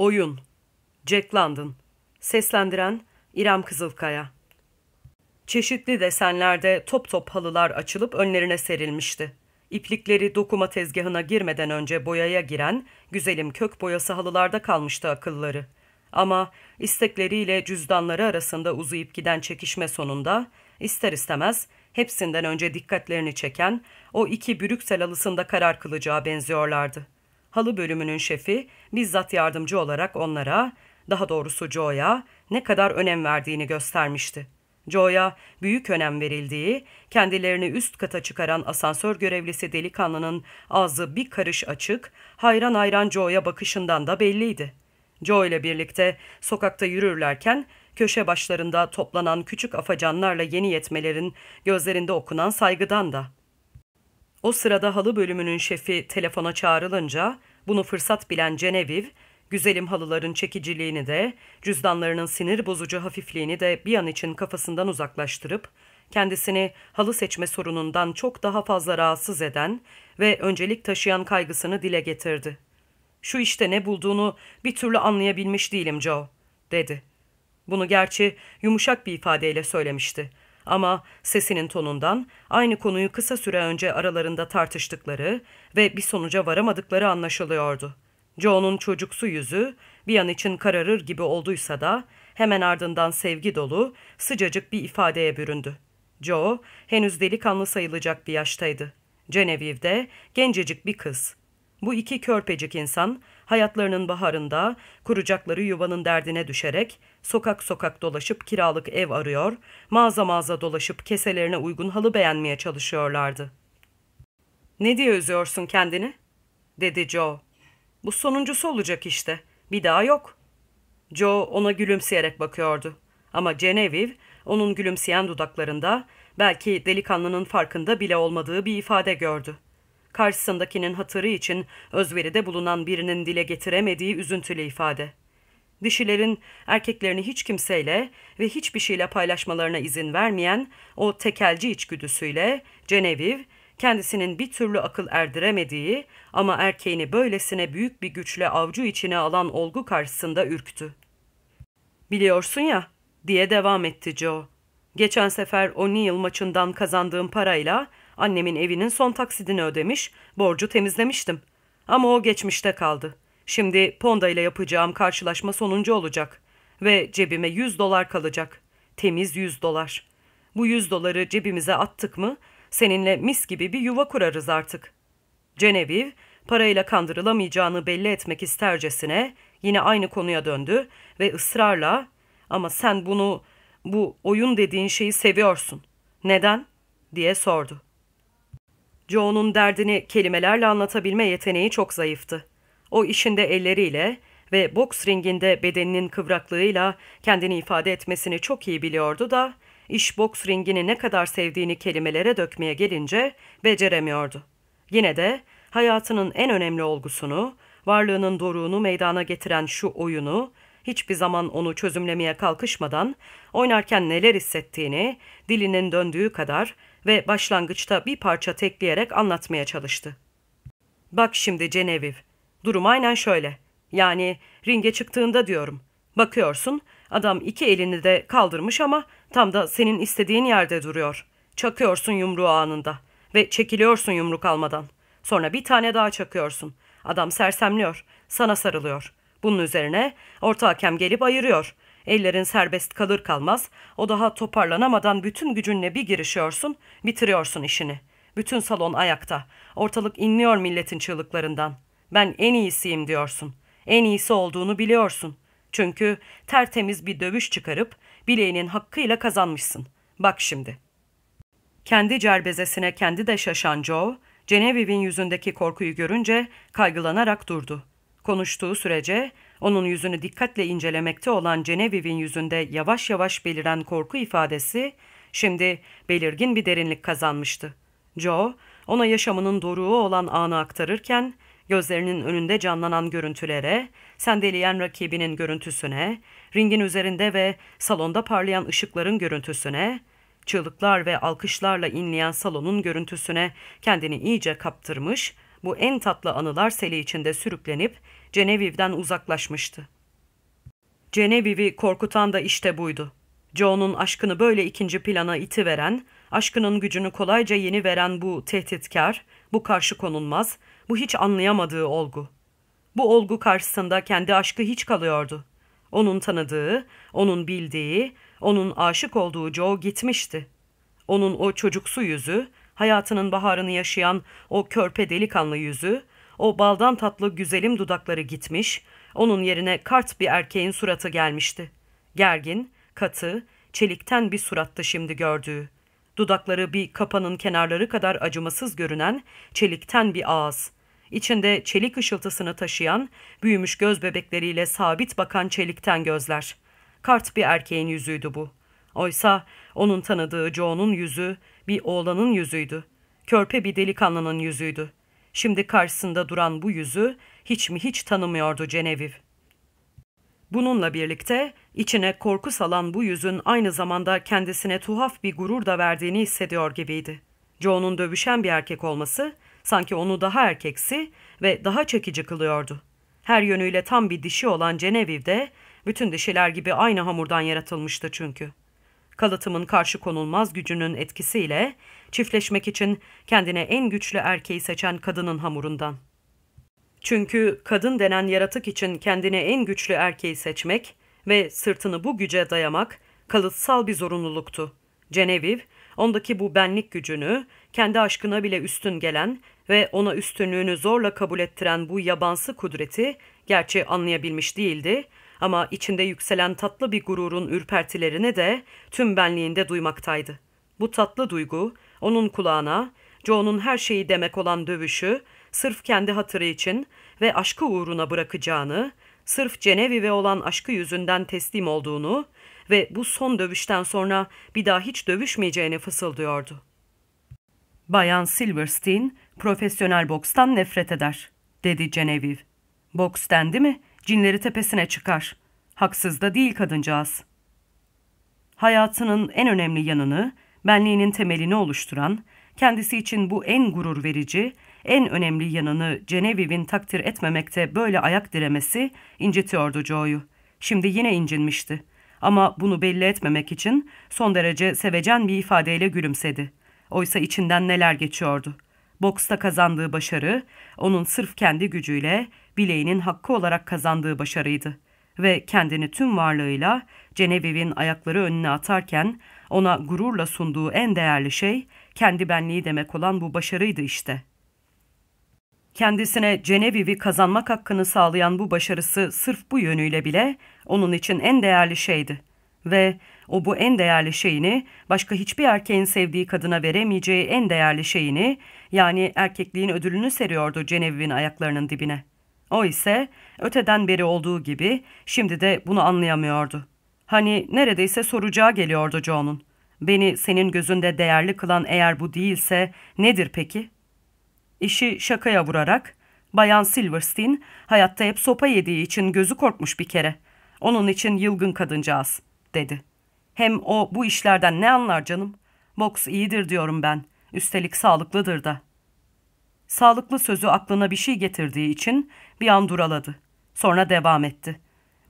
Oyun Jack London Seslendiren İrem Kızılkaya Çeşitli desenlerde top top halılar açılıp önlerine serilmişti. İplikleri dokuma tezgahına girmeden önce boyaya giren güzelim kök boyası halılarda kalmıştı akılları. Ama istekleriyle cüzdanları arasında uzayıp giden çekişme sonunda ister istemez hepsinden önce dikkatlerini çeken o iki Brüksel halısında karar kılacağı benziyorlardı. Halı bölümünün şefi bizzat yardımcı olarak onlara, daha doğrusu Joe'ya ne kadar önem verdiğini göstermişti. Joe'ya büyük önem verildiği, kendilerini üst kata çıkaran asansör görevlisi delikanlının ağzı bir karış açık, hayran hayran Joe'ya bakışından da belliydi. Joe ile birlikte sokakta yürürlerken köşe başlarında toplanan küçük afacanlarla yeni yetmelerin gözlerinde okunan saygıdan da. O sırada halı bölümünün şefi telefona çağrılınca bunu fırsat bilen Genevieve, güzelim halıların çekiciliğini de, cüzdanlarının sinir bozucu hafifliğini de bir an için kafasından uzaklaştırıp, kendisini halı seçme sorunundan çok daha fazla rahatsız eden ve öncelik taşıyan kaygısını dile getirdi. ''Şu işte ne bulduğunu bir türlü anlayabilmiş değilim Joe.'' dedi. Bunu gerçi yumuşak bir ifadeyle söylemişti. Ama sesinin tonundan aynı konuyu kısa süre önce aralarında tartıştıkları ve bir sonuca varamadıkları anlaşılıyordu. Joe'nun çocuksu yüzü bir an için kararır gibi olduysa da hemen ardından sevgi dolu, sıcacık bir ifadeye büründü. Joe henüz delikanlı sayılacak bir yaştaydı. Genevieve de gencecik bir kız. Bu iki körpecik insan hayatlarının baharında kuracakları yuvanın derdine düşerek sokak sokak dolaşıp kiralık ev arıyor, mağaza mağaza dolaşıp keselerine uygun halı beğenmeye çalışıyorlardı. ''Ne diye üzüyorsun kendini?'' dedi Joe. ''Bu sonuncusu olacak işte. Bir daha yok.'' Joe ona gülümseyerek bakıyordu. Ama Genevieve onun gülümseyen dudaklarında belki delikanlının farkında bile olmadığı bir ifade gördü karşısındakinin hatırı için özveride bulunan birinin dile getiremediği üzüntülü ifade. Dişilerin erkeklerini hiç kimseyle ve hiçbir şeyle paylaşmalarına izin vermeyen o tekelci içgüdüsüyle Genevieve, kendisinin bir türlü akıl erdiremediği ama erkeğini böylesine büyük bir güçle avcu içine alan olgu karşısında ürktü. ''Biliyorsun ya'' diye devam etti Joe. ''Geçen sefer o Neil maçından kazandığım parayla Annemin evinin son taksidini ödemiş, borcu temizlemiştim. Ama o geçmişte kaldı. Şimdi Ponda ile yapacağım karşılaşma sonuncu olacak. Ve cebime 100 dolar kalacak. Temiz 100 dolar. Bu 100 doları cebimize attık mı seninle mis gibi bir yuva kurarız artık. Genevieve parayla kandırılamayacağını belli etmek istercesine yine aynı konuya döndü ve ısrarla ama sen bunu bu oyun dediğin şeyi seviyorsun. Neden? diye sordu. Joe'nun derdini kelimelerle anlatabilme yeteneği çok zayıftı. O işinde elleriyle ve boks ringinde bedeninin kıvraklığıyla kendini ifade etmesini çok iyi biliyordu da iş boks ringini ne kadar sevdiğini kelimelere dökmeye gelince beceremiyordu. Yine de hayatının en önemli olgusunu, varlığının doruğunu meydana getiren şu oyunu, hiçbir zaman onu çözümlemeye kalkışmadan, oynarken neler hissettiğini, dilinin döndüğü kadar ve başlangıçta bir parça tekleyerek anlatmaya çalıştı. Bak şimdi Genevieve, durum aynen şöyle. Yani ringe çıktığında diyorum. Bakıyorsun, adam iki elini de kaldırmış ama tam da senin istediğin yerde duruyor. Çakıyorsun yumruğu anında ve çekiliyorsun yumruk almadan. Sonra bir tane daha çakıyorsun. Adam sersemliyor, sana sarılıyor. Bunun üzerine orta hakem gelip ayırıyor. Ellerin serbest kalır kalmaz o daha toparlanamadan bütün gücünle bir girişiyorsun, bitiriyorsun işini. Bütün salon ayakta. Ortalık inliyor milletin çığlıklarından. Ben en iyisiyim diyorsun. En iyisi olduğunu biliyorsun. Çünkü tertemiz bir dövüş çıkarıp bileğinin hakkıyla kazanmışsın. Bak şimdi. Kendi cerbezesine kendi de şaşan Joe, Genevieve'in yüzündeki korkuyu görünce kaygılanarak durdu. Konuştuğu sürece onun yüzünü dikkatle incelemekte olan Genevieve'in yüzünde yavaş yavaş beliren korku ifadesi şimdi belirgin bir derinlik kazanmıştı. Joe, ona yaşamının doruğu olan anı aktarırken gözlerinin önünde canlanan görüntülere, sendeleyen rakibinin görüntüsüne, ringin üzerinde ve salonda parlayan ışıkların görüntüsüne, çığlıklar ve alkışlarla inleyen salonun görüntüsüne kendini iyice kaptırmış, bu en tatlı anılar seli içinde sürüklenip Genevieve'den uzaklaşmıştı. Genevieve'i korkutan da işte buydu. Joe'nun aşkını böyle ikinci plana itiveren, aşkının gücünü kolayca yeni veren bu tehditkar, bu karşı konulmaz, bu hiç anlayamadığı olgu. Bu olgu karşısında kendi aşkı hiç kalıyordu. Onun tanıdığı, onun bildiği, onun aşık olduğu Joe gitmişti. Onun o çocuksu yüzü, hayatının baharını yaşayan o körpe delikanlı yüzü, o baldan tatlı güzelim dudakları gitmiş, onun yerine kart bir erkeğin suratı gelmişti. Gergin, katı, çelikten bir surattı şimdi gördüğü. Dudakları bir kapanın kenarları kadar acımasız görünen çelikten bir ağız. İçinde çelik ışıltısını taşıyan, büyümüş göz bebekleriyle sabit bakan çelikten gözler. Kart bir erkeğin yüzüydü bu. Oysa onun tanıdığı Joe'nun yüzü bir oğlanın yüzüydü. Körpe bir delikanlının yüzüydü. Şimdi karşısında duran bu yüzü hiç mi hiç tanımıyordu Genevieve. Bununla birlikte içine korku salan bu yüzün aynı zamanda kendisine tuhaf bir gurur da verdiğini hissediyor gibiydi. Joe'nun dövüşen bir erkek olması sanki onu daha erkeksi ve daha çekici kılıyordu. Her yönüyle tam bir dişi olan Genevieve de bütün dişiler gibi aynı hamurdan yaratılmıştı çünkü. Kalıtımın karşı konulmaz gücünün etkisiyle çiftleşmek için kendine en güçlü erkeği seçen kadının hamurundan. Çünkü kadın denen yaratık için kendine en güçlü erkeği seçmek ve sırtını bu güce dayamak kalıtsal bir zorunluluktu. Genevieve, ondaki bu benlik gücünü, kendi aşkına bile üstün gelen ve ona üstünlüğünü zorla kabul ettiren bu yabansı kudreti gerçi anlayabilmiş değildi ama içinde yükselen tatlı bir gururun ürpertilerini de tüm benliğinde duymaktaydı. Bu tatlı duygu onun kulağına Joe'nun her şeyi demek olan dövüşü sırf kendi hatırı için ve aşkı uğruna bırakacağını, sırf Genevieve olan aşkı yüzünden teslim olduğunu ve bu son dövüşten sonra bir daha hiç dövüşmeyeceğini fısıldıyordu. Bayan Silverstein profesyonel bokstan nefret eder, dedi Genevieve. Boks dendi mi cinleri tepesine çıkar. Haksız da değil kadıncağız. Hayatının en önemli yanını, benliğinin temelini oluşturan, kendisi için bu en gurur verici, en önemli yanını Genevieve'in takdir etmemekte böyle ayak diremesi incitiyordu Joe'yu. Şimdi yine incinmişti. Ama bunu belli etmemek için son derece sevecen bir ifadeyle gülümsedi. Oysa içinden neler geçiyordu. Boksta kazandığı başarı, onun sırf kendi gücüyle bileğinin hakkı olarak kazandığı başarıydı. Ve kendini tüm varlığıyla Genevieve'in ayakları önüne atarken ona gururla sunduğu en değerli şey kendi benliği demek olan bu başarıydı işte. Kendisine Genevieve'i kazanmak hakkını sağlayan bu başarısı sırf bu yönüyle bile onun için en değerli şeydi. Ve o bu en değerli şeyini başka hiçbir erkeğin sevdiği kadına veremeyeceği en değerli şeyini yani erkekliğin ödülünü seriyordu Genevieve'in ayaklarının dibine. O ise öteden beri olduğu gibi şimdi de bunu anlayamıyordu. Hani neredeyse soracağı geliyordu Joe'nun. Beni senin gözünde değerli kılan eğer bu değilse nedir peki? İşi şakaya vurarak, Bayan Silverstein hayatta hep sopa yediği için gözü korkmuş bir kere. Onun için yılgın kadıncağız, dedi. Hem o bu işlerden ne anlar canım? Boks iyidir diyorum ben. Üstelik sağlıklıdır da. Sağlıklı sözü aklına bir şey getirdiği için bir an duraladı. Sonra devam etti.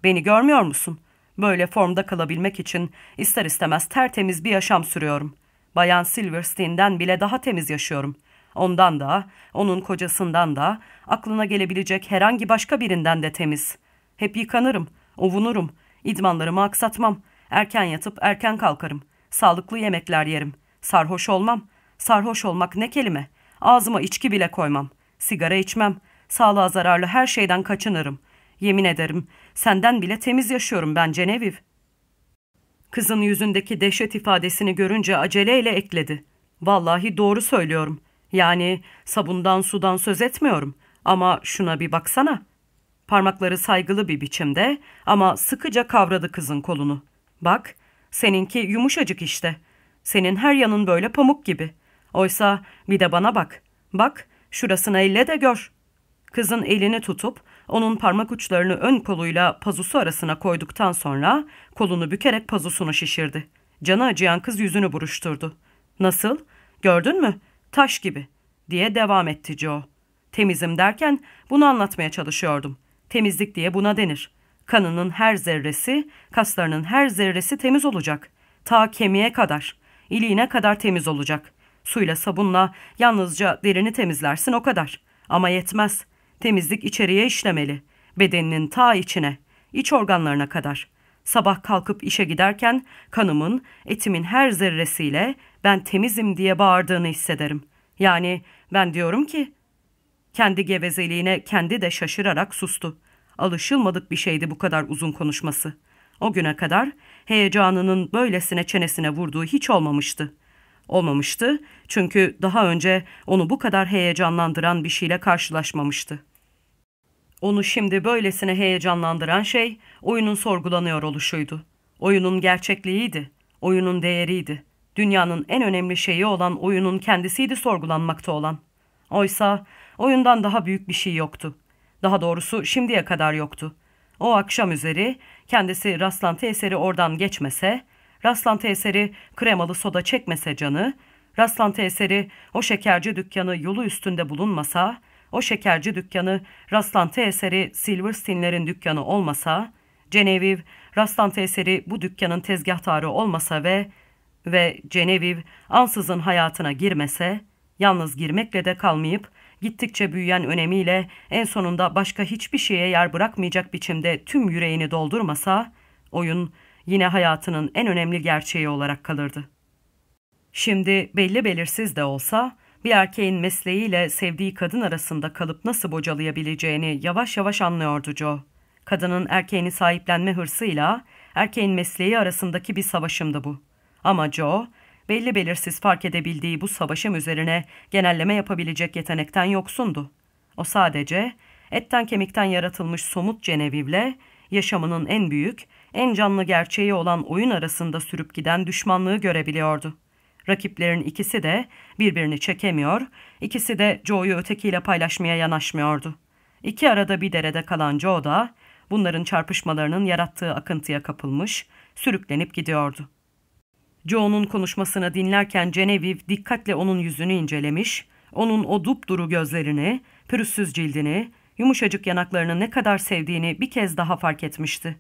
Beni görmüyor musun? Böyle formda kalabilmek için ister istemez tertemiz bir yaşam sürüyorum. Bayan Silverstein'den bile daha temiz yaşıyorum. Ondan da, onun kocasından da, aklına gelebilecek herhangi başka birinden de temiz. Hep yıkanırım, ovunurum, idmanlarımı aksatmam, erken yatıp erken kalkarım, sağlıklı yemekler yerim, sarhoş olmam. Sarhoş olmak ne kelime? Ağzıma içki bile koymam, sigara içmem, sağlığa zararlı her şeyden kaçınırım. Yemin ederim, senden bile temiz yaşıyorum ben Genevieve. Kızın yüzündeki dehşet ifadesini görünce aceleyle ekledi. Vallahi doğru söylüyorum. Yani sabundan sudan söz etmiyorum. Ama şuna bir baksana. Parmakları saygılı bir biçimde ama sıkıca kavradı kızın kolunu. Bak, seninki yumuşacık işte. Senin her yanın böyle pamuk gibi. Oysa bir de bana bak. Bak, şurasına elle de gör. Kızın elini tutup onun parmak uçlarını ön koluyla pazusu arasına koyduktan sonra kolunu bükerek pazusunu şişirdi. Canı acıyan kız yüzünü buruşturdu. Nasıl? Gördün mü? Taş gibi diye devam etti Joe. Temizim derken bunu anlatmaya çalışıyordum. Temizlik diye buna denir. Kanının her zerresi, kaslarının her zerresi temiz olacak. Ta kemiğe kadar, iliğine kadar temiz olacak. Suyla sabunla yalnızca derini temizlersin o kadar. Ama yetmez. Temizlik içeriye işlemeli. Bedeninin ta içine, iç organlarına kadar. Sabah kalkıp işe giderken kanımın, etimin her zerresiyle ben temizim diye bağırdığını hissederim. Yani ben diyorum ki... Kendi gevezeliğine kendi de şaşırarak sustu. Alışılmadık bir şeydi bu kadar uzun konuşması. O güne kadar heyecanının böylesine çenesine vurduğu hiç olmamıştı. Olmamıştı çünkü daha önce onu bu kadar heyecanlandıran bir şeyle karşılaşmamıştı. Onu şimdi böylesine heyecanlandıran şey oyunun sorgulanıyor oluşuydu. Oyunun gerçekliğiydi, oyunun değeriydi. Dünyanın en önemli şeyi olan oyunun kendisiydi sorgulanmakta olan. Oysa oyundan daha büyük bir şey yoktu. Daha doğrusu şimdiye kadar yoktu. O akşam üzeri kendisi rastlantı eseri oradan geçmese, rastlantı eseri kremalı soda çekmese canı, rastlantı eseri o şekerci dükkanı yolu üstünde bulunmasa, o şekerci dükkanı rastlantı eseri Silverstein'lerin dükkanı olmasa, Genevieve rastlantı eseri bu dükkanın tezgahtarı olmasa ve ve Genevieve ansızın hayatına girmese, yalnız girmekle de kalmayıp gittikçe büyüyen önemiyle en sonunda başka hiçbir şeye yer bırakmayacak biçimde tüm yüreğini doldurmasa, oyun yine hayatının en önemli gerçeği olarak kalırdı. Şimdi belli belirsiz de olsa bir erkeğin mesleğiyle sevdiği kadın arasında kalıp nasıl bocalayabileceğini yavaş yavaş anlıyordu Joe. Kadının erkeğini sahiplenme hırsıyla erkeğin mesleği arasındaki bir savaşımdı bu. Ama Joe, belli belirsiz fark edebildiği bu savaşım üzerine genelleme yapabilecek yetenekten yoksundu. O sadece etten kemikten yaratılmış somut Ceneviv'le yaşamının en büyük, en canlı gerçeği olan oyun arasında sürüp giden düşmanlığı görebiliyordu. Rakiplerin ikisi de birbirini çekemiyor, ikisi de Joe'yu ötekiyle paylaşmaya yanaşmıyordu. İki arada bir derede kalan Joe da bunların çarpışmalarının yarattığı akıntıya kapılmış, sürüklenip gidiyordu. Joe'nun konuşmasını dinlerken Genevieve dikkatle onun yüzünü incelemiş, onun o dupduru gözlerini, pürüzsüz cildini, yumuşacık yanaklarını ne kadar sevdiğini bir kez daha fark etmişti.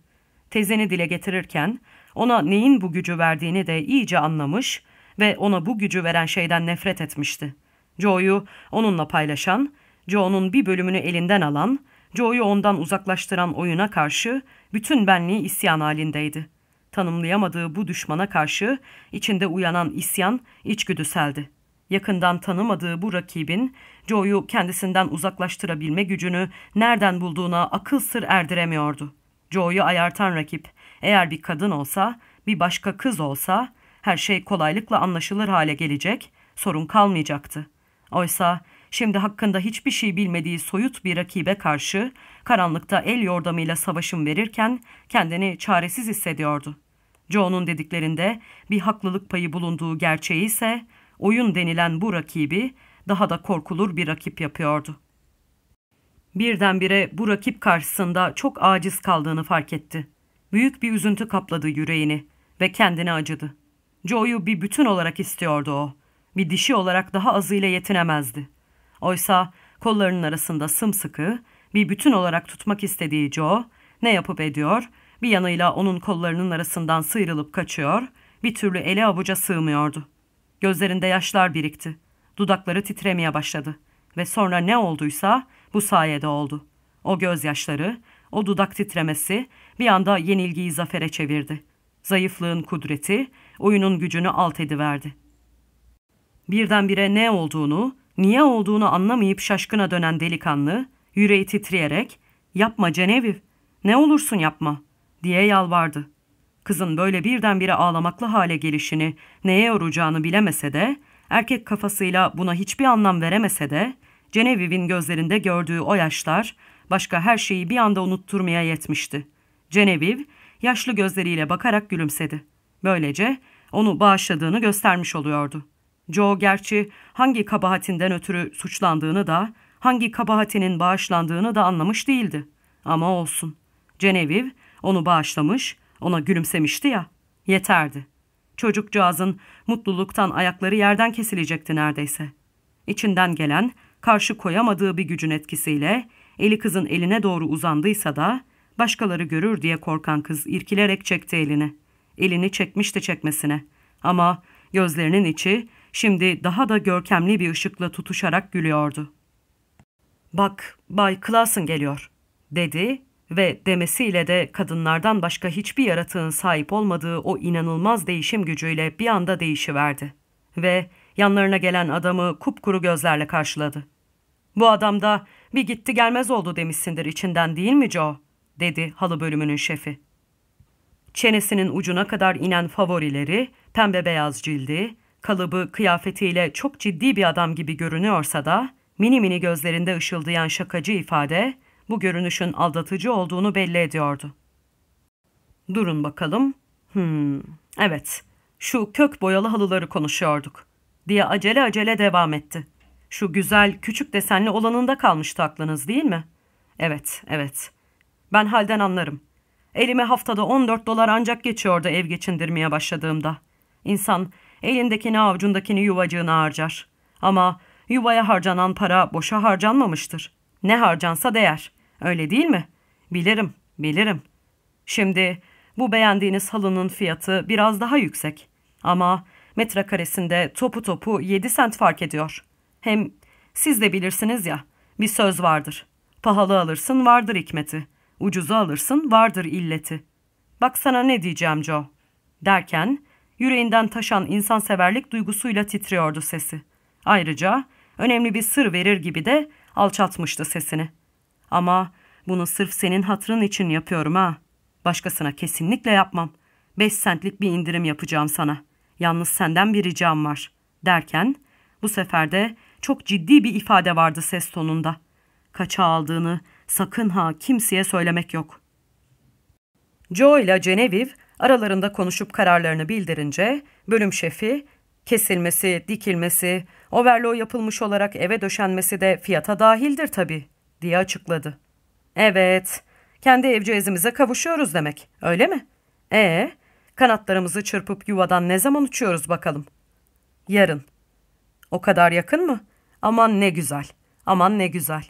Tezeni dile getirirken ona neyin bu gücü verdiğini de iyice anlamış ve ona bu gücü veren şeyden nefret etmişti. Joe'yu onunla paylaşan, Joe'nun bir bölümünü elinden alan, Joe'yu ondan uzaklaştıran oyuna karşı bütün benliği isyan halindeydi. Tanımlayamadığı bu düşmana karşı içinde uyanan isyan içgüdüseldi. Yakından tanımadığı bu rakibin Joe'yu kendisinden uzaklaştırabilme gücünü nereden bulduğuna akıl sır erdiremiyordu. Joe'yu ayartan rakip eğer bir kadın olsa, bir başka kız olsa her şey kolaylıkla anlaşılır hale gelecek, sorun kalmayacaktı. Oysa şimdi hakkında hiçbir şey bilmediği soyut bir rakibe karşı karanlıkta el yordamıyla savaşım verirken kendini çaresiz hissediyordu. Joe'nun dediklerinde bir haklılık payı bulunduğu gerçeği ise oyun denilen bu rakibi daha da korkulur bir rakip yapıyordu. Birdenbire bu rakip karşısında çok aciz kaldığını fark etti. Büyük bir üzüntü kapladı yüreğini ve kendine acıdı. Joe'yu bir bütün olarak istiyordu o. Bir dişi olarak daha azıyla yetinemezdi. Oysa kollarının arasında sımsıkı, bir bütün olarak tutmak istediği Joe, ne yapıp ediyor, bir yanıyla onun kollarının arasından sıyrılıp kaçıyor, bir türlü ele avuca sığmıyordu. Gözlerinde yaşlar birikti. Dudakları titremeye başladı. Ve sonra ne olduysa bu sayede oldu. O gözyaşları, o dudak titremesi bir anda yenilgiyi zafere çevirdi. Zayıflığın kudreti, oyunun gücünü alt ediverdi. Birdenbire ne olduğunu, niye olduğunu anlamayıp şaşkına dönen delikanlı, yüreği titreyerek ''Yapma Ceneviv, ne olursun yapma.'' diye yalvardı. Kızın böyle birdenbire ağlamaklı hale gelişini neye yoracağını bilemese de, erkek kafasıyla buna hiçbir anlam veremese de, Ceneviv'in gözlerinde gördüğü o yaşlar başka her şeyi bir anda unutturmaya yetmişti. Ceneviv, yaşlı gözleriyle bakarak gülümsedi. Böylece onu bağışladığını göstermiş oluyordu. Joe gerçi hangi kabahatinden ötürü suçlandığını da, hangi kabahatinin bağışlandığını da anlamış değildi. Ama olsun. Genevieve onu bağışlamış, ona gülümsemişti ya, yeterdi. Çocukcağızın mutluluktan ayakları yerden kesilecekti neredeyse. İçinden gelen, karşı koyamadığı bir gücün etkisiyle Eli kızın eline doğru uzandıysa da başkaları görür diye korkan kız irkilerek çekti elini. Elini çekmişti çekmesine. Ama gözlerinin içi şimdi daha da görkemli bir ışıkla tutuşarak gülüyordu. ''Bak, Bay Clausen geliyor.'' dedi ve demesiyle de kadınlardan başka hiçbir yaratığın sahip olmadığı o inanılmaz değişim gücüyle bir anda değişiverdi. Ve yanlarına gelen adamı kupkuru gözlerle karşıladı. ''Bu adam da bir gitti gelmez oldu demişsindir içinden değil mi Joe?'' dedi halı bölümünün şefi. Çenesinin ucuna kadar inen favorileri, pembe beyaz cildi, kalıbı kıyafetiyle çok ciddi bir adam gibi görünüyorsa da mini mini gözlerinde ışıldayan şakacı ifade bu görünüşün aldatıcı olduğunu belli ediyordu. Durun bakalım. Hmm, evet, şu kök boyalı halıları konuşuyorduk diye acele acele devam etti. Şu güzel küçük desenli olanında kalmıştı aklınız değil mi? Evet, evet. Ben halden anlarım. Elime haftada 14 dolar ancak geçiyordu ev geçindirmeye başladığımda. İnsan elindekini avucundakini yuvacığına harcar. Ama yuvaya harcanan para boşa harcanmamıştır. Ne harcansa değer. Öyle değil mi? Bilirim, bilirim. Şimdi bu beğendiğiniz halının fiyatı biraz daha yüksek. Ama metrekaresinde topu topu 7 sent fark ediyor. Hem siz de bilirsiniz ya, bir söz vardır. Pahalı alırsın vardır hikmeti. Ucuzu alırsın vardır illeti. Bak sana ne diyeceğim Joe. Derken yüreğinden taşan insanseverlik duygusuyla titriyordu sesi. Ayrıca önemli bir sır verir gibi de alçaltmıştı sesini. Ama bunu sırf senin hatırın için yapıyorum ha. Başkasına kesinlikle yapmam. Beş sentlik bir indirim yapacağım sana. Yalnız senden bir ricam var. Derken bu sefer de çok ciddi bir ifade vardı ses tonunda. Kaça aldığını sakın ha kimseye söylemek yok. Joe ile Genevieve aralarında konuşup kararlarını bildirince bölüm şefi kesilmesi, dikilmesi, overlock yapılmış olarak eve döşenmesi de fiyata dahildir tabii diye açıkladı. Evet, kendi evcezimize kavuşuyoruz demek, öyle mi? Ee, kanatlarımızı çırpıp yuvadan ne zaman uçuyoruz bakalım? Yarın. O kadar yakın mı? Aman ne güzel, aman ne güzel.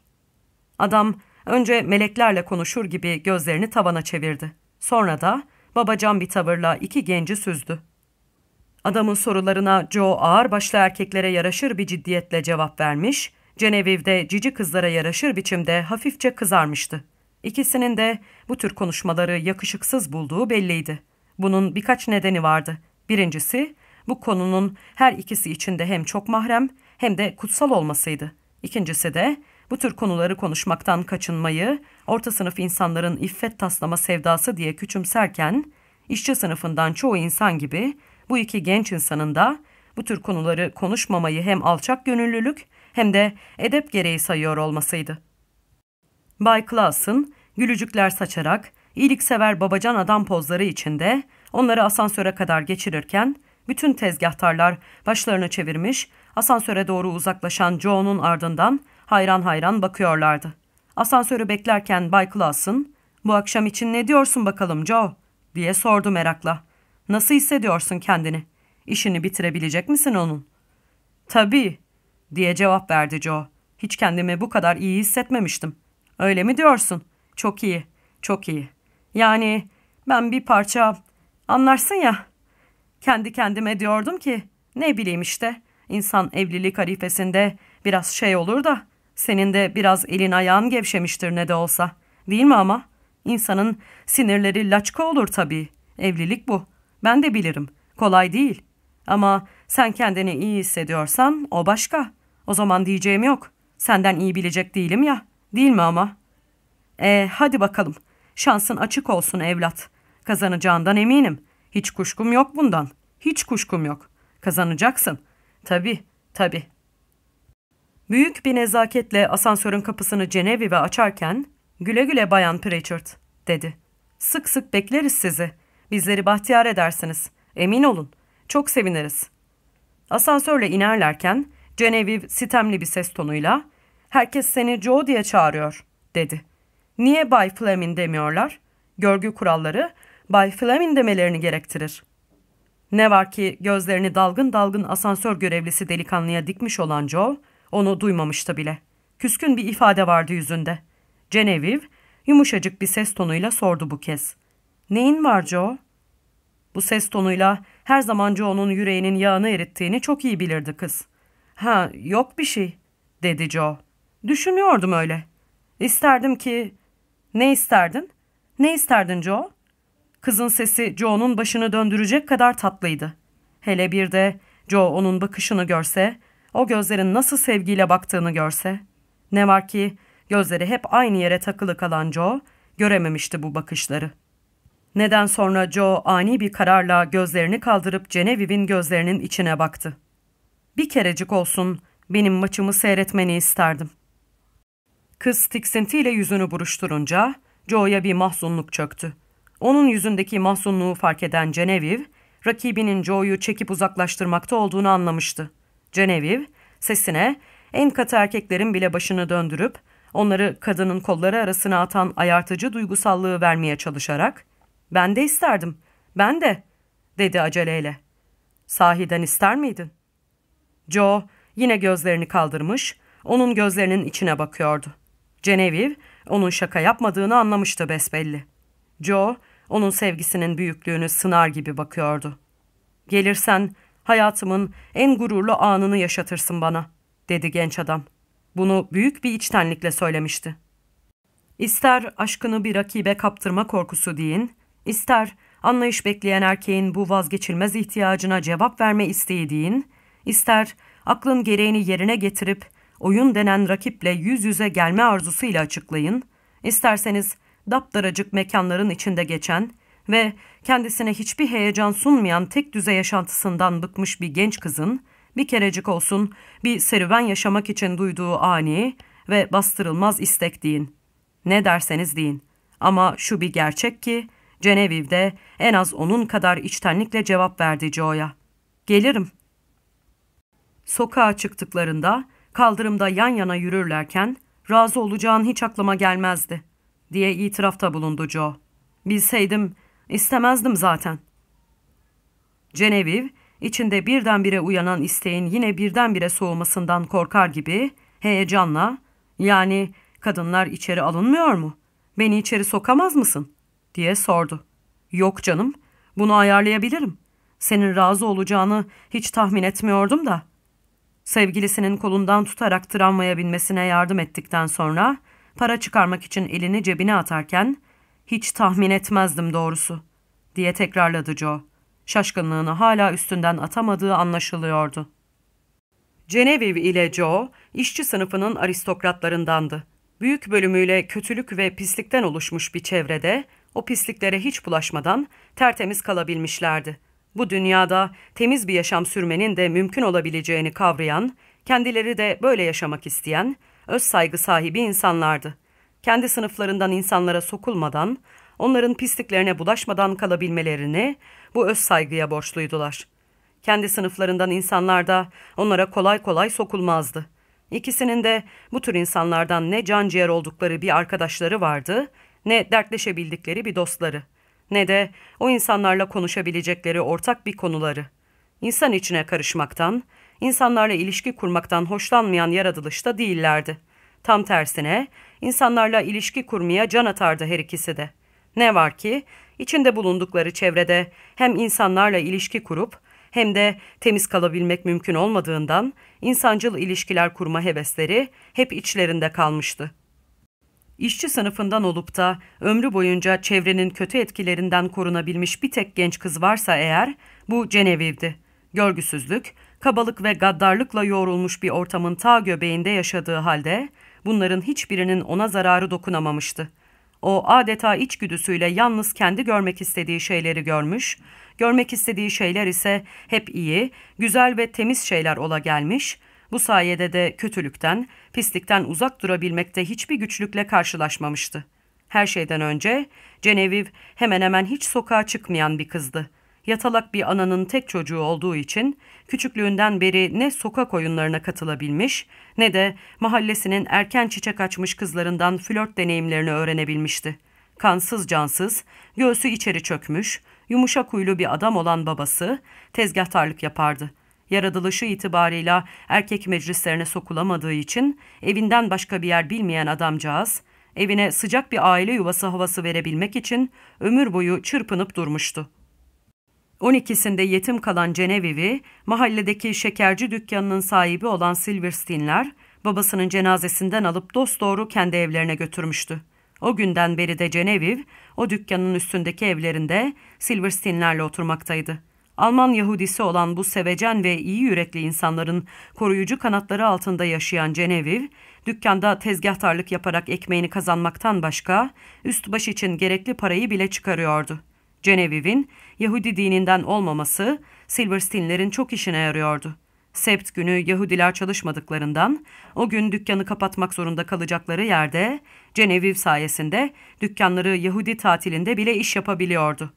Adam önce meleklerle konuşur gibi gözlerini tavana çevirdi. Sonra da babacan bir tavırla iki genci süzdü. Adamın sorularına Joe ağır başlı erkeklere yaraşır bir ciddiyetle cevap vermiş, Ceneviv'de cici kızlara yaraşır biçimde hafifçe kızarmıştı. İkisinin de bu tür konuşmaları yakışıksız bulduğu belliydi. Bunun birkaç nedeni vardı. Birincisi, bu konunun her ikisi içinde hem çok mahrem hem de kutsal olmasıydı. İkincisi de bu tür konuları konuşmaktan kaçınmayı, orta sınıf insanların iffet taslama sevdası diye küçümserken, işçi sınıfından çoğu insan gibi bu iki genç insanın da bu tür konuları konuşmamayı hem alçak gönüllülük hem de edep gereği sayıyor olmasıydı. Bay Clausen, gülücükler saçarak, iyiliksever babacan adam pozları içinde onları asansöre kadar geçirirken, bütün tezgahtarlar başlarını çevirmiş, asansöre doğru uzaklaşan Joe'nun ardından hayran hayran bakıyorlardı. Asansörü beklerken Bay Clausen, ''Bu akşam için ne diyorsun bakalım Joe?'' diye sordu merakla. ''Nasıl hissediyorsun kendini? İşini bitirebilecek misin onun?'' ''Tabii'' diye cevap verdi Joe. ''Hiç kendimi bu kadar iyi hissetmemiştim.'' ''Öyle mi diyorsun?'' ''Çok iyi, çok iyi. Yani ben bir parça anlarsın ya.'' Kendi kendime diyordum ki ne bileyim işte insan evlilik harifesinde biraz şey olur da senin de biraz elin ayağın gevşemiştir ne de olsa. Değil mi ama? İnsanın sinirleri laçka olur tabii. Evlilik bu. Ben de bilirim. Kolay değil. Ama sen kendini iyi hissediyorsan o başka. O zaman diyeceğim yok. Senden iyi bilecek değilim ya. Değil mi ama? E hadi bakalım. Şansın açık olsun evlat. Kazanacağından eminim. Hiç kuşkum yok bundan. Hiç kuşkum yok. Kazanacaksın. Tabii, tabii. Büyük bir nezaketle asansörün kapısını Genevieve açarken güle güle bayan Pritchard dedi. Sık sık bekleriz sizi. Bizleri bahtiyar edersiniz. Emin olun. Çok seviniriz. Asansörle inerlerken Genevieve sitemli bir ses tonuyla herkes seni Joe diye çağırıyor dedi. Niye Bay Fleming demiyorlar? Görgü kuralları Bay Fleming demelerini gerektirir. Ne var ki gözlerini dalgın dalgın asansör görevlisi delikanlıya dikmiş olan Joe, onu duymamıştı bile. Küskün bir ifade vardı yüzünde. Genevieve yumuşacık bir ses tonuyla sordu bu kez. Neyin var Joe? Bu ses tonuyla her zaman Joe'nun yüreğinin yağını erittiğini çok iyi bilirdi kız. Ha yok bir şey dedi Joe. Düşünüyordum öyle. İsterdim ki... Ne isterdin? Ne isterdin Joe? Kızın sesi Joe'nun başını döndürecek kadar tatlıydı. Hele bir de Joe onun bakışını görse, o gözlerin nasıl sevgiyle baktığını görse. Ne var ki gözleri hep aynı yere takılı kalan Joe görememişti bu bakışları. Neden sonra Joe ani bir kararla gözlerini kaldırıp Genevieve'in gözlerinin içine baktı. Bir kerecik olsun benim maçımı seyretmeni isterdim. Kız tiksintiyle yüzünü buruşturunca Joe'ya bir mahzunluk çöktü. Onun yüzündeki mahzunluğu fark eden Genevieve, rakibinin Joe'yu çekip uzaklaştırmakta olduğunu anlamıştı. Genevieve, sesine en katı erkeklerin bile başını döndürüp onları kadının kolları arasına atan ayartıcı duygusallığı vermeye çalışarak ''Ben de isterdim, ben de'' dedi aceleyle. ''Sahiden ister miydin?'' Joe yine gözlerini kaldırmış, onun gözlerinin içine bakıyordu. Genevieve onun şaka yapmadığını anlamıştı besbelli. Joe onun sevgisinin büyüklüğünü sınar gibi bakıyordu. Gelirsen hayatımın en gururlu anını yaşatırsın bana, dedi genç adam. Bunu büyük bir içtenlikle söylemişti. İster aşkını bir rakibe kaptırma korkusu deyin, ister anlayış bekleyen erkeğin bu vazgeçilmez ihtiyacına cevap verme isteği deyin, ister aklın gereğini yerine getirip oyun denen rakiple yüz yüze gelme arzusuyla açıklayın, isterseniz daptaracık mekanların içinde geçen ve kendisine hiçbir heyecan sunmayan tek düze yaşantısından bıkmış bir genç kızın bir kerecik olsun bir serüven yaşamak için duyduğu ani ve bastırılmaz istek deyin. Ne derseniz deyin. Ama şu bir gerçek ki Genevieve'de en az onun kadar içtenlikle cevap verdi Joe'ya. Gelirim. Sokağa çıktıklarında kaldırımda yan yana yürürlerken razı olacağın hiç aklıma gelmezdi diye itirafta bulundu Joe. Bilseydim istemezdim zaten. Genevieve içinde birdenbire uyanan isteğin yine birdenbire soğumasından korkar gibi heyecanla yani kadınlar içeri alınmıyor mu? Beni içeri sokamaz mısın? diye sordu. Yok canım bunu ayarlayabilirim. Senin razı olacağını hiç tahmin etmiyordum da. Sevgilisinin kolundan tutarak tramvaya binmesine yardım ettikten sonra para çıkarmak için elini cebine atarken hiç tahmin etmezdim doğrusu diye tekrarladı Joe. Şaşkınlığını hala üstünden atamadığı anlaşılıyordu. Genevieve ile Joe, işçi sınıfının aristokratlarındandı. Büyük bölümüyle kötülük ve pislikten oluşmuş bir çevrede, o pisliklere hiç bulaşmadan tertemiz kalabilmişlerdi. Bu dünyada temiz bir yaşam sürmenin de mümkün olabileceğini kavrayan, kendileri de böyle yaşamak isteyen, öz saygı sahibi insanlardı. Kendi sınıflarından insanlara sokulmadan, onların pisliklerine bulaşmadan kalabilmelerini bu öz saygıya borçluydular. Kendi sınıflarından insanlar da onlara kolay kolay sokulmazdı. İkisinin de bu tür insanlardan ne can ciğer oldukları bir arkadaşları vardı, ne dertleşebildikleri bir dostları, ne de o insanlarla konuşabilecekleri ortak bir konuları. İnsan içine karışmaktan, insanlarla ilişki kurmaktan hoşlanmayan yaratılışta değillerdi. Tam tersine insanlarla ilişki kurmaya can atardı her ikisi de. Ne var ki içinde bulundukları çevrede hem insanlarla ilişki kurup hem de temiz kalabilmek mümkün olmadığından insancıl ilişkiler kurma hevesleri hep içlerinde kalmıştı. İşçi sınıfından olup da ömrü boyunca çevrenin kötü etkilerinden korunabilmiş bir tek genç kız varsa eğer bu Genevieve'di. Görgüsüzlük, kabalık ve gaddarlıkla yoğrulmuş bir ortamın ta göbeğinde yaşadığı halde bunların hiçbirinin ona zararı dokunamamıştı. O adeta içgüdüsüyle yalnız kendi görmek istediği şeyleri görmüş, görmek istediği şeyler ise hep iyi, güzel ve temiz şeyler ola gelmiş, bu sayede de kötülükten, pislikten uzak durabilmekte hiçbir güçlükle karşılaşmamıştı. Her şeyden önce Genevieve hemen hemen hiç sokağa çıkmayan bir kızdı. Yatalak bir ananın tek çocuğu olduğu için küçüklüğünden beri ne sokak oyunlarına katılabilmiş ne de mahallesinin erken çiçek açmış kızlarından flört deneyimlerini öğrenebilmişti. Kansız cansız, göğsü içeri çökmüş, yumuşak huylu bir adam olan babası tezgahtarlık yapardı. Yaratılışı itibarıyla erkek meclislerine sokulamadığı için evinden başka bir yer bilmeyen adamcağız, evine sıcak bir aile yuvası havası verebilmek için ömür boyu çırpınıp durmuştu. 12'sinde yetim kalan Genevieve'i mahalledeki şekerci dükkanının sahibi olan Silverstein'ler babasının cenazesinden alıp dosdoğru kendi evlerine götürmüştü. O günden beri de Genevieve o dükkanın üstündeki evlerinde Silverstein'lerle oturmaktaydı. Alman Yahudisi olan bu sevecen ve iyi yürekli insanların koruyucu kanatları altında yaşayan Genevieve, dükkanda tezgahtarlık yaparak ekmeğini kazanmaktan başka üst baş için gerekli parayı bile çıkarıyordu. Genevieve'in Yahudi dininden olmaması Silverstein'lerin çok işine yarıyordu. Sept günü Yahudiler çalışmadıklarından o gün dükkanı kapatmak zorunda kalacakları yerde Genevieve sayesinde dükkanları Yahudi tatilinde bile iş yapabiliyordu.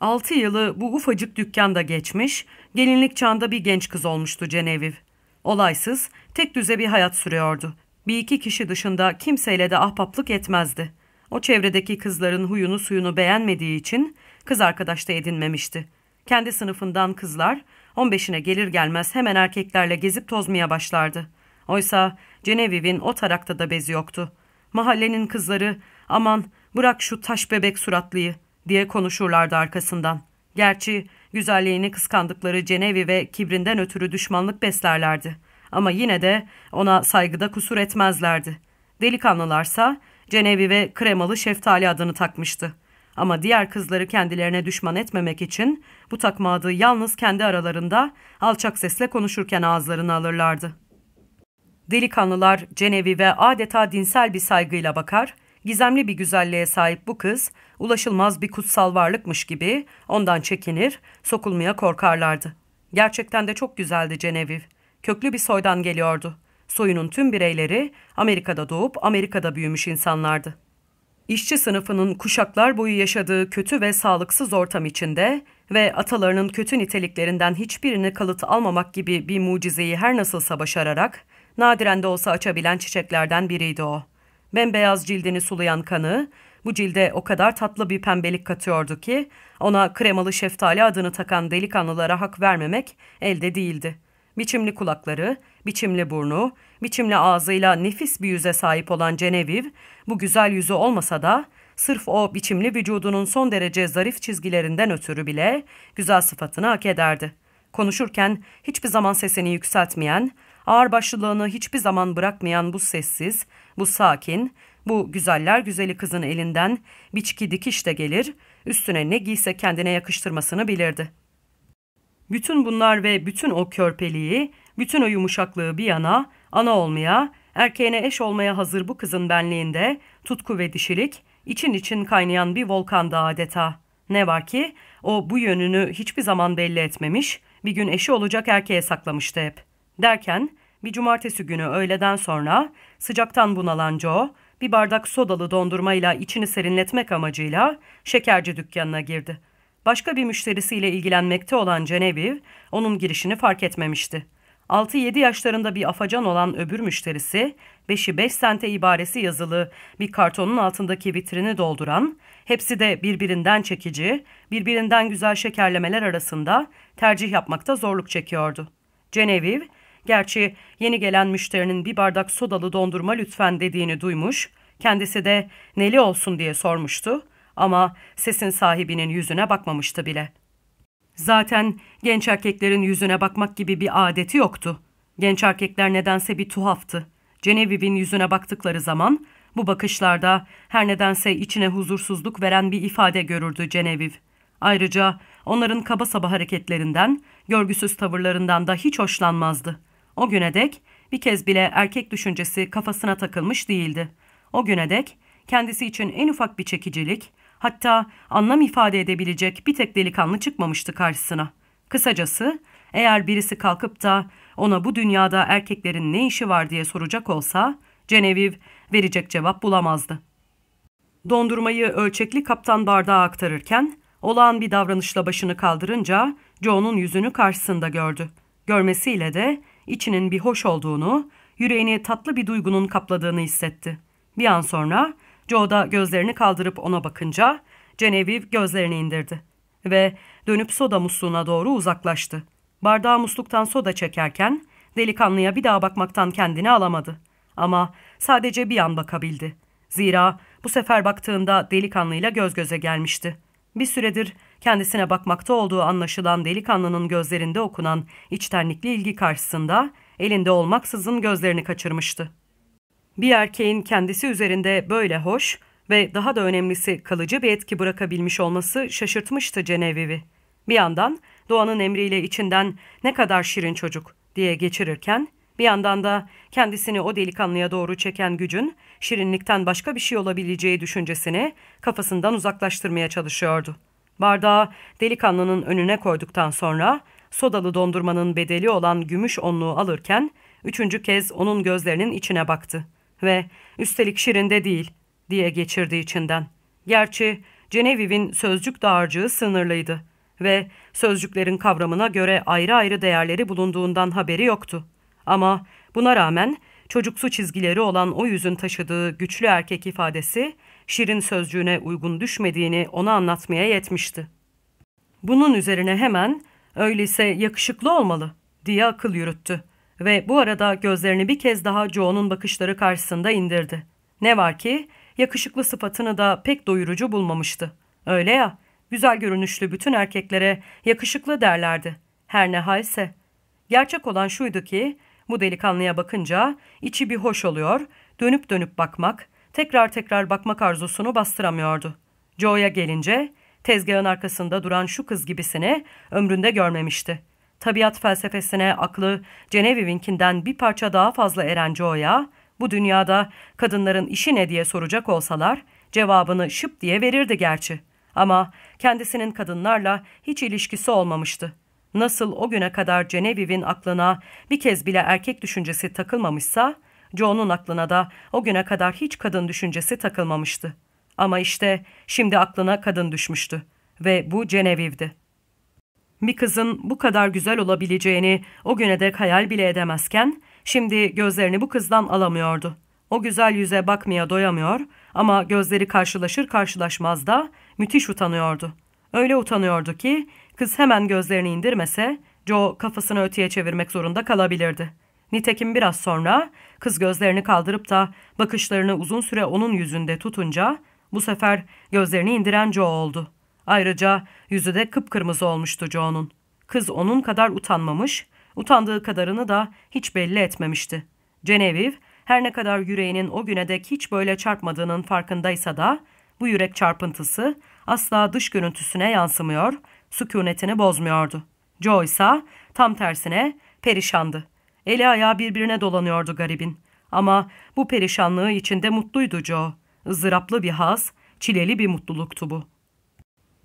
Altı yılı bu ufacık dükkanda geçmiş, gelinlik çağında bir genç kız olmuştu Genevieve. Olaysız, tek düze bir hayat sürüyordu. Bir iki kişi dışında kimseyle de ahbaplık etmezdi. O çevredeki kızların huyunu suyunu beğenmediği için kız arkadaş da edinmemişti. Kendi sınıfından kızlar 15'ine gelir gelmez hemen erkeklerle gezip tozmaya başlardı. Oysa Genevieve'in o tarakta da bezi yoktu. Mahallenin kızları aman bırak şu taş bebek suratlıyı diye konuşurlardı arkasından. Gerçi güzelliğini kıskandıkları Genevieve ve kibrinden ötürü düşmanlık beslerlerdi. Ama yine de ona saygıda kusur etmezlerdi. Delikanlılarsa Genevieve kremalı şeftali adını takmıştı. Ama diğer kızları kendilerine düşman etmemek için bu takma adı yalnız kendi aralarında alçak sesle konuşurken ağızlarını alırlardı. Delikanlılar Genevieve adeta dinsel bir saygıyla bakar, gizemli bir güzelliğe sahip bu kız ulaşılmaz bir kutsal varlıkmış gibi ondan çekinir, sokulmaya korkarlardı. Gerçekten de çok güzeldi Genevieve. Köklü bir soydan geliyordu. Soyunun tüm bireyleri Amerika'da doğup Amerika'da büyümüş insanlardı. İşçi sınıfının kuşaklar boyu yaşadığı kötü ve sağlıksız ortam içinde ve atalarının kötü niteliklerinden hiçbirini kalıt almamak gibi bir mucizeyi her nasılsa başararak nadiren de olsa açabilen çiçeklerden biriydi o. Bembeyaz cildini sulayan kanı bu cilde o kadar tatlı bir pembelik katıyordu ki ona kremalı şeftali adını takan delikanlılara hak vermemek elde değildi. Biçimli kulakları, biçimli burnu, biçimli ağzıyla nefis bir yüze sahip olan Genevieve, bu güzel yüzü olmasa da sırf o biçimli vücudunun son derece zarif çizgilerinden ötürü bile güzel sıfatını hak ederdi. Konuşurken hiçbir zaman sesini yükseltmeyen, ağırbaşlılığını hiçbir zaman bırakmayan bu sessiz, bu sakin, bu güzeller güzeli kızın elinden biçki dikiş de gelir, üstüne ne giyse kendine yakıştırmasını bilirdi. Bütün bunlar ve bütün o körpeliği, bütün o yumuşaklığı bir yana, ana olmaya, erkeğine eş olmaya hazır bu kızın benliğinde tutku ve dişilik, için için kaynayan bir volkandı adeta. Ne var ki o bu yönünü hiçbir zaman belli etmemiş, bir gün eşi olacak erkeğe saklamıştı hep. Derken bir cumartesi günü öğleden sonra sıcaktan bunalan Joe bir bardak sodalı dondurmayla içini serinletmek amacıyla şekerci dükkanına girdi. Başka bir müşterisiyle ilgilenmekte olan Genevieve onun girişini fark etmemişti. 6-7 yaşlarında bir afacan olan öbür müşterisi, 5'i 5 sente ibaresi yazılı bir kartonun altındaki vitrini dolduran, hepsi de birbirinden çekici, birbirinden güzel şekerlemeler arasında tercih yapmakta zorluk çekiyordu. Genevieve, gerçi yeni gelen müşterinin bir bardak sodalı dondurma lütfen dediğini duymuş, kendisi de neli olsun diye sormuştu ama sesin sahibinin yüzüne bakmamıştı bile. Zaten genç erkeklerin yüzüne bakmak gibi bir adeti yoktu. Genç erkekler nedense bir tuhaftı. Genevieve'in yüzüne baktıkları zaman bu bakışlarda her nedense içine huzursuzluk veren bir ifade görürdü Genevieve. Ayrıca onların kaba saba hareketlerinden, görgüsüz tavırlarından da hiç hoşlanmazdı. O güne dek bir kez bile erkek düşüncesi kafasına takılmış değildi. O güne dek kendisi için en ufak bir çekicilik, Hatta anlam ifade edebilecek bir tek delikanlı çıkmamıştı karşısına. Kısacası eğer birisi kalkıp da ona bu dünyada erkeklerin ne işi var diye soracak olsa Genevieve verecek cevap bulamazdı. Dondurmayı ölçekli kaptan bardağa aktarırken olağan bir davranışla başını kaldırınca Joe'nun yüzünü karşısında gördü. Görmesiyle de içinin bir hoş olduğunu, yüreğini tatlı bir duygunun kapladığını hissetti. Bir an sonra Joe da gözlerini kaldırıp ona bakınca Genevieve gözlerini indirdi ve dönüp soda musluğuna doğru uzaklaştı. Bardağı musluktan soda çekerken delikanlıya bir daha bakmaktan kendini alamadı. Ama sadece bir an bakabildi. Zira bu sefer baktığında delikanlıyla göz göze gelmişti. Bir süredir kendisine bakmakta olduğu anlaşılan delikanlının gözlerinde okunan içtenlikli ilgi karşısında elinde olmaksızın gözlerini kaçırmıştı. Bir erkeğin kendisi üzerinde böyle hoş ve daha da önemlisi kalıcı bir etki bırakabilmiş olması şaşırtmıştı Ceneviv'i. Bir yandan doğanın emriyle içinden ne kadar şirin çocuk diye geçirirken bir yandan da kendisini o delikanlıya doğru çeken gücün şirinlikten başka bir şey olabileceği düşüncesini kafasından uzaklaştırmaya çalışıyordu. Bardağı delikanlının önüne koyduktan sonra sodalı dondurmanın bedeli olan gümüş onluğu alırken üçüncü kez onun gözlerinin içine baktı ve üstelik şirin de değil diye geçirdi içinden. Gerçi Ceneviv'in sözcük dağarcığı sınırlıydı ve sözcüklerin kavramına göre ayrı ayrı değerleri bulunduğundan haberi yoktu. Ama buna rağmen çocuksu çizgileri olan o yüzün taşıdığı güçlü erkek ifadesi şirin sözcüğüne uygun düşmediğini ona anlatmaya yetmişti. Bunun üzerine hemen öyleyse yakışıklı olmalı diye akıl yürüttü ve bu arada gözlerini bir kez daha Joe'nun bakışları karşısında indirdi. Ne var ki yakışıklı sıfatını da pek doyurucu bulmamıştı. Öyle ya, güzel görünüşlü bütün erkeklere yakışıklı derlerdi. Her ne halse. Gerçek olan şuydu ki bu delikanlıya bakınca içi bir hoş oluyor, dönüp dönüp bakmak, tekrar tekrar bakmak arzusunu bastıramıyordu. Joe'ya gelince tezgahın arkasında duran şu kız gibisini ömründe görmemişti. Tabiat felsefesine aklı Genevieve'inkinden bir parça daha fazla eren Joe'ya bu dünyada kadınların işi ne diye soracak olsalar cevabını şıp diye verirdi gerçi. Ama kendisinin kadınlarla hiç ilişkisi olmamıştı. Nasıl o güne kadar Genevieve'in aklına bir kez bile erkek düşüncesi takılmamışsa, Joe'nun aklına da o güne kadar hiç kadın düşüncesi takılmamıştı. Ama işte şimdi aklına kadın düşmüştü ve bu Genevieve'di. Bir kızın bu kadar güzel olabileceğini o güne dek hayal bile edemezken, şimdi gözlerini bu kızdan alamıyordu. O güzel yüze bakmaya doyamıyor ama gözleri karşılaşır karşılaşmaz da müthiş utanıyordu. Öyle utanıyordu ki kız hemen gözlerini indirmese Joe kafasını öteye çevirmek zorunda kalabilirdi. Nitekim biraz sonra kız gözlerini kaldırıp da bakışlarını uzun süre onun yüzünde tutunca bu sefer gözlerini indiren Joe oldu. Ayrıca yüzü de kıpkırmızı olmuştu Joe'nun. Kız onun kadar utanmamış, utandığı kadarını da hiç belli etmemişti. Genevieve her ne kadar yüreğinin o güne dek hiç böyle çarpmadığının farkındaysa da bu yürek çarpıntısı asla dış görüntüsüne yansımıyor, sükunetini bozmuyordu. Joe ise tam tersine perişandı. Eli ayağı birbirine dolanıyordu garibin. Ama bu perişanlığı içinde mutluydu Joe. Izdıraplı bir haz, çileli bir mutluluktu bu.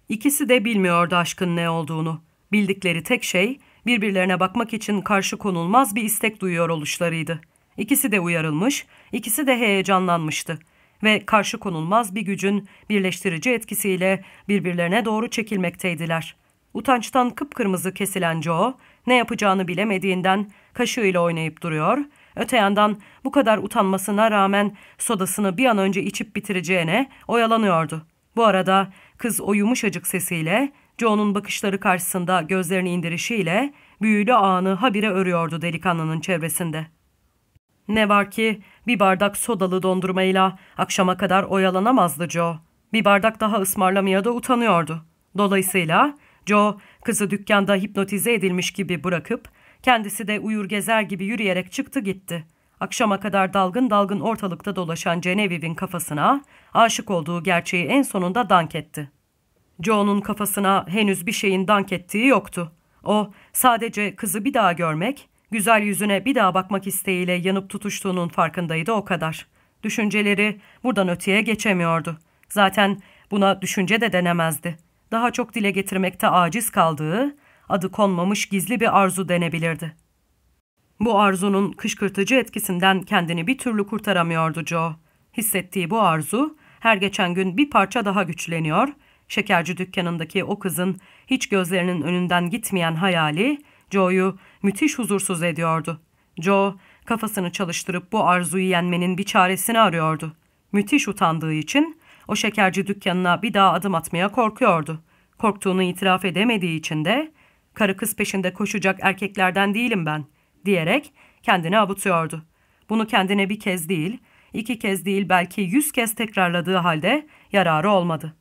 İkisi de bilmiyordu aşkın ne olduğunu. Bildikleri tek şey birbirlerine bakmak için karşı konulmaz bir istek duyuyor oluşlarıydı. İkisi de uyarılmış, ikisi de heyecanlanmıştı ve karşı konulmaz bir gücün birleştirici etkisiyle birbirlerine doğru çekilmekteydiler. Utançtan kıpkırmızı kesilen Joe, ne yapacağını bilemediğinden kaşığıyla oynayıp duruyor, öte yandan bu kadar utanmasına rağmen sodasını bir an önce içip bitireceğine oyalanıyordu. Bu arada kız o yumuşacık sesiyle, Joe'nun bakışları karşısında gözlerini indirişiyle büyülü ağını habire örüyordu delikanlının çevresinde. Ne var ki bir bardak sodalı dondurmayla akşama kadar oyalanamazdı Joe. Bir bardak daha ısmarlamaya da utanıyordu. Dolayısıyla Joe kızı dükkanda hipnotize edilmiş gibi bırakıp kendisi de uyur gezer gibi yürüyerek çıktı gitti. Akşama kadar dalgın dalgın ortalıkta dolaşan Genevieve'in kafasına aşık olduğu gerçeği en sonunda dank etti. Joe'nun kafasına henüz bir şeyin dank ettiği yoktu. O sadece kızı bir daha görmek, güzel yüzüne bir daha bakmak isteğiyle yanıp tutuştuğunun farkındaydı o kadar. Düşünceleri buradan öteye geçemiyordu. Zaten buna düşünce de denemezdi. Daha çok dile getirmekte aciz kaldığı, adı konmamış gizli bir arzu denebilirdi. Bu arzunun kışkırtıcı etkisinden kendini bir türlü kurtaramıyordu Joe. Hissettiği bu arzu her geçen gün bir parça daha güçleniyor, şekerci dükkanındaki o kızın hiç gözlerinin önünden gitmeyen hayali Joe'yu müthiş huzursuz ediyordu. Joe kafasını çalıştırıp bu arzuyu yenmenin bir çaresini arıyordu. Müthiş utandığı için o şekerci dükkanına bir daha adım atmaya korkuyordu. Korktuğunu itiraf edemediği için de karı kız peşinde koşacak erkeklerden değilim ben diyerek kendini avutuyordu. Bunu kendine bir kez değil, iki kez değil belki yüz kez tekrarladığı halde yararı olmadı.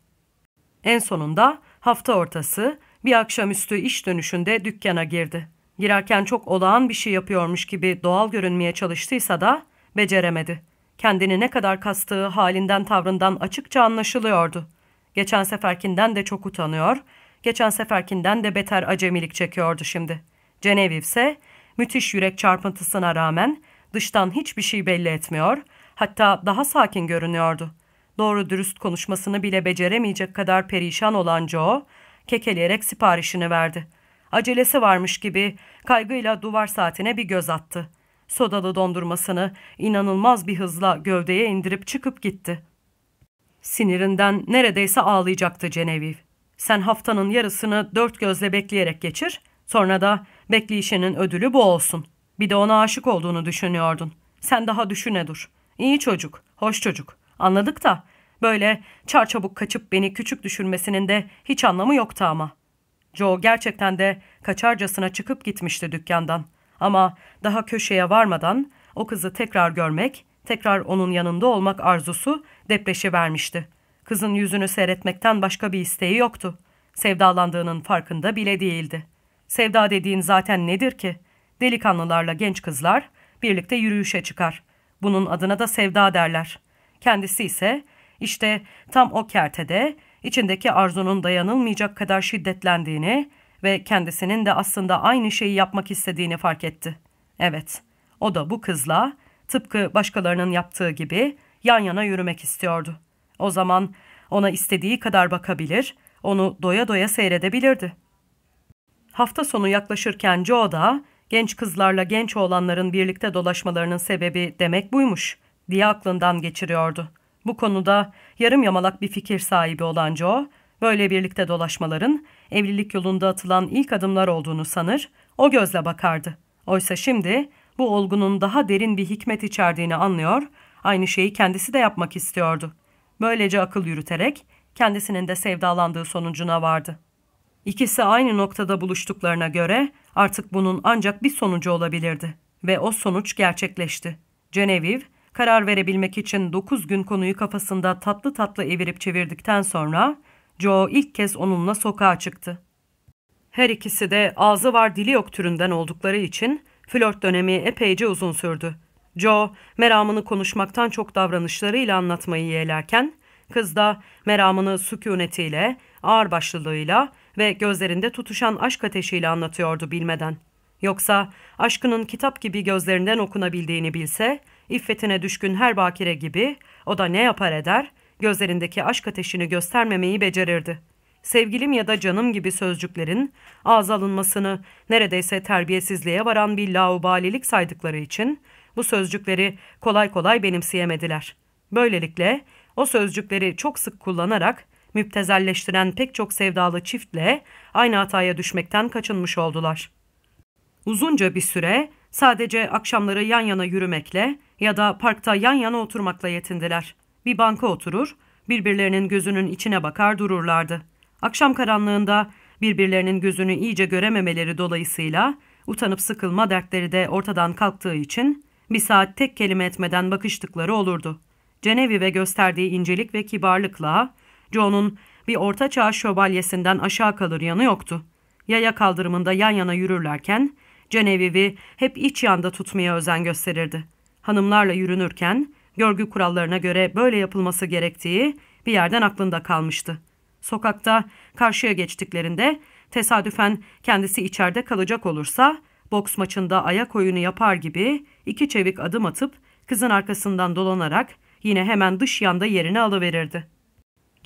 En sonunda hafta ortası bir akşamüstü iş dönüşünde dükkana girdi. Girerken çok olağan bir şey yapıyormuş gibi doğal görünmeye çalıştıysa da beceremedi. Kendini ne kadar kastığı halinden tavrından açıkça anlaşılıyordu. Geçen seferkinden de çok utanıyor, geçen seferkinden de beter acemilik çekiyordu şimdi. Genevieve ise müthiş yürek çarpıntısına rağmen dıştan hiçbir şey belli etmiyor, hatta daha sakin görünüyordu. Doğru dürüst konuşmasını bile beceremeyecek kadar perişan olan Joe, kekeleyerek siparişini verdi. Acelesi varmış gibi kaygıyla duvar saatine bir göz attı. Sodalı dondurmasını inanılmaz bir hızla gövdeye indirip çıkıp gitti. Sinirinden neredeyse ağlayacaktı Genevieve. Sen haftanın yarısını dört gözle bekleyerek geçir, sonra da bekleyişinin ödülü bu olsun. Bir de ona aşık olduğunu düşünüyordun. Sen daha düşüne dur. İyi çocuk, hoş çocuk. Anladık da böyle çarçabuk kaçıp beni küçük düşürmesinin de hiç anlamı yoktu ama. Joe gerçekten de kaçarcasına çıkıp gitmişti dükkandan. Ama daha köşeye varmadan o kızı tekrar görmek, tekrar onun yanında olmak arzusu depreşe vermişti. Kızın yüzünü seyretmekten başka bir isteği yoktu. Sevdalandığının farkında bile değildi. Sevda dediğin zaten nedir ki? Delikanlılarla genç kızlar birlikte yürüyüşe çıkar. Bunun adına da sevda derler. Kendisi ise işte tam o kertede içindeki arzunun dayanılmayacak kadar şiddetlendiğini ve kendisinin de aslında aynı şeyi yapmak istediğini fark etti. Evet, o da bu kızla tıpkı başkalarının yaptığı gibi yan yana yürümek istiyordu. O zaman ona istediği kadar bakabilir, onu doya doya seyredebilirdi. Hafta sonu yaklaşırken Joe da genç kızlarla genç oğlanların birlikte dolaşmalarının sebebi demek buymuş diye aklından geçiriyordu. Bu konuda yarım yamalak bir fikir sahibi olan Joe, böyle birlikte dolaşmaların evlilik yolunda atılan ilk adımlar olduğunu sanır, o gözle bakardı. Oysa şimdi bu olgunun daha derin bir hikmet içerdiğini anlıyor, aynı şeyi kendisi de yapmak istiyordu. Böylece akıl yürüterek kendisinin de sevdalandığı sonucuna vardı. İkisi aynı noktada buluştuklarına göre artık bunun ancak bir sonucu olabilirdi. Ve o sonuç gerçekleşti. Genevieve, karar verebilmek için dokuz gün konuyu kafasında tatlı tatlı evirip çevirdikten sonra Joe ilk kez onunla sokağa çıktı. Her ikisi de ağzı var dili yok türünden oldukları için flört dönemi epeyce uzun sürdü. Joe meramını konuşmaktan çok davranışlarıyla anlatmayı yeğlerken, kız da meramını sükunetiyle, ağırbaşlılığıyla ve gözlerinde tutuşan aşk ateşiyle anlatıyordu bilmeden. Yoksa aşkının kitap gibi gözlerinden okunabildiğini bilse, iffetine düşkün her bakire gibi o da ne yapar eder, gözlerindeki aşk ateşini göstermemeyi becerirdi. Sevgilim ya da canım gibi sözcüklerin ağız alınmasını neredeyse terbiyesizliğe varan bir laubalilik saydıkları için bu sözcükleri kolay kolay benimseyemediler. Böylelikle o sözcükleri çok sık kullanarak müptezelleştiren pek çok sevdalı çiftle aynı hataya düşmekten kaçınmış oldular. Uzunca bir süre sadece akşamları yan yana yürümekle ya da parkta yan yana oturmakla yetindiler. Bir banka oturur, birbirlerinin gözünün içine bakar dururlardı. Akşam karanlığında birbirlerinin gözünü iyice görememeleri dolayısıyla utanıp sıkılma dertleri de ortadan kalktığı için bir saat tek kelime etmeden bakıştıkları olurdu. Genevieve gösterdiği incelik ve kibarlıkla Joe'nun bir ortaçağ şövalyesinden aşağı kalır yanı yoktu. Yaya kaldırımında yan yana yürürlerken Genevieve'i hep iç yanda tutmaya özen gösterirdi. Hanımlarla yürünürken görgü kurallarına göre böyle yapılması gerektiği bir yerden aklında kalmıştı. Sokakta karşıya geçtiklerinde tesadüfen kendisi içeride kalacak olursa boks maçında ayak oyunu yapar gibi iki çevik adım atıp kızın arkasından dolanarak yine hemen dış yanda yerini alıverirdi.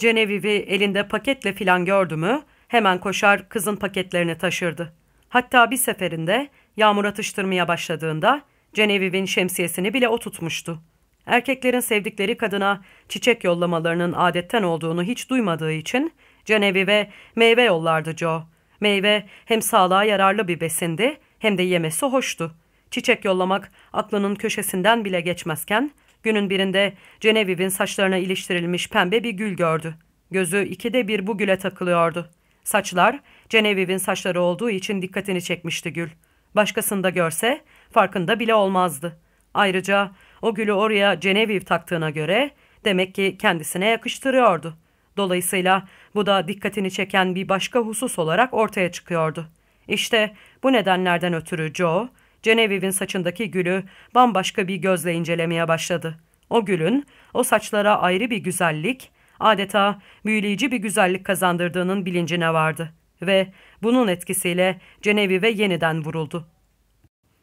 Genevieve'i elinde paketle filan gördü mü hemen koşar kızın paketlerini taşırdı. Hatta bir seferinde yağmur atıştırmaya başladığında Genevieve'in şemsiyesini bile o tutmuştu. Erkeklerin sevdikleri kadına çiçek yollamalarının adetten olduğunu hiç duymadığı için Genevieve meyve yollardı Joe. Meyve hem sağlığa yararlı bir besindi hem de yemesi hoştu. Çiçek yollamak aklının köşesinden bile geçmezken günün birinde Genevieve'in saçlarına iliştirilmiş pembe bir gül gördü. Gözü ikide bir bu güle takılıyordu. Saçlar Genevieve'in saçları olduğu için dikkatini çekmişti gül. Başkasında görse farkında bile olmazdı. Ayrıca O gülü oraya Genevieve taktığına göre demek ki kendisine yakıştırıyordu. Dolayısıyla bu da dikkatini çeken bir başka husus olarak ortaya çıkıyordu. İşte bu nedenlerden ötürü Joe, Genevieve'in saçındaki gülü bambaşka bir gözle incelemeye başladı. O gülün o saçlara ayrı bir güzellik, adeta büyüleyici bir güzellik kazandırdığının bilincine vardı ve bunun etkisiyle Genevieve yeniden vuruldu.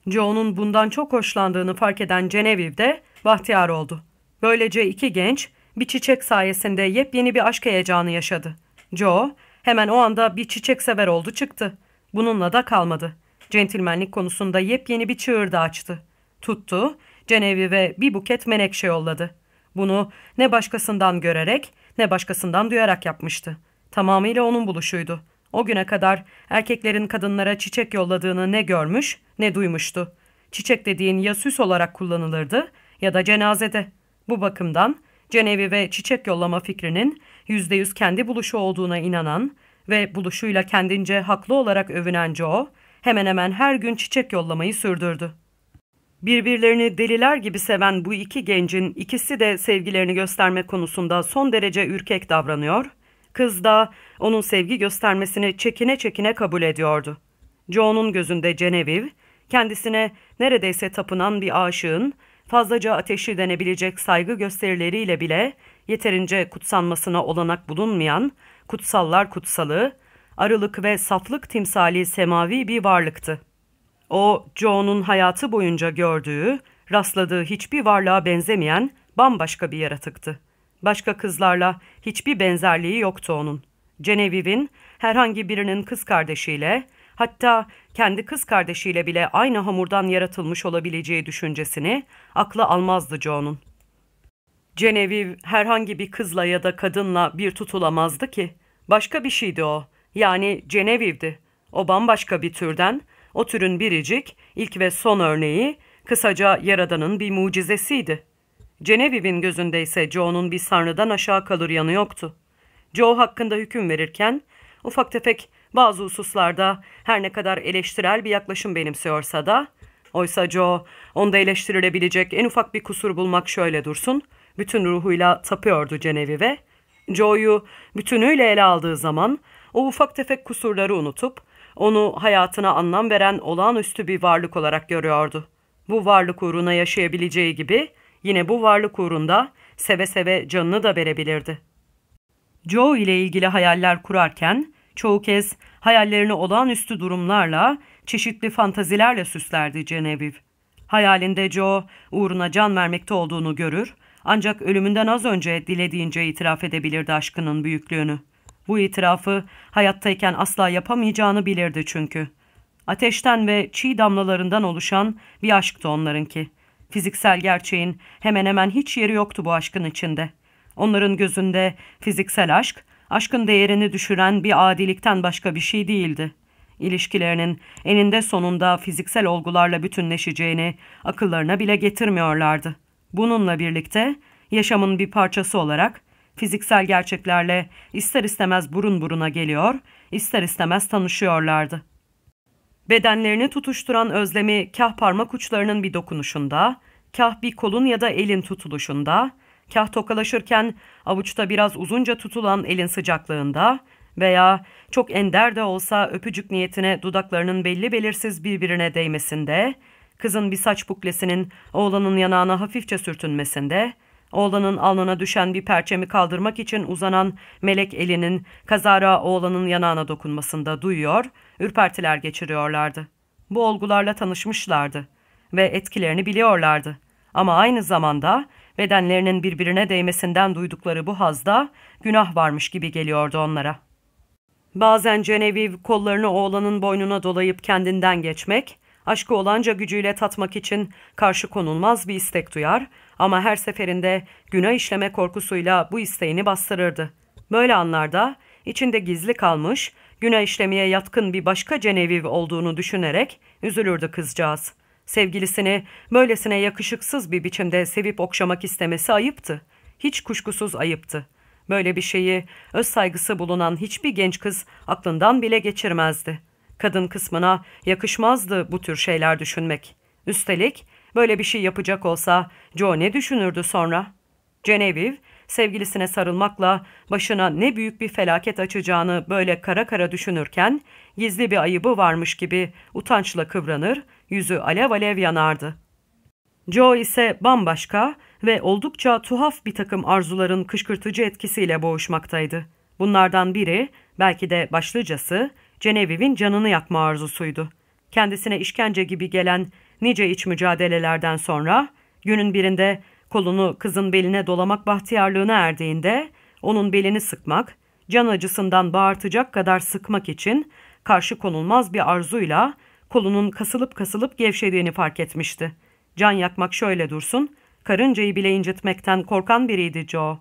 Joe'nun bundan çok hoşlandığını fark eden Genevieve de bahtiyar oldu. Böylece iki genç bir çiçek sayesinde yepyeni bir aşk heyecanı yaşadı. Joe hemen o anda bir çiçek sever oldu çıktı. Bununla da kalmadı. Centilmenlik konusunda yepyeni bir çığır da açtı. Tuttu, Genevieve'e bir buket menekşe yolladı. Bunu ne başkasından görerek ne başkasından duyarak yapmıştı. Tamamıyla onun buluşuydu. O güne kadar erkeklerin kadınlara çiçek yolladığını ne görmüş ne duymuştu. Çiçek dediğin ya süs olarak kullanılırdı ya da cenazede. Bu bakımdan Cenevi ve çiçek yollama fikrinin yüzde yüz kendi buluşu olduğuna inanan ve buluşuyla kendince haklı olarak övünen Joe, hemen hemen her gün çiçek yollamayı sürdürdü. Birbirlerini deliler gibi seven bu iki gencin ikisi de sevgilerini gösterme konusunda son derece ürkek davranıyor, kız da onun sevgi göstermesini çekine çekine kabul ediyordu. Joe'nun gözünde Genevieve, kendisine neredeyse tapınan bir aşığın fazlaca ateşi denebilecek saygı gösterileriyle bile yeterince kutsanmasına olanak bulunmayan kutsallar kutsalı, arılık ve saflık timsali semavi bir varlıktı. O, Joe'nun hayatı boyunca gördüğü, rastladığı hiçbir varlığa benzemeyen bambaşka bir yaratıktı. Başka kızlarla hiçbir benzerliği yoktu onun. Genevieve'in herhangi birinin kız kardeşiyle, hatta kendi kız kardeşiyle bile aynı hamurdan yaratılmış olabileceği düşüncesini akla almazdı Joe'nun. Genevieve herhangi bir kızla ya da kadınla bir tutulamazdı ki. Başka bir şeydi o. Yani Genevieve'di. O bambaşka bir türden, o türün biricik, ilk ve son örneği, kısaca Yaradan'ın bir mucizesiydi. Genevieve'in gözünde ise Joe'nun bir sanrıdan aşağı kalır yanı yoktu. Joe hakkında hüküm verirken, ufak tefek bazı hususlarda her ne kadar eleştirel bir yaklaşım benimsiyorsa da, oysa Joe onda eleştirilebilecek en ufak bir kusur bulmak şöyle dursun, bütün ruhuyla tapıyordu Genevieve'e. Joe'yu bütünüyle ele aldığı zaman o ufak tefek kusurları unutup onu hayatına anlam veren olağanüstü bir varlık olarak görüyordu. Bu varlık uğruna yaşayabileceği gibi yine bu varlık uğrunda seve seve canını da verebilirdi. Joe ile ilgili hayaller kurarken çoğu kez hayallerini olağanüstü durumlarla, çeşitli fantazilerle süslerdi Genevieve. Hayalinde Joe uğruna can vermekte olduğunu görür ancak ölümünden az önce dilediğince itiraf edebilirdi aşkının büyüklüğünü. Bu itirafı hayattayken asla yapamayacağını bilirdi çünkü. Ateşten ve çiğ damlalarından oluşan bir aşktı onlarınki. Fiziksel gerçeğin hemen hemen hiç yeri yoktu bu aşkın içinde. Onların gözünde fiziksel aşk, aşkın değerini düşüren bir adilikten başka bir şey değildi. İlişkilerinin eninde sonunda fiziksel olgularla bütünleşeceğini akıllarına bile getirmiyorlardı. Bununla birlikte yaşamın bir parçası olarak fiziksel gerçeklerle ister istemez burun buruna geliyor, ister istemez tanışıyorlardı. Bedenlerini tutuşturan özlemi kah parmak uçlarının bir dokunuşunda, kah bir kolun ya da elin tutuluşunda, kah tokalaşırken avuçta biraz uzunca tutulan elin sıcaklığında veya çok ender de olsa öpücük niyetine dudaklarının belli belirsiz birbirine değmesinde, kızın bir saç buklesinin oğlanın yanağına hafifçe sürtünmesinde, oğlanın alnına düşen bir perçemi kaldırmak için uzanan melek elinin kazara oğlanın yanağına dokunmasında duyuyor, ürpertiler geçiriyorlardı. Bu olgularla tanışmışlardı ve etkilerini biliyorlardı. Ama aynı zamanda bedenlerinin birbirine değmesinden duydukları bu hazda günah varmış gibi geliyordu onlara. Bazen Genevieve kollarını oğlanın boynuna dolayıp kendinden geçmek, aşkı olanca gücüyle tatmak için karşı konulmaz bir istek duyar ama her seferinde günah işleme korkusuyla bu isteğini bastırırdı. Böyle anlarda içinde gizli kalmış, günah işlemeye yatkın bir başka Genevieve olduğunu düşünerek üzülürdü kızcağız. Sevgilisini böylesine yakışıksız bir biçimde sevip okşamak istemesi ayıptı. Hiç kuşkusuz ayıptı. Böyle bir şeyi öz saygısı bulunan hiçbir genç kız aklından bile geçirmezdi. Kadın kısmına yakışmazdı bu tür şeyler düşünmek. Üstelik Böyle bir şey yapacak olsa Joe ne düşünürdü sonra? Genevieve, sevgilisine sarılmakla başına ne büyük bir felaket açacağını böyle kara kara düşünürken gizli bir ayıbı varmış gibi utançla kıvranır, yüzü alev alev yanardı. Joe ise bambaşka ve oldukça tuhaf bir takım arzuların kışkırtıcı etkisiyle boğuşmaktaydı. Bunlardan biri, belki de başlıcası, Genevieve'in canını yakma arzusuydu. Kendisine işkence gibi gelen nice iç mücadelelerden sonra, günün birinde kolunu kızın beline dolamak bahtiyarlığına erdiğinde, onun belini sıkmak, can acısından bağırtacak kadar sıkmak için karşı konulmaz bir arzuyla kolunun kasılıp kasılıp gevşediğini fark etmişti. Can yakmak şöyle dursun, karıncayı bile incitmekten korkan biriydi Joe.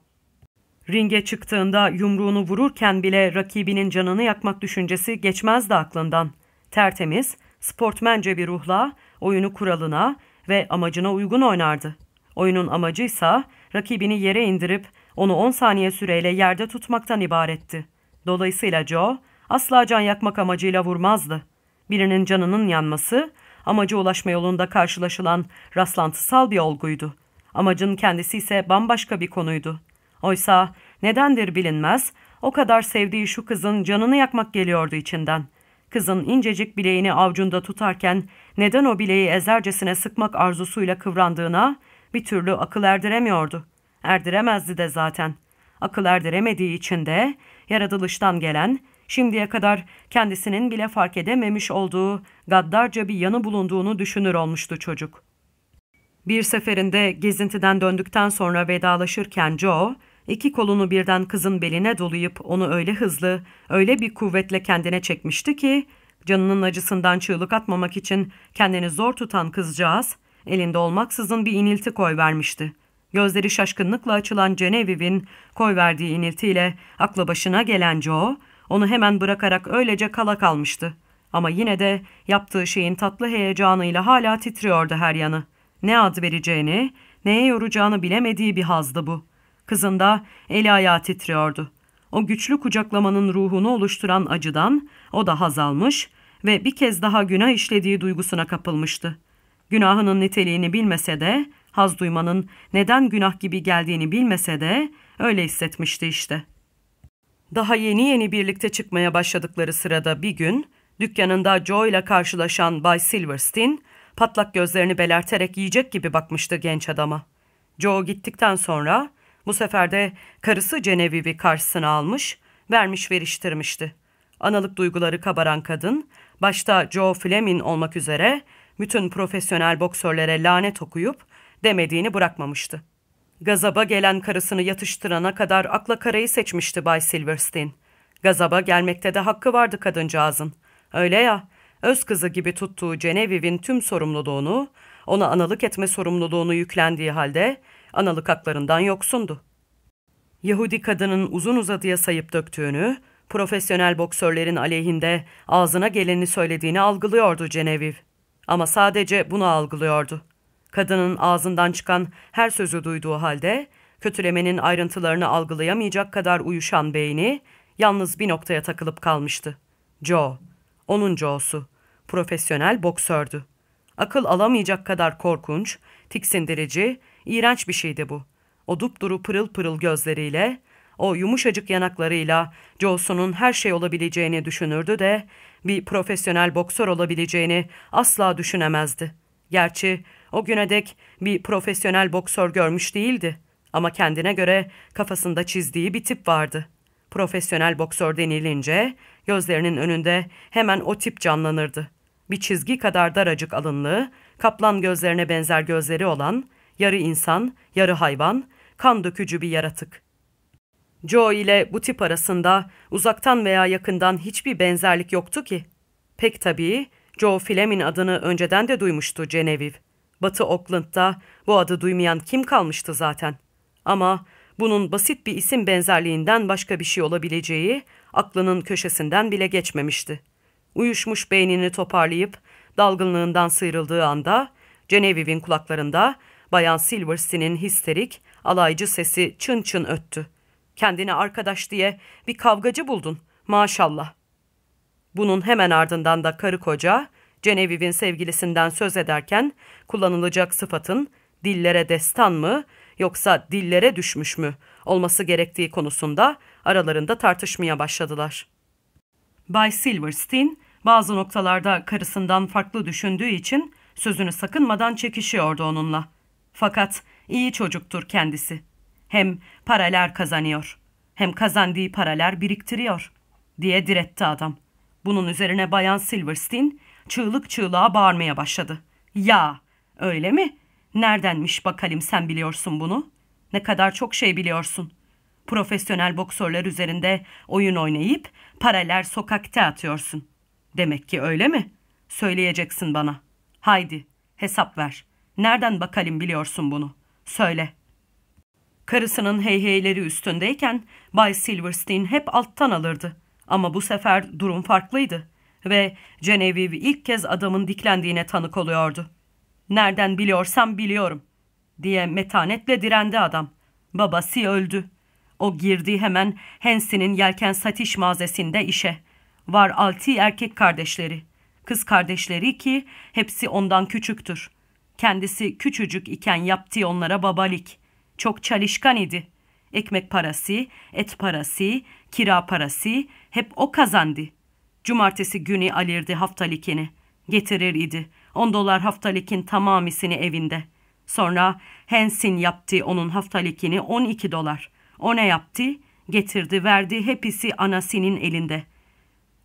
Ringe çıktığında yumruğunu vururken bile rakibinin canını yakmak düşüncesi geçmezdi aklından. Tertemiz, sportmence bir ruhla oyunu kuralına ve amacına uygun oynardı. Oyunun amacıysa rakibini yere indirip onu 10 saniye süreyle yerde tutmaktan ibaretti. Dolayısıyla Joe asla can yakmak amacıyla vurmazdı. Birinin canının yanması amaca ulaşma yolunda karşılaşılan rastlantısal bir olguydu. Amacın kendisi ise bambaşka bir konuydu. Oysa nedendir bilinmez, o kadar sevdiği şu kızın canını yakmak geliyordu içinden. Kızın incecik bileğini avcunda tutarken neden o bileği ezercesine sıkmak arzusuyla kıvrandığına bir türlü akıl erdiremiyordu. Erdiremezdi de zaten. Akıl erdiremediği için de yaratılıştan gelen, şimdiye kadar kendisinin bile fark edememiş olduğu gaddarca bir yanı bulunduğunu düşünür olmuştu çocuk. Bir seferinde gezintiden döndükten sonra vedalaşırken Joe, iki kolunu birden kızın beline dolayıp onu öyle hızlı, öyle bir kuvvetle kendine çekmişti ki, canının acısından çığlık atmamak için kendini zor tutan kızcağız, elinde olmaksızın bir inilti koy vermişti. Gözleri şaşkınlıkla açılan Genevieve'in koy verdiği iniltiyle aklı başına gelen Joe, onu hemen bırakarak öylece kala kalmıştı. Ama yine de yaptığı şeyin tatlı heyecanıyla hala titriyordu her yanı. Ne ad vereceğini, neye yoracağını bilemediği bir hazdı bu. Kızında eli ayağı titriyordu. O güçlü kucaklamanın ruhunu oluşturan acıdan o da haz almış ve bir kez daha günah işlediği duygusuna kapılmıştı. Günahının niteliğini bilmese de, haz duymanın neden günah gibi geldiğini bilmese de öyle hissetmişti işte. Daha yeni yeni birlikte çıkmaya başladıkları sırada bir gün dükkanında Joe ile karşılaşan Bay Silverstein patlak gözlerini belerterek yiyecek gibi bakmıştı genç adama. Joe gittikten sonra bu sefer de karısı Genevieve'i karşısına almış, vermiş veriştirmişti. Analık duyguları kabaran kadın, başta Joe Fleming olmak üzere bütün profesyonel boksörlere lanet okuyup demediğini bırakmamıştı. Gazaba gelen karısını yatıştırana kadar akla karayı seçmişti Bay Silverstein. Gazaba gelmekte de hakkı vardı kadıncağızın. Öyle ya, öz kızı gibi tuttuğu Genevieve'in tüm sorumluluğunu, ona analık etme sorumluluğunu yüklendiği halde analık haklarından yoksundu. Yahudi kadının uzun uzadıya sayıp döktüğünü, profesyonel boksörlerin aleyhinde ağzına geleni söylediğini algılıyordu Genevieve. Ama sadece bunu algılıyordu. Kadının ağzından çıkan her sözü duyduğu halde, kötülemenin ayrıntılarını algılayamayacak kadar uyuşan beyni, yalnız bir noktaya takılıp kalmıştı. Joe, onun Joe'su, profesyonel boksördü. Akıl alamayacak kadar korkunç, tiksindirici, iğrenç bir şeydi bu. O dupduru pırıl pırıl gözleriyle, o yumuşacık yanaklarıyla Joe'sunun her şey olabileceğini düşünürdü de bir profesyonel boksör olabileceğini asla düşünemezdi. Gerçi o güne dek bir profesyonel boksör görmüş değildi ama kendine göre kafasında çizdiği bir tip vardı. Profesyonel boksör denilince gözlerinin önünde hemen o tip canlanırdı. Bir çizgi kadar daracık alınlı, kaplan gözlerine benzer gözleri olan, yarı insan, yarı hayvan, kan dökücü bir yaratık. Joe ile bu tip arasında uzaktan veya yakından hiçbir benzerlik yoktu ki. Pek tabii Joe Fleming adını önceden de duymuştu Genevieve. Batı Oakland'da bu adı duymayan kim kalmıştı zaten. Ama bunun basit bir isim benzerliğinden başka bir şey olabileceği aklının köşesinden bile geçmemişti. Uyuşmuş beynini toparlayıp dalgınlığından sıyrıldığı anda Genevieve'in kulaklarında Bayan Silverstein'in histerik, alaycı sesi çın çın öttü. Kendine arkadaş diye bir kavgacı buldun. Maşallah. Bunun hemen ardından da karı koca Genevieve'in sevgilisinden söz ederken kullanılacak sıfatın dillere destan mı yoksa dillere düşmüş mü olması gerektiği konusunda aralarında tartışmaya başladılar. Bay Silverstein bazı noktalarda karısından farklı düşündüğü için sözünü sakınmadan çekişiyordu onunla. Fakat iyi çocuktur kendisi. Hem paralar kazanıyor, hem kazandığı paralar biriktiriyor, diye diretti adam. Bunun üzerine Bayan Silverstein çığlık çığlığa bağırmaya başladı. Ya, öyle mi? Neredenmiş bakalım sen biliyorsun bunu? Ne kadar çok şey biliyorsun. Profesyonel boksörler üzerinde oyun oynayıp paralar sokakta atıyorsun. Demek ki öyle mi? Söyleyeceksin bana. Haydi, hesap ver. Nereden bakalım biliyorsun bunu? Söyle. Karısının heyheyleri üstündeyken Bay Silverstein hep alttan alırdı. Ama bu sefer durum farklıydı ve Genevieve ilk kez adamın diklendiğine tanık oluyordu. Nereden biliyorsam biliyorum diye metanetle direndi adam. Babası öldü. O girdi hemen Hensi'nin yelken satış mağazasında işe. Var altı erkek kardeşleri. Kız kardeşleri ki hepsi ondan küçüktür. Kendisi küçücük iken yaptığı onlara babalik. Çok çalışkan idi. Ekmek parası, et parası, kira parası hep o kazandı. Cumartesi günü alirdi haftalikini. Getirir idi. 10 dolar haftalikin tamamisini evinde. Sonra Hensin yaptı onun haftalikini 12 dolar. O ne yaptı? Getirdi verdi hepsi anasının elinde.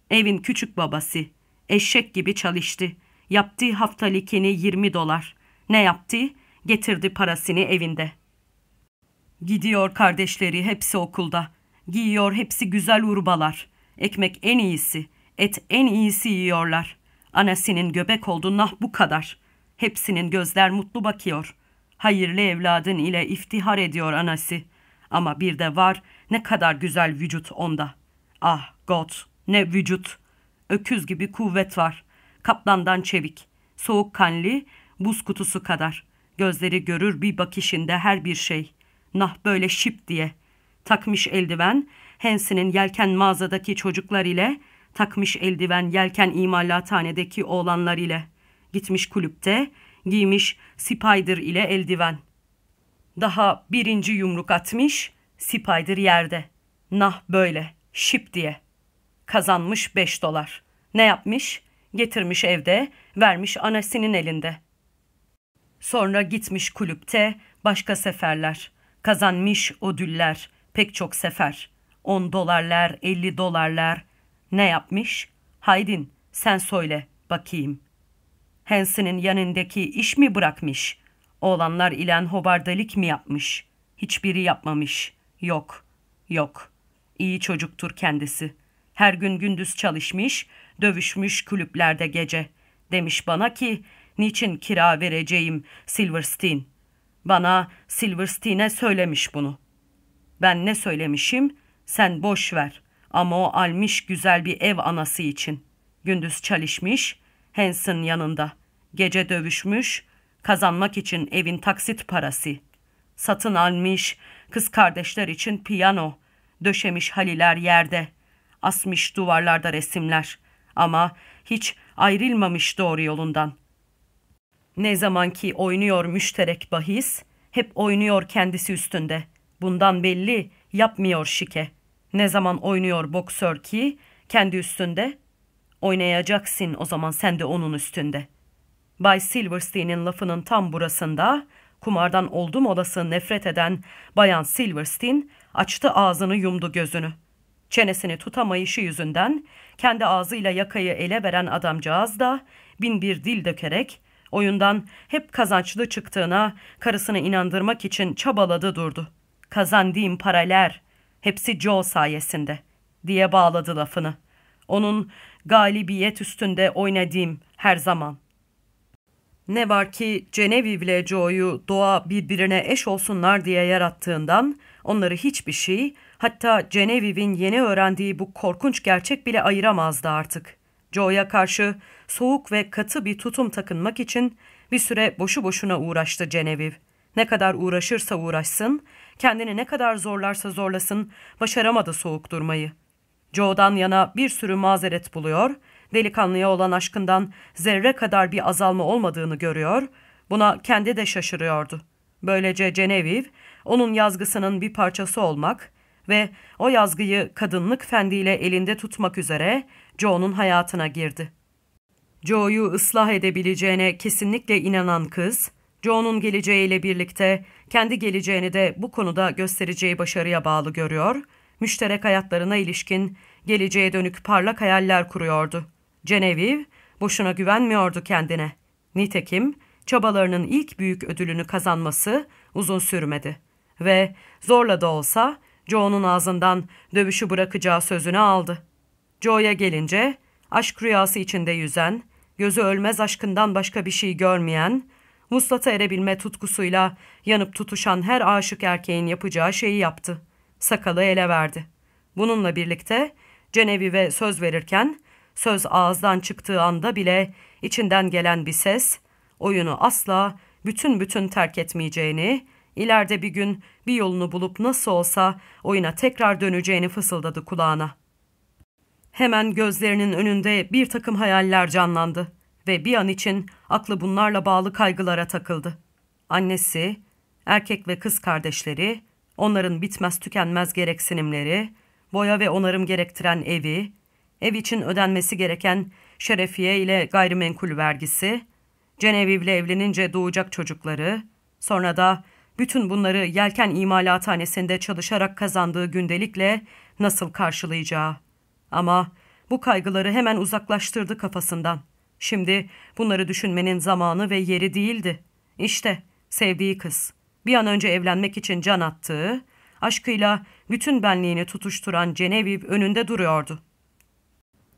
Evin küçük babası. Eşek gibi çalıştı. Yaptığı haftalikini 20 dolar. Ne yaptı? Getirdi parasını evinde. Gidiyor kardeşleri hepsi okulda. Giyiyor hepsi güzel urbalar. Ekmek en iyisi. Et en iyisi yiyorlar. Anasının göbek oldu nah bu kadar. Hepsinin gözler mutlu bakıyor. Hayırlı evladın ile iftihar ediyor anası. Ama bir de var ne kadar güzel vücut onda. Ah God ne vücut. Öküz gibi kuvvet var. Kaplandan çevik. Soğukkanlı buz kutusu kadar. Gözleri görür bir bakışında her bir şey. Nah böyle şip diye. Takmış eldiven, Hensi'nin yelken mağazadaki çocuklar ile takmış eldiven yelken imalathanedeki oğlanlar ile. Gitmiş kulüpte, giymiş Spider ile eldiven. Daha birinci yumruk atmış, Spider yerde. Nah böyle, şip diye. Kazanmış beş dolar. Ne yapmış? Getirmiş evde, vermiş anasının elinde. Sonra gitmiş kulüpte, başka seferler. Kazanmış ödüller, pek çok sefer. On dolarlar, elli dolarlar, ne yapmış? Haydin sen söyle bakayım. Hansen'in yanındaki iş mi bırakmış? Oğlanlar ilen hobardalık mi yapmış? Hiçbiri yapmamış. Yok, yok. İyi çocuktur kendisi. Her gün gündüz çalışmış, dövüşmüş kulüplerde gece. Demiş bana ki, niçin kira vereceğim Silverstein? Bana Silverstein'e söylemiş bunu. Ben ne söylemişim? Sen boş ver. Ama o almış güzel bir ev anası için. Gündüz çalışmış, Hanson yanında. Gece dövüşmüş, kazanmak için evin taksit parası. Satın almış, kız kardeşler için piyano. Döşemiş haliler yerde. Asmış duvarlarda resimler. Ama hiç ayrılmamış doğru yolundan. Ne zaman ki oynuyor müşterek bahis, hep oynuyor kendisi üstünde. Bundan belli yapmıyor şike.'' Ne zaman oynuyor boksör ki kendi üstünde? Oynayacaksın o zaman sen de onun üstünde. Bay Silverstein'in lafının tam burasında kumardan oldum olası nefret eden Bayan Silverstein açtı ağzını yumdu gözünü. Çenesini tutamayışı yüzünden kendi ağzıyla yakayı ele veren adamcağız da bin bir dil dökerek oyundan hep kazançlı çıktığına karısını inandırmak için çabaladı durdu. Kazandığım paralar, Hepsi Joe sayesinde diye bağladı lafını. Onun galibiyet üstünde oynadığım her zaman. Ne var ki Genevieve ile Joe'yu doğa birbirine eş olsunlar diye yarattığından onları hiçbir şey hatta Genevieve'in yeni öğrendiği bu korkunç gerçek bile ayıramazdı artık. Joe'ya karşı soğuk ve katı bir tutum takınmak için bir süre boşu boşuna uğraştı Genevieve. Ne kadar uğraşırsa uğraşsın, kendini ne kadar zorlarsa zorlasın, başaramadı soğuk durmayı. Joe'dan yana bir sürü mazeret buluyor, Delikanlıya olan aşkından zerre kadar bir azalma olmadığını görüyor, buna kendi de şaşırıyordu. Böylece Genevieve, onun yazgısının bir parçası olmak ve o yazgıyı kadınlık fendiyle elinde tutmak üzere Joe'nun hayatına girdi. Joe'yu ıslah edebileceğine kesinlikle inanan kız, Joe'nun geleceğiyle birlikte kendi geleceğini de bu konuda göstereceği başarıya bağlı görüyor, müşterek hayatlarına ilişkin geleceğe dönük parlak hayaller kuruyordu. Genevieve boşuna güvenmiyordu kendine. Nitekim çabalarının ilk büyük ödülünü kazanması uzun sürmedi ve zorla da olsa Joe'nun ağzından dövüşü bırakacağı sözünü aldı. Joe'ya gelince aşk rüyası içinde yüzen, gözü ölmez aşkından başka bir şey görmeyen, vuslata erebilme tutkusuyla yanıp tutuşan her aşık erkeğin yapacağı şeyi yaptı. Sakalı ele verdi. Bununla birlikte Cenevieve'e söz verirken, söz ağızdan çıktığı anda bile içinden gelen bir ses, oyunu asla bütün bütün terk etmeyeceğini, ileride bir gün bir yolunu bulup nasıl olsa oyuna tekrar döneceğini fısıldadı kulağına. Hemen gözlerinin önünde bir takım hayaller canlandı ve bir an için aklı bunlarla bağlı kaygılara takıldı. Annesi, erkek ve kız kardeşleri, onların bitmez tükenmez gereksinimleri, boya ve onarım gerektiren evi, ev için ödenmesi gereken şerefiye ile gayrimenkul vergisi, Ceneviv'le evlenince doğacak çocukları, sonra da bütün bunları yelken imalathanesinde çalışarak kazandığı gündelikle nasıl karşılayacağı. Ama bu kaygıları hemen uzaklaştırdı kafasından. Şimdi bunları düşünmenin zamanı ve yeri değildi. İşte sevdiği kız. Bir an önce evlenmek için can attığı, aşkıyla bütün benliğini tutuşturan Genevieve önünde duruyordu.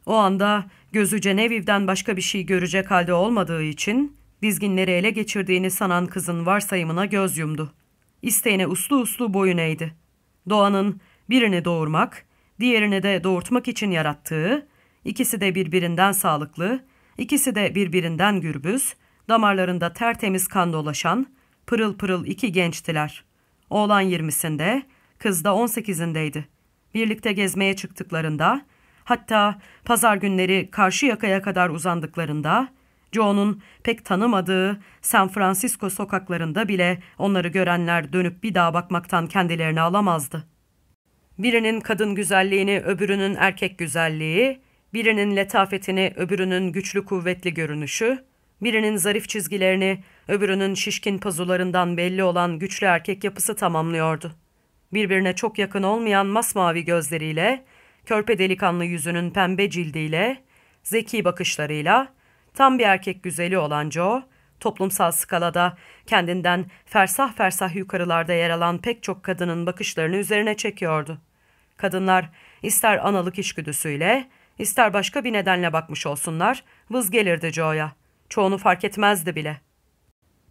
O anda gözü Genevieve'den başka bir şey görecek halde olmadığı için dizginleri ele geçirdiğini sanan kızın varsayımına göz yumdu. İsteğine uslu uslu boyun eğdi. Doğanın birini doğurmak, diğerini de doğurtmak için yarattığı, ikisi de birbirinden sağlıklı, ikisi de birbirinden gürbüz, damarlarında tertemiz kan dolaşan, pırıl pırıl iki gençtiler. Oğlan yirmisinde, kız da on sekizindeydi. Birlikte gezmeye çıktıklarında, hatta pazar günleri karşı yakaya kadar uzandıklarında, Joe'nun pek tanımadığı San Francisco sokaklarında bile onları görenler dönüp bir daha bakmaktan kendilerini alamazdı. Birinin kadın güzelliğini, öbürünün erkek güzelliği, birinin letafetini, öbürünün güçlü kuvvetli görünüşü, birinin zarif çizgilerini, öbürünün şişkin pazularından belli olan güçlü erkek yapısı tamamlıyordu. Birbirine çok yakın olmayan masmavi gözleriyle, körpe delikanlı yüzünün pembe cildiyle, zeki bakışlarıyla, tam bir erkek güzeli olan Joe, toplumsal skalada kendinden fersah fersah yukarılarda yer alan pek çok kadının bakışlarını üzerine çekiyordu. Kadınlar ister analık içgüdüsüyle, ister başka bir nedenle bakmış olsunlar, vız gelirdi Joe'ya. Çoğunu fark etmezdi bile.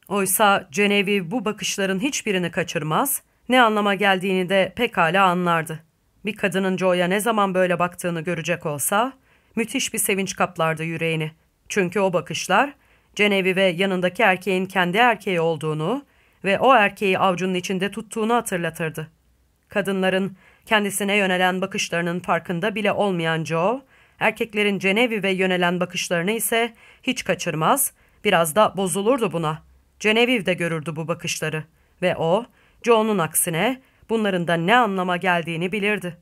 Oysa Genevieve bu bakışların hiçbirini kaçırmaz, ne anlama geldiğini de pekala anlardı. Bir kadının Joe'ya ne zaman böyle baktığını görecek olsa, müthiş bir sevinç kaplardı yüreğini. Çünkü o bakışlar, Genevieve yanındaki erkeğin kendi erkeği olduğunu ve o erkeği avcunun içinde tuttuğunu hatırlatırdı. Kadınların kendisine yönelen bakışlarının farkında bile olmayan Joe, erkeklerin Genevieve'e yönelen bakışlarını ise hiç kaçırmaz, biraz da bozulurdu buna. Genevieve de görürdü bu bakışları ve o, Joe'nun aksine bunların da ne anlama geldiğini bilirdi.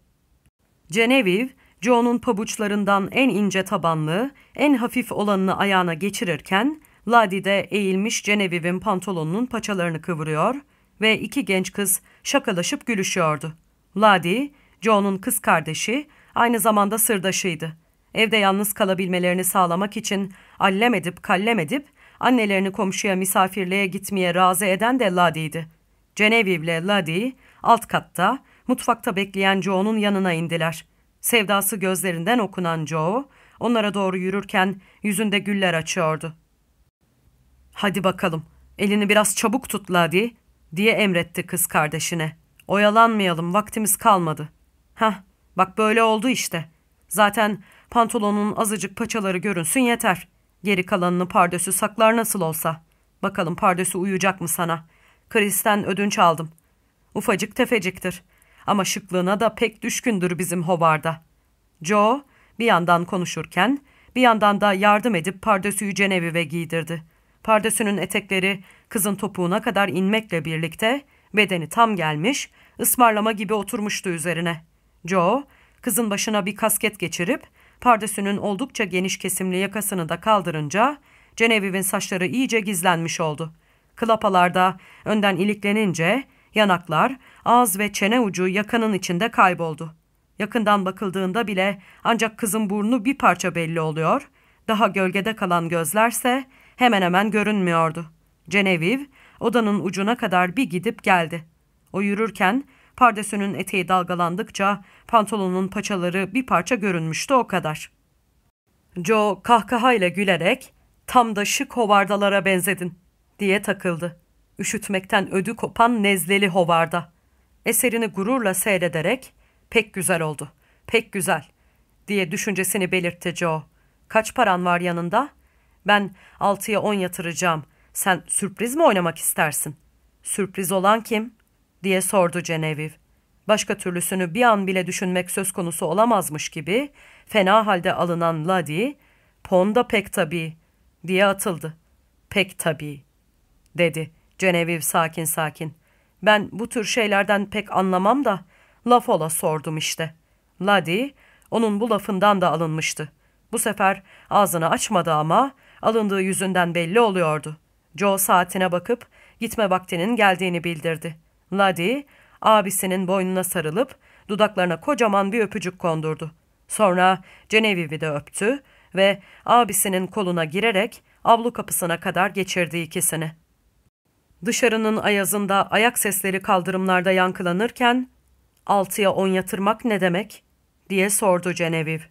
Genevieve, Joe'nun pabuçlarından en ince tabanlı, en hafif olanını ayağına geçirirken, Ladi de eğilmiş Genevieve'in pantolonunun paçalarını kıvırıyor ve iki genç kız şakalaşıp gülüşüyordu. Ladi, Joe'nun kız kardeşi, aynı zamanda sırdaşıydı. Evde yalnız kalabilmelerini sağlamak için allem edip kallem edip annelerini komşuya misafirliğe gitmeye razı eden de Ladi'ydi. Genevieve ile Ladi alt katta, mutfakta bekleyen Joe'nun yanına indiler. Sevdası gözlerinden okunan Joe, onlara doğru yürürken yüzünde güller açıyordu. ''Hadi bakalım, elini biraz çabuk tut Ladi.'' diye emretti kız kardeşine. ''Oyalanmayalım, vaktimiz kalmadı.'' ''Hah, bak böyle oldu işte. Zaten pantolonun azıcık paçaları görünsün yeter. Geri kalanını pardösü saklar nasıl olsa. Bakalım pardösü uyuyacak mı sana? Kris'ten ödünç aldım. Ufacık tefeciktir. Ama şıklığına da pek düşkündür bizim Hobar'da. Joe bir yandan konuşurken Bir yandan da yardım edip pardösüyü Ceneviv'e giydirdi. Pardösünün etekleri kızın topuğuna kadar inmekle birlikte bedeni tam gelmiş, ısmarlama gibi oturmuştu üzerine. Joe, kızın başına bir kasket geçirip pardösünün oldukça geniş kesimli yakasını da kaldırınca Ceneviv'in saçları iyice gizlenmiş oldu. Klapalarda önden iliklenince yanaklar, ağız ve çene ucu yakanın içinde kayboldu. Yakından bakıldığında bile ancak kızın burnu bir parça belli oluyor, daha gölgede kalan gözlerse hemen hemen görünmüyordu. Genevieve odanın ucuna kadar bir gidip geldi. O yürürken pardesünün eteği dalgalandıkça pantolonun paçaları bir parça görünmüştü o kadar. Joe kahkahayla gülerek tam da şık hovardalara benzedin diye takıldı. Üşütmekten ödü kopan nezleli hovarda. Eserini gururla seyrederek pek güzel oldu, pek güzel diye düşüncesini belirtti Joe. Kaç paran var yanında? Ben altıya on yatıracağım. Sen sürpriz mi oynamak istersin? Sürpriz olan kim? diye sordu Genevieve. Başka türlüsünü bir an bile düşünmek söz konusu olamazmış gibi fena halde alınan Ladi, Ponda pek tabii diye atıldı. Pek tabii dedi Genevieve sakin sakin. Ben bu tür şeylerden pek anlamam da laf ola sordum işte. Ladi onun bu lafından da alınmıştı. Bu sefer ağzını açmadı ama alındığı yüzünden belli oluyordu. Joe saatine bakıp gitme vaktinin geldiğini bildirdi. Ladi abisinin boynuna sarılıp dudaklarına kocaman bir öpücük kondurdu. Sonra Genevieve'i de öptü ve abisinin koluna girerek avlu kapısına kadar geçirdi ikisini. Dışarının ayazında ayak sesleri kaldırımlarda yankılanırken altıya on yatırmak ne demek diye sordu Genevieve.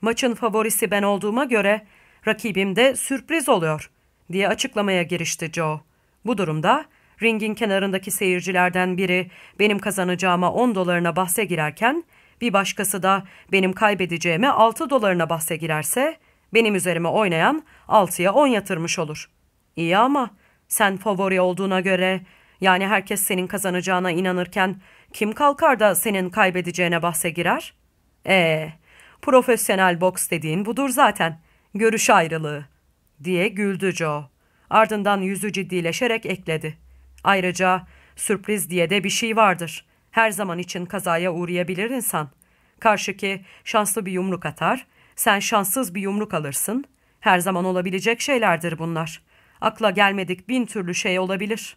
Maçın favorisi ben olduğuma göre rakibim de sürpriz oluyor diye açıklamaya girişti Joe. Bu durumda ringin kenarındaki seyircilerden biri benim kazanacağıma 10 dolarına bahse girerken bir başkası da benim kaybedeceğime 6 dolarına bahse girerse benim üzerime oynayan 6'ya 10 yatırmış olur. İyi ama sen favori olduğuna göre yani herkes senin kazanacağına inanırken kim kalkar da senin kaybedeceğine bahse girer? Ee, profesyonel boks dediğin budur zaten. Görüş ayrılığı diye güldü Joe. Ardından yüzü ciddileşerek ekledi. Ayrıca sürpriz diye de bir şey vardır. Her zaman için kazaya uğrayabilir insan. Karşıki şanslı bir yumruk atar, sen şanssız bir yumruk alırsın. Her zaman olabilecek şeylerdir bunlar. Akla gelmedik bin türlü şey olabilir.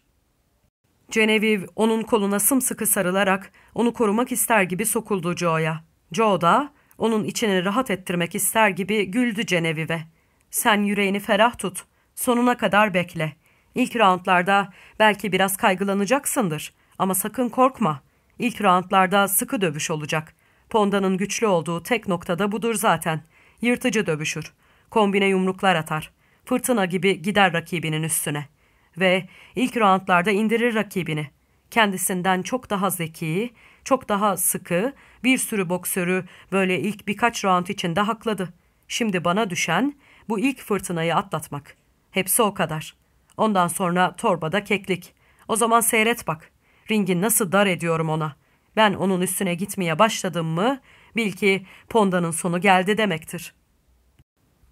Genevieve onun koluna sımsıkı sarılarak onu korumak ister gibi sokuldu Joe'ya. Joe da onun içini rahat ettirmek ister gibi güldü Genevieve'e. Sen yüreğini ferah tut. Sonuna kadar bekle. İlk roundlarda belki biraz kaygılanacaksındır ama sakın korkma. İlk roundlarda sıkı dövüş olacak. Ponda'nın güçlü olduğu tek noktada budur zaten. Yırtıcı dövüşür. Kombine yumruklar atar. Fırtına gibi gider rakibinin üstüne. Ve ilk roundlarda indirir rakibini. Kendisinden çok daha zeki, çok daha sıkı, bir sürü boksörü böyle ilk birkaç round içinde hakladı. Şimdi bana düşen bu ilk fırtınayı atlatmak. Hepsi o kadar. Ondan sonra torbada keklik. O zaman seyret bak. Ringi nasıl dar ediyorum ona. Ben onun üstüne gitmeye başladım mı bil ki Ponda'nın sonu geldi demektir.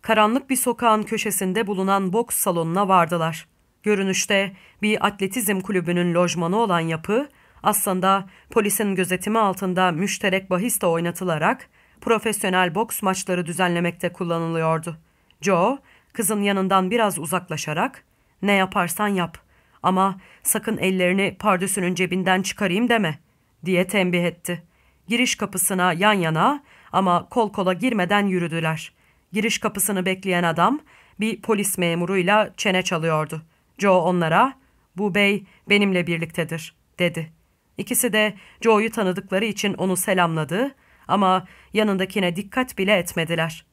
Karanlık bir sokağın köşesinde bulunan boks salonuna vardılar. Görünüşte bir atletizm kulübünün lojmanı olan yapı aslında polisin gözetimi altında müşterek bahis oynatılarak profesyonel boks maçları düzenlemekte kullanılıyordu. Joe, kızın yanından biraz uzaklaşarak ''Ne yaparsan yap ama sakın ellerini pardüsünün cebinden çıkarayım deme.'' diye tembih etti. Giriş kapısına yan yana ama kol kola girmeden yürüdüler. Giriş kapısını bekleyen adam bir polis memuruyla çene çalıyordu. Joe onlara ''Bu bey benimle birliktedir.'' dedi. İkisi de Joe'yu tanıdıkları için onu selamladı ama yanındakine dikkat bile etmediler.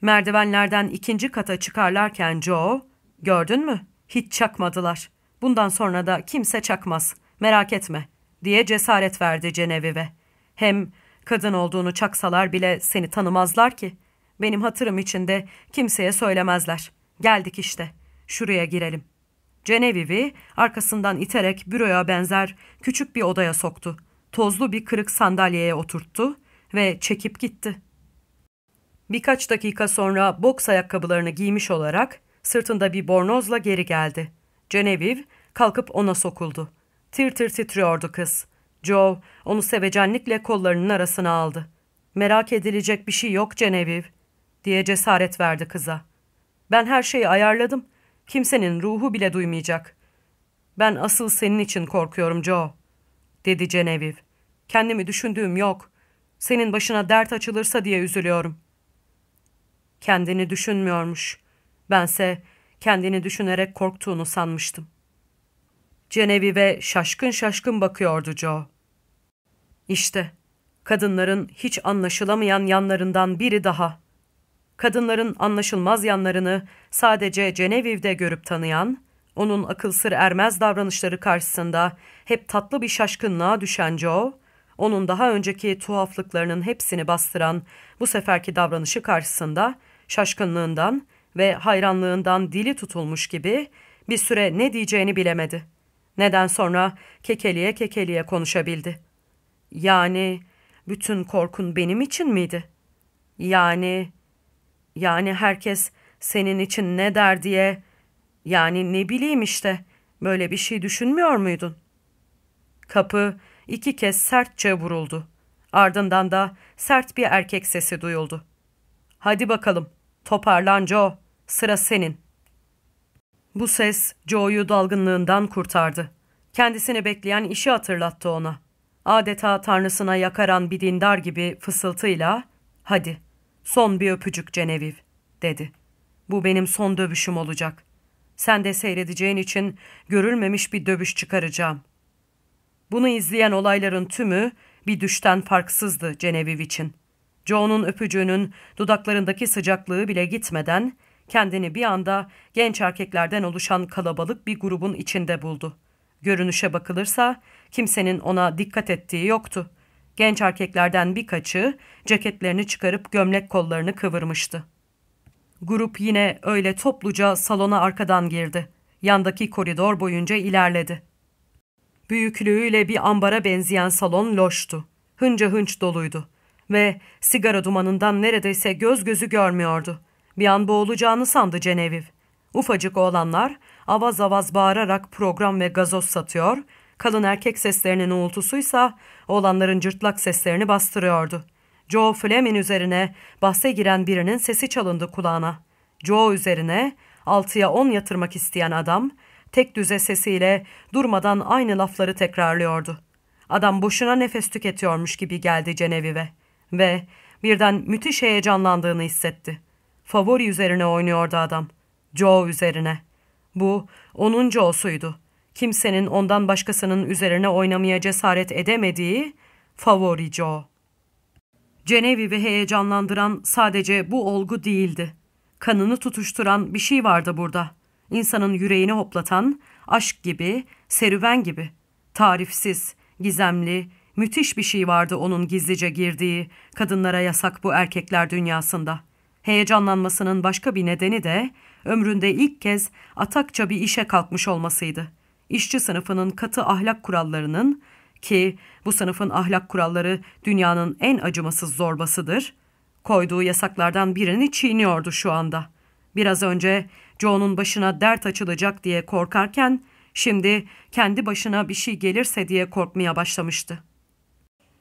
Merdivenlerden ikinci kata çıkarlarken Joe, ''Gördün mü? Hiç çakmadılar. Bundan sonra da kimse çakmaz. Merak etme.'' diye cesaret verdi Ceneviv'e. Hem kadın olduğunu çaksalar bile seni tanımazlar ki. Benim hatırım içinde kimseye söylemezler. Geldik işte. Şuraya girelim.'' Ceneviv'i arkasından iterek büroya benzer küçük bir odaya soktu. Tozlu bir kırık sandalyeye oturttu ve çekip gitti. Birkaç dakika sonra boks ayakkabılarını giymiş olarak sırtında bir bornozla geri geldi. Genevieve kalkıp ona sokuldu. Tir tir titriyordu kız. Joe onu sevecenlikle kollarının arasına aldı. Merak edilecek bir şey yok Genevieve diye cesaret verdi kıza. Ben her şeyi ayarladım. Kimsenin ruhu bile duymayacak. Ben asıl senin için korkuyorum Joe, dedi Genevieve. Kendimi düşündüğüm yok. Senin başına dert açılırsa diye üzülüyorum. Kendini düşünmüyormuş. Bense kendini düşünerek korktuğunu sanmıştım. Genevieve şaşkın şaşkın bakıyordu Joe. İşte kadınların hiç anlaşılamayan yanlarından biri daha. Kadınların anlaşılmaz yanlarını sadece Genevieve'de görüp tanıyan, onun akıl sır ermez davranışları karşısında hep tatlı bir şaşkınlığa düşen Joe, onun daha önceki tuhaflıklarının hepsini bastıran bu seferki davranışı karşısında şaşkınlığından ve hayranlığından dili tutulmuş gibi bir süre ne diyeceğini bilemedi. Neden sonra kekeliye kekeliye konuşabildi. Yani bütün korkun benim için miydi? Yani, yani herkes senin için ne der diye, yani ne bileyim işte, böyle bir şey düşünmüyor muydun? Kapı iki kez sertçe vuruldu. Ardından da sert bir erkek sesi duyuldu. Hadi bakalım, toparlan Joe, sıra senin. Bu ses Joe'yu dalgınlığından kurtardı. Kendisini bekleyen işi hatırlattı ona. Adeta tanrısına yakaran bir dindar gibi fısıltıyla ''Hadi, son bir öpücük Genevieve'' dedi. ''Bu benim son dövüşüm olacak. Sen de seyredeceğin için görülmemiş bir dövüş çıkaracağım.'' Bunu izleyen olayların tümü bir düşten farksızdı Genevieve için. Joe'nun öpücüğünün dudaklarındaki sıcaklığı bile gitmeden kendini bir anda genç erkeklerden oluşan kalabalık bir grubun içinde buldu. Görünüşe bakılırsa kimsenin ona dikkat ettiği yoktu. Genç erkeklerden birkaçı ceketlerini çıkarıp gömlek kollarını kıvırmıştı. Grup yine öyle topluca salona arkadan girdi. Yandaki koridor boyunca ilerledi. Büyüklüğüyle bir ambara benzeyen salon loştu. Hınca hınç doluydu ve sigara dumanından neredeyse göz gözü görmüyordu. Bir an boğulacağını sandı Genevieve. Ufacık oğlanlar avaz avaz bağırarak program ve gazoz satıyor, kalın erkek seslerinin uğultusuysa oğlanların cırtlak seslerini bastırıyordu. Joe Fleming üzerine bahse giren birinin sesi çalındı kulağına. Joe üzerine altıya on yatırmak isteyen adam tek düze sesiyle durmadan aynı lafları tekrarlıyordu. Adam boşuna nefes tüketiyormuş gibi geldi Ceneviv'e ve birden müthiş heyecanlandığını hissetti. Favori üzerine oynuyordu adam. Joe üzerine. Bu onun Joe'suydu. Kimsenin ondan başkasının üzerine oynamaya cesaret edemediği favori Joe. Genevieve'i heyecanlandıran sadece bu olgu değildi. Kanını tutuşturan bir şey vardı burada. İnsanın yüreğini hoplatan, aşk gibi, serüven gibi. Tarifsiz, gizemli, müthiş bir şey vardı onun gizlice girdiği, kadınlara yasak bu erkekler dünyasında. Heyecanlanmasının başka bir nedeni de ömründe ilk kez atakça bir işe kalkmış olmasıydı. İşçi sınıfının katı ahlak kurallarının ki bu sınıfın ahlak kuralları dünyanın en acımasız zorbasıdır, koyduğu yasaklardan birini çiğniyordu şu anda. Biraz önce Joe'nun başına dert açılacak diye korkarken şimdi kendi başına bir şey gelirse diye korkmaya başlamıştı.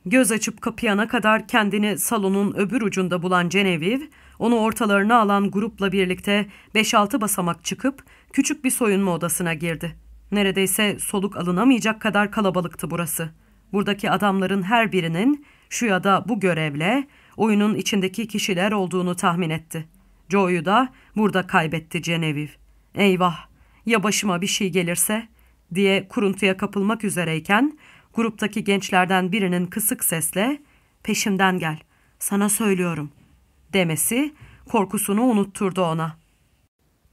Göz açıp kapayana kadar kendini salonun öbür ucunda bulan Genevieve, onu ortalarına alan grupla birlikte 5-6 basamak çıkıp küçük bir soyunma odasına girdi. Neredeyse soluk alınamayacak kadar kalabalıktı burası. Buradaki adamların her birinin şu ya da bu görevle oyunun içindeki kişiler olduğunu tahmin etti. Joe'yu da burada kaybetti Genevieve. Eyvah ya başıma bir şey gelirse diye kuruntuya kapılmak üzereyken gruptaki gençlerden birinin kısık sesle peşimden gel sana söylüyorum demesi korkusunu unutturdu ona.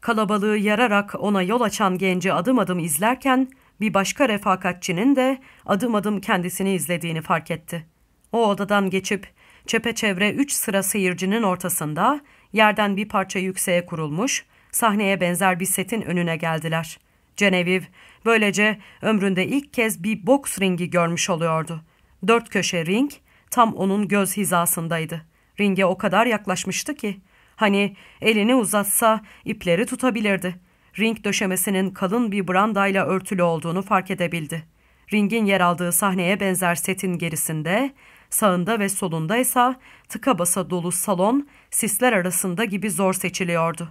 Kalabalığı yararak ona yol açan genci adım adım izlerken bir başka refakatçinin de adım adım kendisini izlediğini fark etti. O odadan geçip çepeçevre üç sıra seyircinin ortasında yerden bir parça yükseğe kurulmuş, sahneye benzer bir setin önüne geldiler. Genevieve böylece ömründe ilk kez bir boks ringi görmüş oluyordu. Dört köşe ring tam onun göz hizasındaydı. Ringe o kadar yaklaşmıştı ki. Hani elini uzatsa ipleri tutabilirdi. Ring döşemesinin kalın bir brandayla örtülü olduğunu fark edebildi. Ringin yer aldığı sahneye benzer setin gerisinde, sağında ve solunda ise tıka basa dolu salon sisler arasında gibi zor seçiliyordu.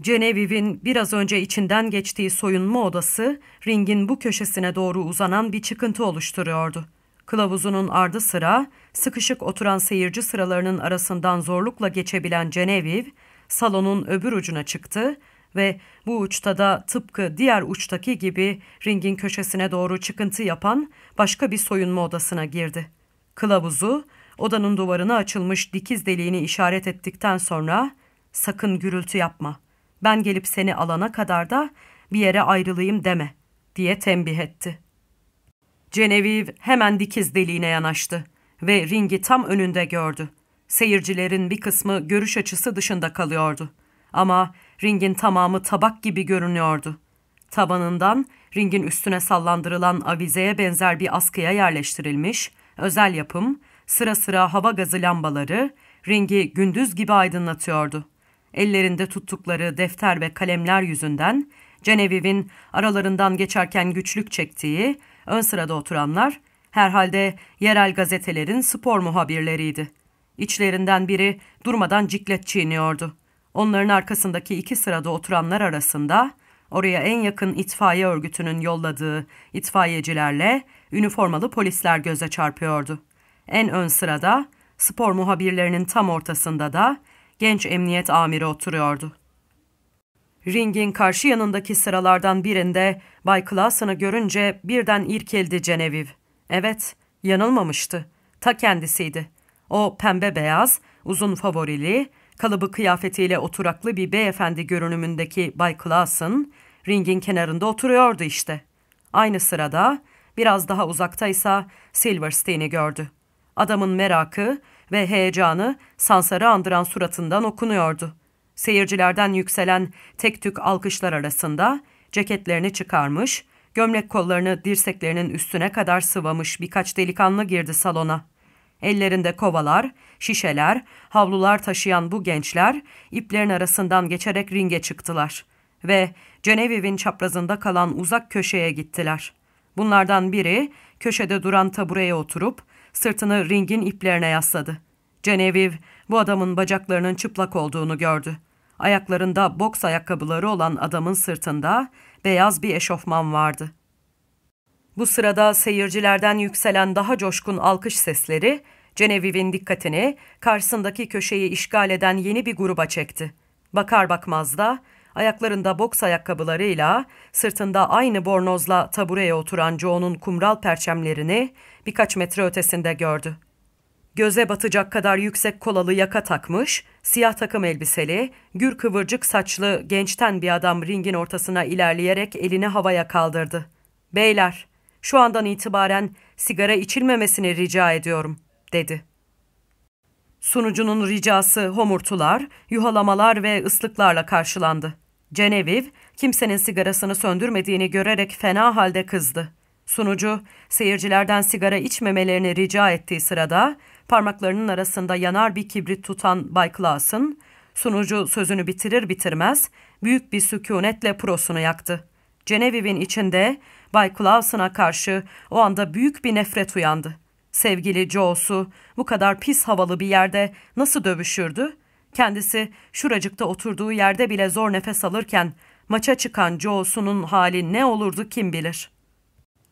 Genevieve'in biraz önce içinden geçtiği soyunma odası ringin bu köşesine doğru uzanan bir çıkıntı oluşturuyordu. Kılavuzunun ardı sıra sıkışık oturan seyirci sıralarının arasından zorlukla geçebilen Genevieve salonun öbür ucuna çıktı ve bu uçta da tıpkı diğer uçtaki gibi ringin köşesine doğru çıkıntı yapan başka bir soyunma odasına girdi. Kılavuzu odanın duvarına açılmış dikiz deliğini işaret ettikten sonra sakın gürültü yapma.'' ben gelip seni alana kadar da bir yere ayrılayım deme diye tembih etti. Genevieve hemen dikiz deliğine yanaştı ve ringi tam önünde gördü. Seyircilerin bir kısmı görüş açısı dışında kalıyordu. Ama ringin tamamı tabak gibi görünüyordu. Tabanından ringin üstüne sallandırılan avizeye benzer bir askıya yerleştirilmiş, özel yapım, sıra sıra hava gazı lambaları ringi gündüz gibi aydınlatıyordu. Ellerinde tuttukları defter ve kalemler yüzünden Genevieve'in aralarından geçerken güçlük çektiği ön sırada oturanlar herhalde yerel gazetelerin spor muhabirleriydi. İçlerinden biri durmadan ciklet çiğniyordu. Onların arkasındaki iki sırada oturanlar arasında oraya en yakın itfaiye örgütünün yolladığı itfaiyecilerle üniformalı polisler göze çarpıyordu. En ön sırada spor muhabirlerinin tam ortasında da genç emniyet amiri oturuyordu. Ringin karşı yanındaki sıralardan birinde Bay Clausen'ı görünce birden irkeldi Genevieve. Evet, yanılmamıştı. Ta kendisiydi. O pembe beyaz, uzun favorili, kalıbı kıyafetiyle oturaklı bir beyefendi görünümündeki Bay Clausen, ringin kenarında oturuyordu işte. Aynı sırada, biraz daha uzaktaysa Silverstein'i gördü. Adamın merakı ve heyecanı Sansar'ı andıran suratından okunuyordu. Seyircilerden yükselen tek tük alkışlar arasında ceketlerini çıkarmış, gömlek kollarını dirseklerinin üstüne kadar sıvamış birkaç delikanlı girdi salona. Ellerinde kovalar, şişeler, havlular taşıyan bu gençler iplerin arasından geçerek ringe çıktılar ve Genevieve'in çaprazında kalan uzak köşeye gittiler. Bunlardan biri köşede duran tabureye oturup sırtını ringin iplerine yasladı. Genevieve bu adamın bacaklarının çıplak olduğunu gördü. Ayaklarında boks ayakkabıları olan adamın sırtında beyaz bir eşofman vardı. Bu sırada seyircilerden yükselen daha coşkun alkış sesleri Genevieve'in dikkatini karşısındaki köşeyi işgal eden yeni bir gruba çekti. Bakar bakmaz da ayaklarında boks ayakkabılarıyla, sırtında aynı bornozla tabureye oturan Joe'nun kumral perçemlerini birkaç metre ötesinde gördü. Göze batacak kadar yüksek kolalı yaka takmış, siyah takım elbiseli, gür kıvırcık saçlı gençten bir adam ringin ortasına ilerleyerek elini havaya kaldırdı. ''Beyler, şu andan itibaren sigara içilmemesini rica ediyorum.'' dedi. Sunucunun ricası homurtular, yuhalamalar ve ıslıklarla karşılandı. Genevieve, kimsenin sigarasını söndürmediğini görerek fena halde kızdı. Sunucu, seyircilerden sigara içmemelerini rica ettiği sırada, parmaklarının arasında yanar bir kibrit tutan Bay Clausen, sunucu sözünü bitirir bitirmez, büyük bir sükunetle prosunu yaktı. Genevieve'in içinde Bay Clausen'a karşı o anda büyük bir nefret uyandı. Sevgili Joe'su bu kadar pis havalı bir yerde nasıl dövüşürdü? Kendisi şuracıkta oturduğu yerde bile zor nefes alırken maça çıkan Joe'sunun hali ne olurdu kim bilir.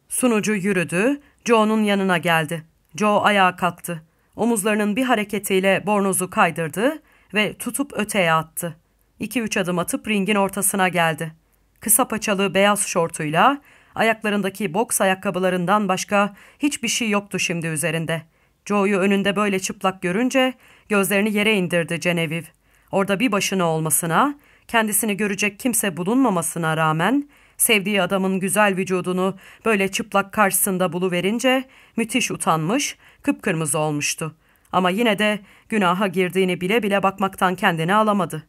Sunucu yürüdü, Joe'nun yanına geldi. Joe ayağa kalktı. Omuzlarının bir hareketiyle bornozu kaydırdı ve tutup öteye attı. İki üç adım atıp ringin ortasına geldi. Kısa paçalı beyaz şortuyla ayaklarındaki boks ayakkabılarından başka hiçbir şey yoktu şimdi üzerinde. Joe'yu önünde böyle çıplak görünce gözlerini yere indirdi Genevieve. Orada bir başına olmasına, kendisini görecek kimse bulunmamasına rağmen sevdiği adamın güzel vücudunu böyle çıplak karşısında buluverince müthiş utanmış, kıpkırmızı olmuştu. Ama yine de günaha girdiğini bile bile bakmaktan kendini alamadı.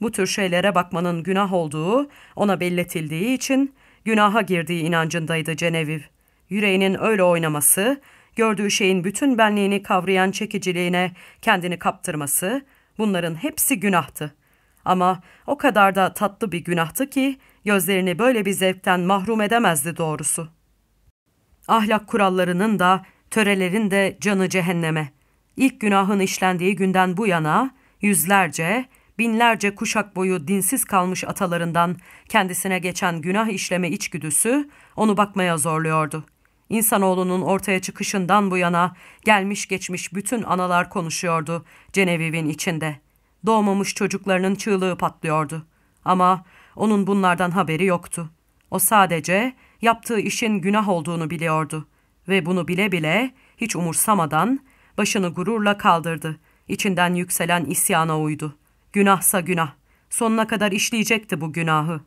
Bu tür şeylere bakmanın günah olduğu ona belletildiği için günaha girdiği inancındaydı Genevieve. Yüreğinin öyle oynaması, gördüğü şeyin bütün benliğini kavrayan çekiciliğine kendini kaptırması, bunların hepsi günahtı. Ama o kadar da tatlı bir günahtı ki gözlerini böyle bir zevkten mahrum edemezdi doğrusu. Ahlak kurallarının da, törelerin de canı cehenneme. İlk günahın işlendiği günden bu yana yüzlerce, binlerce kuşak boyu dinsiz kalmış atalarından kendisine geçen günah işleme içgüdüsü onu bakmaya zorluyordu. İnsanoğlunun ortaya çıkışından bu yana gelmiş geçmiş bütün analar konuşuyordu Ceneviv'in içinde. Doğmamış çocuklarının çığlığı patlıyordu. Ama onun bunlardan haberi yoktu. O sadece yaptığı işin günah olduğunu biliyordu ve bunu bile bile hiç umursamadan başını gururla kaldırdı. İçinden yükselen isyana uydu. Günahsa günah. Sonuna kadar işleyecekti bu günahı.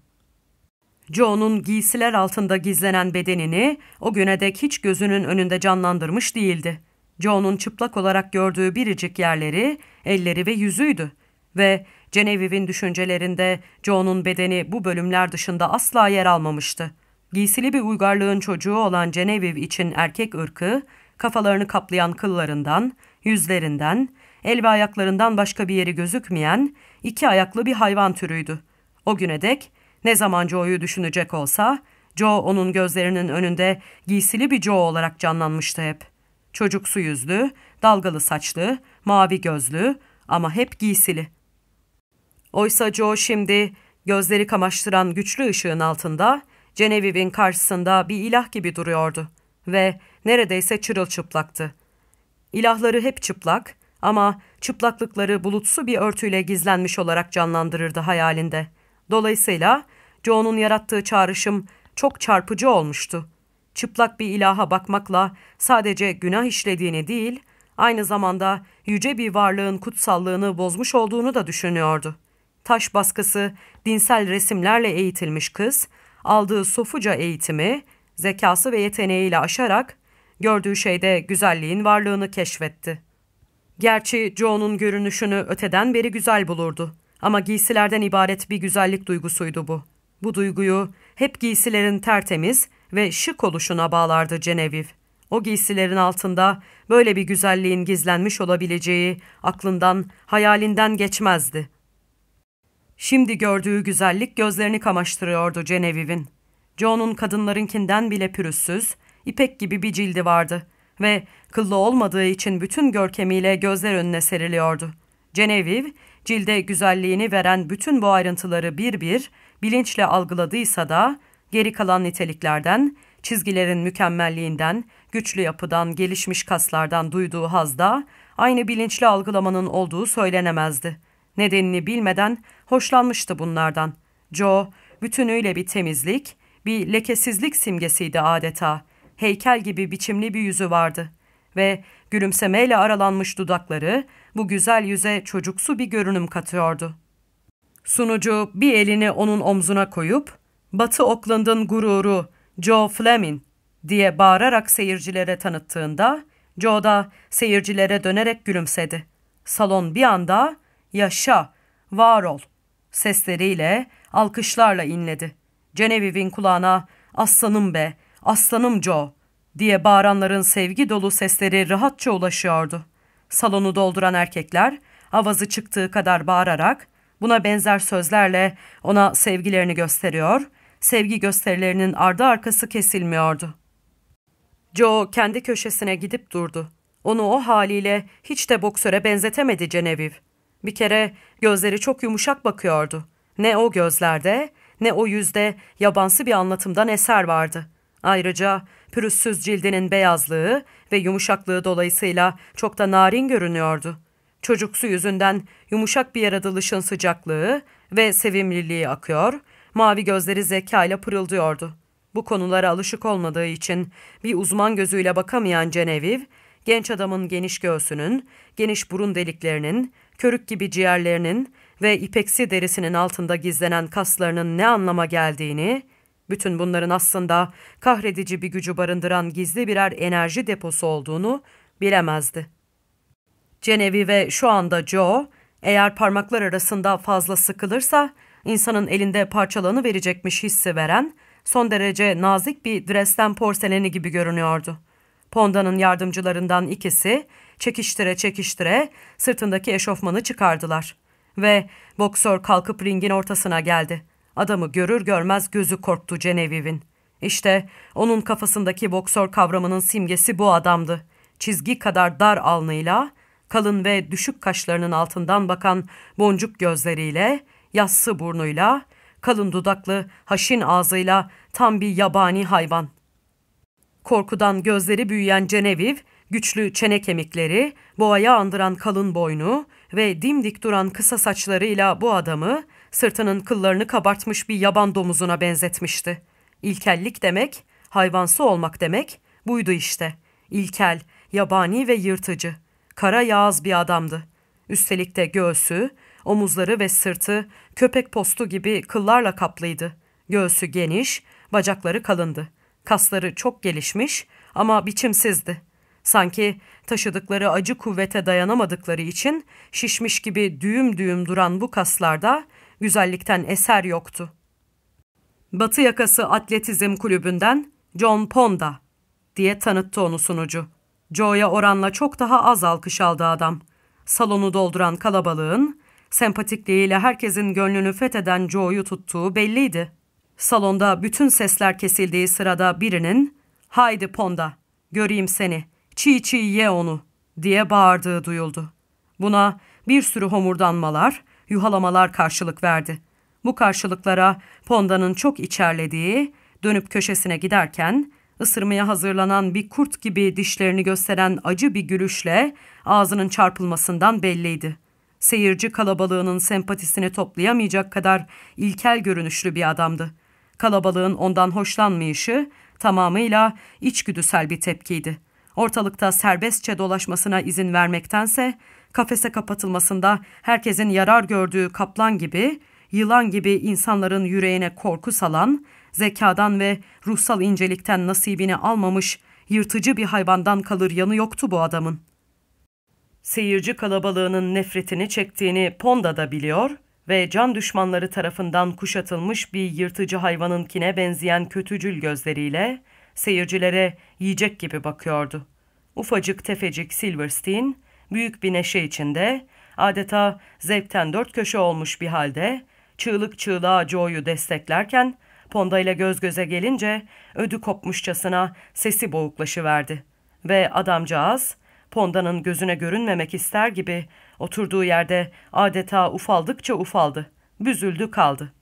Joe'nun giysiler altında gizlenen bedenini o güne dek hiç gözünün önünde canlandırmış değildi. Joe'nun çıplak olarak gördüğü biricik yerleri, elleri ve yüzüydü. Ve Genevieve'in düşüncelerinde Joe'nun bedeni bu bölümler dışında asla yer almamıştı. Giysili bir uygarlığın çocuğu olan Genevieve için erkek ırkı, kafalarını kaplayan kıllarından, yüzlerinden, el ve ayaklarından başka bir yeri gözükmeyen iki ayaklı bir hayvan türüydü. O güne dek ne zaman Joe'yu düşünecek olsa, Joe onun gözlerinin önünde giysili bir Joe olarak canlanmıştı hep. Çocuksu yüzlü, dalgalı saçlı, mavi gözlü ama hep giysili. Oysa Joe şimdi gözleri kamaştıran güçlü ışığın altında Genevieve'in karşısında bir ilah gibi duruyordu ve neredeyse çırılçıplaktı. İlahları hep çıplak ama çıplaklıkları bulutsu bir örtüyle gizlenmiş olarak canlandırırdı hayalinde. Dolayısıyla Joe'nun yarattığı çağrışım çok çarpıcı olmuştu. Çıplak bir ilaha bakmakla sadece günah işlediğini değil, aynı zamanda yüce bir varlığın kutsallığını bozmuş olduğunu da düşünüyordu. Taş baskısı, dinsel resimlerle eğitilmiş kız, aldığı sofuca eğitimi, zekası ve yeteneğiyle aşarak gördüğü şeyde güzelliğin varlığını keşfetti. Gerçi Joe'nun görünüşünü öteden beri güzel bulurdu. Ama giysilerden ibaret bir güzellik duygusuydu bu. Bu duyguyu hep giysilerin tertemiz ve şık oluşuna bağlardı Genevieve. O giysilerin altında böyle bir güzelliğin gizlenmiş olabileceği aklından, hayalinden geçmezdi. Şimdi gördüğü güzellik gözlerini kamaştırıyordu Genevieve'in. Joe'nun kadınlarınkinden bile pürüzsüz, ipek gibi bir cildi vardı ve kıllı olmadığı için bütün görkemiyle gözler önüne seriliyordu. Genevieve, cilde güzelliğini veren bütün bu ayrıntıları bir bir bilinçle algıladıysa da geri kalan niteliklerden, çizgilerin mükemmelliğinden, güçlü yapıdan, gelişmiş kaslardan duyduğu hazda aynı bilinçli algılamanın olduğu söylenemezdi. Nedenini bilmeden hoşlanmıştı bunlardan. Joe bütünüyle bir temizlik, bir lekesizlik simgesiydi adeta. Heykel gibi biçimli bir yüzü vardı ve gülümsemeyle aralanmış dudakları bu güzel yüze çocuksu bir görünüm katıyordu. Sunucu bir elini onun omzuna koyup Batı Oakland'ın gururu Joe Fleming diye bağırarak seyircilere tanıttığında Joe da seyircilere dönerek gülümsedi. Salon bir anda yaşa, var ol sesleriyle, alkışlarla inledi. Genevieve'in kulağına aslanım be, aslanım Joe diye bağıranların sevgi dolu sesleri rahatça ulaşıyordu. Salonu dolduran erkekler avazı çıktığı kadar bağırarak buna benzer sözlerle ona sevgilerini gösteriyor, sevgi gösterilerinin ardı arkası kesilmiyordu. Joe kendi köşesine gidip durdu. Onu o haliyle hiç de boksöre benzetemedi Genevieve. Bir kere gözleri çok yumuşak bakıyordu. Ne o gözlerde ne o yüzde yabansı bir anlatımdan eser vardı. Ayrıca pürüzsüz cildinin beyazlığı ve yumuşaklığı dolayısıyla çok da narin görünüyordu. Çocuksu yüzünden yumuşak bir yaratılışın sıcaklığı ve sevimliliği akıyor, mavi gözleri zekayla pırıldıyordu. Bu konulara alışık olmadığı için bir uzman gözüyle bakamayan Genevieve, genç adamın geniş göğsünün, geniş burun deliklerinin, körük gibi ciğerlerinin ve ipeksi derisinin altında gizlenen kaslarının ne anlama geldiğini, bütün bunların aslında kahredici bir gücü barındıran gizli birer enerji deposu olduğunu bilemezdi. Genevieve ve şu anda Joe, eğer parmaklar arasında fazla sıkılırsa insanın elinde parçalanı verecekmiş hissi veren, son derece nazik bir Dresden porseleni gibi görünüyordu. Ponda'nın yardımcılarından ikisi çekiştire çekiştire sırtındaki eşofmanı çıkardılar. Ve boksör kalkıp ringin ortasına geldi. Adamı görür görmez gözü korktu Genevieve'in. İşte onun kafasındaki boksör kavramının simgesi bu adamdı. Çizgi kadar dar alnıyla, kalın ve düşük kaşlarının altından bakan boncuk gözleriyle, yassı burnuyla, kalın dudaklı, haşin ağzıyla tam bir yabani hayvan. Korkudan gözleri büyüyen Genevieve, güçlü çene kemikleri, boğaya andıran kalın boynu ve dimdik duran kısa saçlarıyla bu adamı sırtının kıllarını kabartmış bir yaban domuzuna benzetmişti. İlkellik demek, hayvansı olmak demek buydu işte. İlkel, yabani ve yırtıcı. Kara yağız bir adamdı. Üstelik de göğsü, omuzları ve sırtı köpek postu gibi kıllarla kaplıydı. Göğsü geniş, bacakları kalındı. Kasları çok gelişmiş ama biçimsizdi. Sanki taşıdıkları acı kuvvete dayanamadıkları için şişmiş gibi düğüm düğüm duran bu kaslarda güzellikten eser yoktu. Batı yakası atletizm kulübünden John Ponda diye tanıttı onu sunucu. Joe'ya oranla çok daha az alkış aldı adam. Salonu dolduran kalabalığın, sempatikliğiyle herkesin gönlünü fetheden Joe'yu tuttuğu belliydi. Salonda bütün sesler kesildiği sırada birinin ''Haydi Ponda, göreyim seni, çiğ çiğ ye onu'' diye bağırdığı duyuldu. Buna bir sürü homurdanmalar, yuhalamalar karşılık verdi. Bu karşılıklara Ponda'nın çok içerlediği, dönüp köşesine giderken ısırmaya hazırlanan bir kurt gibi dişlerini gösteren acı bir gülüşle ağzının çarpılmasından belliydi. Seyirci kalabalığının sempatisini toplayamayacak kadar ilkel görünüşlü bir adamdı. Kalabalığın ondan hoşlanmayışı tamamıyla içgüdüsel bir tepkiydi. Ortalıkta serbestçe dolaşmasına izin vermektense kafese kapatılmasında herkesin yarar gördüğü kaplan gibi, yılan gibi insanların yüreğine korku salan, zekadan ve ruhsal incelikten nasibini almamış yırtıcı bir hayvandan kalır yanı yoktu bu adamın. Seyirci kalabalığının nefretini çektiğini Ponda da biliyor ve can düşmanları tarafından kuşatılmış bir yırtıcı hayvanınkine benzeyen kötücül gözleriyle seyircilere yiyecek gibi bakıyordu. Ufacık tefecik Silverstein, büyük bir neşe içinde, adeta zevkten dört köşe olmuş bir halde, çığlık çığlığa Joe'yu desteklerken, Ponda ile göz göze gelince ödü kopmuşçasına sesi boğuklaşıverdi. Ve adamcağız, Ponda'nın gözüne görünmemek ister gibi oturduğu yerde adeta ufaldıkça ufaldı, büzüldü kaldı.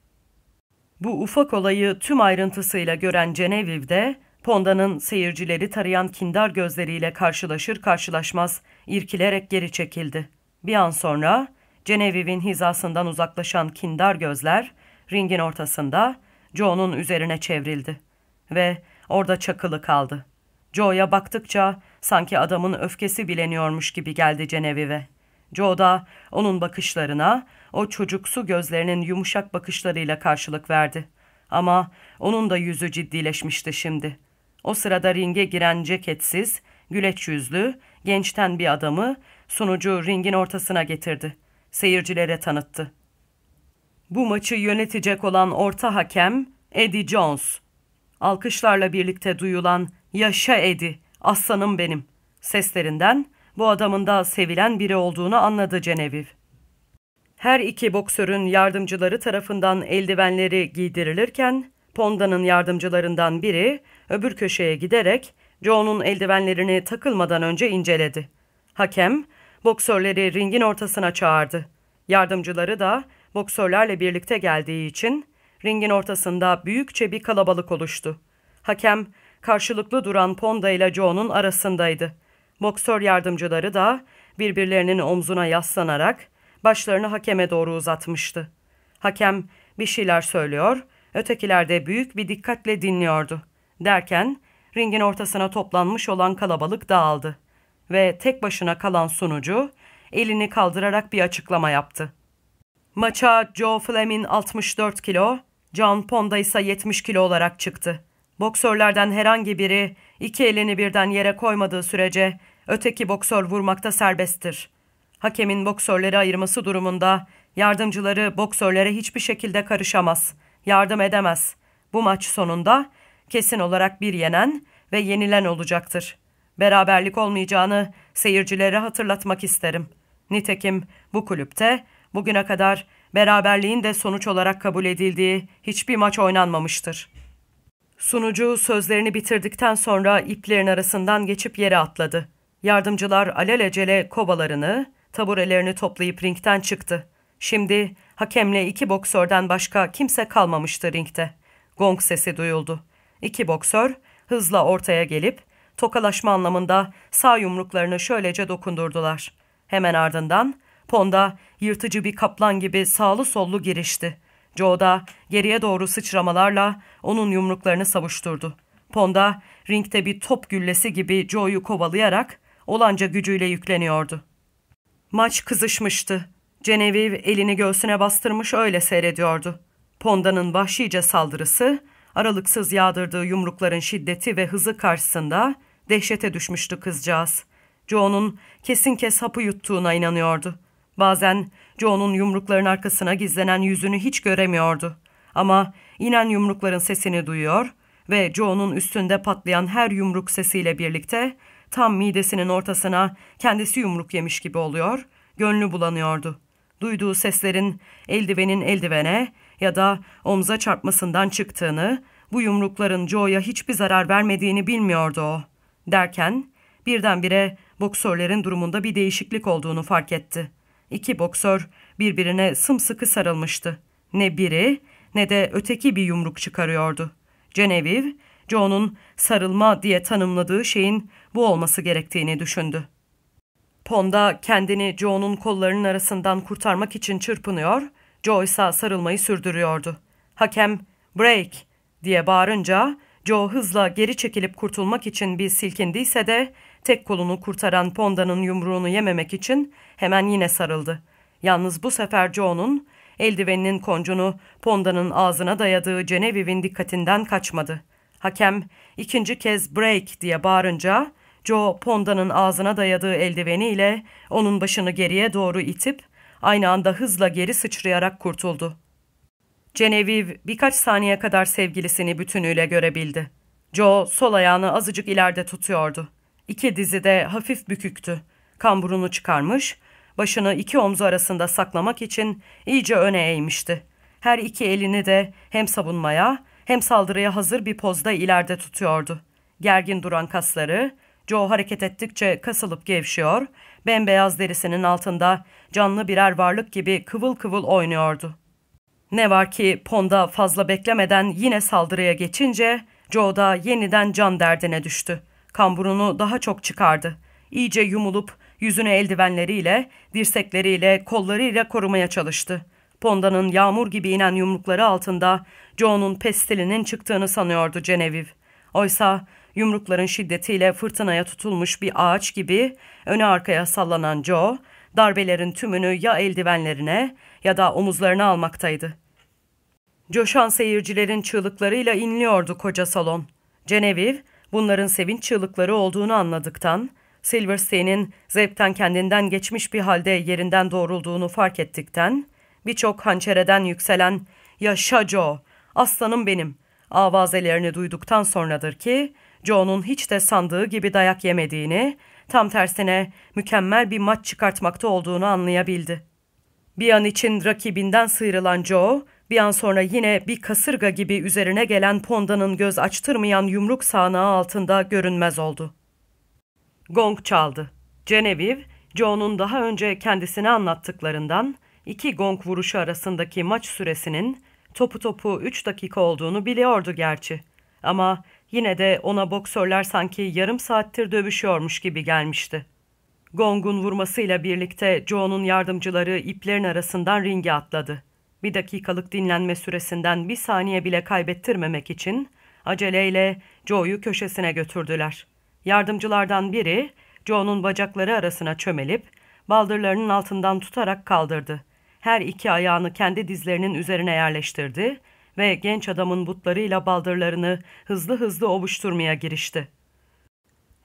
Bu ufak olayı tüm ayrıntısıyla gören Genevieve de Ponda'nın seyircileri tarayan kindar gözleriyle karşılaşır karşılaşmaz irkilerek geri çekildi. Bir an sonra Genevieve'in hizasından uzaklaşan kindar gözler ringin ortasında Joe'nun üzerine çevrildi ve orada çakılı kaldı. Joe'ya baktıkça sanki adamın öfkesi bileniyormuş gibi geldi Genevieve'e. Joe da onun bakışlarına, o çocuksu gözlerinin yumuşak bakışlarıyla karşılık verdi. Ama onun da yüzü ciddileşmişti şimdi. O sırada ringe giren ceketsiz, güleç yüzlü, gençten bir adamı sunucu ringin ortasına getirdi. Seyircilere tanıttı. Bu maçı yönetecek olan orta hakem Eddie Jones. Alkışlarla birlikte duyulan ''Yaşa Eddie, aslanım benim'' seslerinden bu adamın da sevilen biri olduğunu anladı Genevieve. Her iki boksörün yardımcıları tarafından eldivenleri giydirilirken Ponda'nın yardımcılarından biri öbür köşeye giderek Joe'nun eldivenlerini takılmadan önce inceledi. Hakem boksörleri ringin ortasına çağırdı. Yardımcıları da boksörlerle birlikte geldiği için ringin ortasında büyükçe bir kalabalık oluştu. Hakem karşılıklı duran Ponda ile Joe'nun arasındaydı. Boksör yardımcıları da birbirlerinin omzuna yaslanarak başlarını hakeme doğru uzatmıştı. Hakem bir şeyler söylüyor, ötekiler de büyük bir dikkatle dinliyordu. Derken ringin ortasına toplanmış olan kalabalık dağıldı ve tek başına kalan sunucu elini kaldırarak bir açıklama yaptı. Maça Joe Fleming 64 kilo, John Ponda ise 70 kilo olarak çıktı. Boksörlerden herhangi biri iki elini birden yere koymadığı sürece öteki boksör vurmakta serbesttir. Hakemin boksörleri ayırması durumunda yardımcıları boksörlere hiçbir şekilde karışamaz, yardım edemez. Bu maç sonunda kesin olarak bir yenen ve yenilen olacaktır. Beraberlik olmayacağını seyircilere hatırlatmak isterim. Nitekim bu kulüpte bugüne kadar beraberliğin de sonuç olarak kabul edildiği hiçbir maç oynanmamıştır. Sunucu sözlerini bitirdikten sonra iplerin arasından geçip yere atladı. Yardımcılar alelacele kovalarını, taburelerini toplayıp ringten çıktı. Şimdi hakemle iki boksörden başka kimse kalmamıştı ringte. Gong sesi duyuldu. İki boksör hızla ortaya gelip tokalaşma anlamında sağ yumruklarını şöylece dokundurdular. Hemen ardından Ponda yırtıcı bir kaplan gibi sağlı sollu girişti. Joe da geriye doğru sıçramalarla onun yumruklarını savuşturdu. Ponda ringte bir top güllesi gibi Joe'yu kovalayarak olanca gücüyle yükleniyordu. Maç kızışmıştı. Genevieve elini göğsüne bastırmış öyle seyrediyordu. Ponda'nın vahşice saldırısı, aralıksız yağdırdığı yumrukların şiddeti ve hızı karşısında dehşete düşmüştü kızcağız. Joe'nun kesin kes hapı yuttuğuna inanıyordu. Bazen Joe'nun yumrukların arkasına gizlenen yüzünü hiç göremiyordu. Ama inen yumrukların sesini duyuyor ve Joe'nun üstünde patlayan her yumruk sesiyle birlikte tam midesinin ortasına kendisi yumruk yemiş gibi oluyor, gönlü bulanıyordu. Duyduğu seslerin eldivenin eldivene ya da omza çarpmasından çıktığını, bu yumrukların Joe'ya hiçbir zarar vermediğini bilmiyordu o. Derken birdenbire boksörlerin durumunda bir değişiklik olduğunu fark etti. İki boksör birbirine sımsıkı sarılmıştı. Ne biri ne de öteki bir yumruk çıkarıyordu. Genevieve, Joe'nun sarılma diye tanımladığı şeyin bu olması gerektiğini düşündü. Ponda kendini Joe'nun kollarının arasından kurtarmak için çırpınıyor, ise sarılmayı sürdürüyordu. Hakem, break diye bağırınca Joe hızla geri çekilip kurtulmak için bir silkindiyse de tek kolunu kurtaran Ponda'nın yumruğunu yememek için hemen yine sarıldı. Yalnız bu sefer Joe'nun eldiveninin koncunu Ponda'nın ağzına dayadığı Genevieve'in dikkatinden kaçmadı. Hakem ikinci kez break diye bağırınca Joe Ponda'nın ağzına dayadığı eldiveniyle onun başını geriye doğru itip aynı anda hızla geri sıçrayarak kurtuldu. Genevieve birkaç saniye kadar sevgilisini bütünüyle görebildi. Joe sol ayağını azıcık ileride tutuyordu. İki dizi de hafif büküktü. Kamburunu çıkarmış, başını iki omzu arasında saklamak için iyice öne eğmişti. Her iki elini de hem savunmaya hem saldırıya hazır bir pozda ileride tutuyordu. Gergin duran kasları, Joe hareket ettikçe kasılıp gevşiyor, bembeyaz derisinin altında canlı birer varlık gibi kıvıl kıvıl oynuyordu. Ne var ki Ponda fazla beklemeden yine saldırıya geçince Joe da yeniden can derdine düştü. Kamburunu daha çok çıkardı. İyice yumulup yüzünü eldivenleriyle, dirsekleriyle, kollarıyla korumaya çalıştı. Ponda'nın yağmur gibi inen yumrukları altında Joe'nun pestilinin çıktığını sanıyordu Genevieve. Oysa yumrukların şiddetiyle fırtınaya tutulmuş bir ağaç gibi öne arkaya sallanan Joe, darbelerin tümünü ya eldivenlerine ya da omuzlarına almaktaydı. Coşan seyircilerin çığlıklarıyla inliyordu koca salon. Genevieve, bunların sevinç çığlıkları olduğunu anladıktan, Silverstein'in zevkten kendinden geçmiş bir halde yerinden doğrulduğunu fark ettikten, birçok hançereden yükselen ''Yaşa Joe, aslanım benim'' avazelerini duyduktan sonradır ki, Joe'nun hiç de sandığı gibi dayak yemediğini, tam tersine mükemmel bir maç çıkartmakta olduğunu anlayabildi. Bir an için rakibinden sıyrılan Joe, bir an sonra yine bir kasırga gibi üzerine gelen Ponda'nın göz açtırmayan yumruk sağanağı altında görünmez oldu. Gong çaldı. Genevieve, Joe'nun daha önce kendisine anlattıklarından iki gong vuruşu arasındaki maç süresinin topu topu üç dakika olduğunu biliyordu gerçi. Ama yine de ona boksörler sanki yarım saattir dövüşüyormuş gibi gelmişti. Gong'un vurmasıyla birlikte Joe'nun yardımcıları iplerin arasından ringe atladı bir dakikalık dinlenme süresinden bir saniye bile kaybettirmemek için aceleyle Joe'yu köşesine götürdüler. Yardımcılardan biri Joe'nun bacakları arasına çömelip baldırlarının altından tutarak kaldırdı. Her iki ayağını kendi dizlerinin üzerine yerleştirdi ve genç adamın butlarıyla baldırlarını hızlı hızlı ovuşturmaya girişti.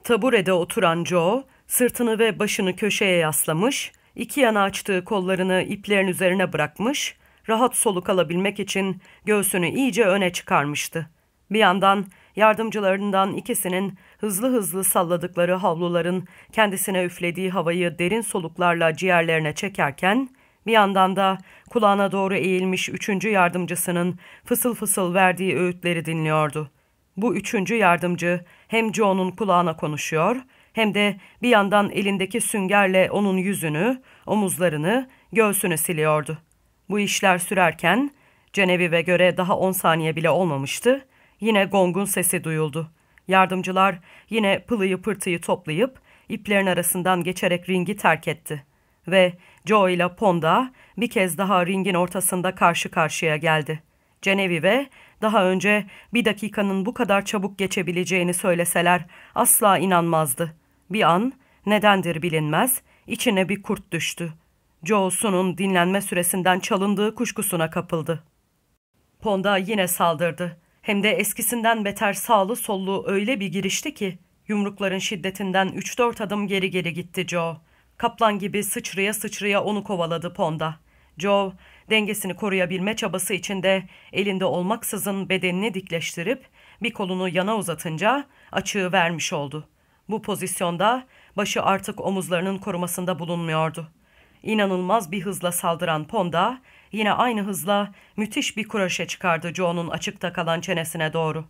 Taburede oturan Joe, sırtını ve başını köşeye yaslamış, iki yana açtığı kollarını iplerin üzerine bırakmış rahat soluk alabilmek için göğsünü iyice öne çıkarmıştı. Bir yandan yardımcılarından ikisinin hızlı hızlı salladıkları havluların kendisine üflediği havayı derin soluklarla ciğerlerine çekerken, bir yandan da kulağına doğru eğilmiş üçüncü yardımcısının fısıl fısıl verdiği öğütleri dinliyordu. Bu üçüncü yardımcı hem Joe'nun kulağına konuşuyor hem de bir yandan elindeki süngerle onun yüzünü, omuzlarını, göğsünü siliyordu. Bu işler sürerken Ceneviv'e göre daha on saniye bile olmamıştı. Yine gongun sesi duyuldu. Yardımcılar yine pılıyı pırtıyı toplayıp iplerin arasından geçerek ringi terk etti. Ve Joe ile Ponda bir kez daha ringin ortasında karşı karşıya geldi. Genevieve daha önce bir dakikanın bu kadar çabuk geçebileceğini söyleseler asla inanmazdı. Bir an, nedendir bilinmez, içine bir kurt düştü. Joe'sunun dinlenme süresinden çalındığı kuşkusuna kapıldı. Ponda yine saldırdı. Hem de eskisinden beter sağlı sollu öyle bir girişti ki yumrukların şiddetinden üç dört adım geri geri gitti Joe. Kaplan gibi sıçraya sıçraya onu kovaladı Ponda. Joe dengesini koruyabilme çabası içinde elinde olmaksızın bedenini dikleştirip bir kolunu yana uzatınca açığı vermiş oldu. Bu pozisyonda başı artık omuzlarının korumasında bulunmuyordu. İnanılmaz bir hızla saldıran Ponda yine aynı hızla müthiş bir kuraşe çıkardı Joe'nun açıkta kalan çenesine doğru.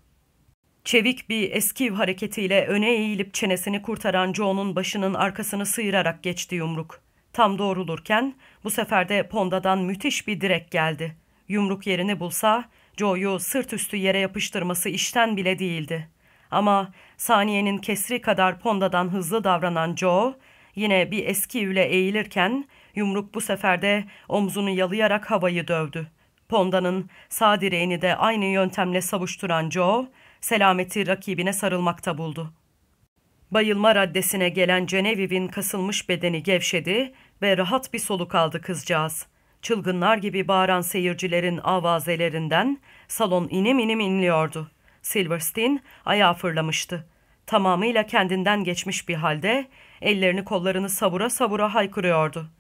Çevik bir eskiv hareketiyle öne eğilip çenesini kurtaran Joe'nun başının arkasını sıyırarak geçti yumruk. Tam doğrulurken bu sefer de Ponda'dan müthiş bir direk geldi. Yumruk yerini bulsa Joe'yu sırt üstü yere yapıştırması işten bile değildi. Ama saniyenin kesri kadar Ponda'dan hızlı davranan Joe yine bir eski üle eğilirken Yumruk bu sefer de omzunu yalayarak havayı dövdü. Ponda'nın sağ direğini de aynı yöntemle savuşturan Joe, selameti rakibine sarılmakta buldu. Bayılma raddesine gelen Genevieve'in kasılmış bedeni gevşedi ve rahat bir soluk aldı kızcağız. Çılgınlar gibi bağıran seyircilerin avazelerinden salon inim inim inliyordu. Silverstein ayağa fırlamıştı. Tamamıyla kendinden geçmiş bir halde ellerini kollarını savura savura haykırıyordu.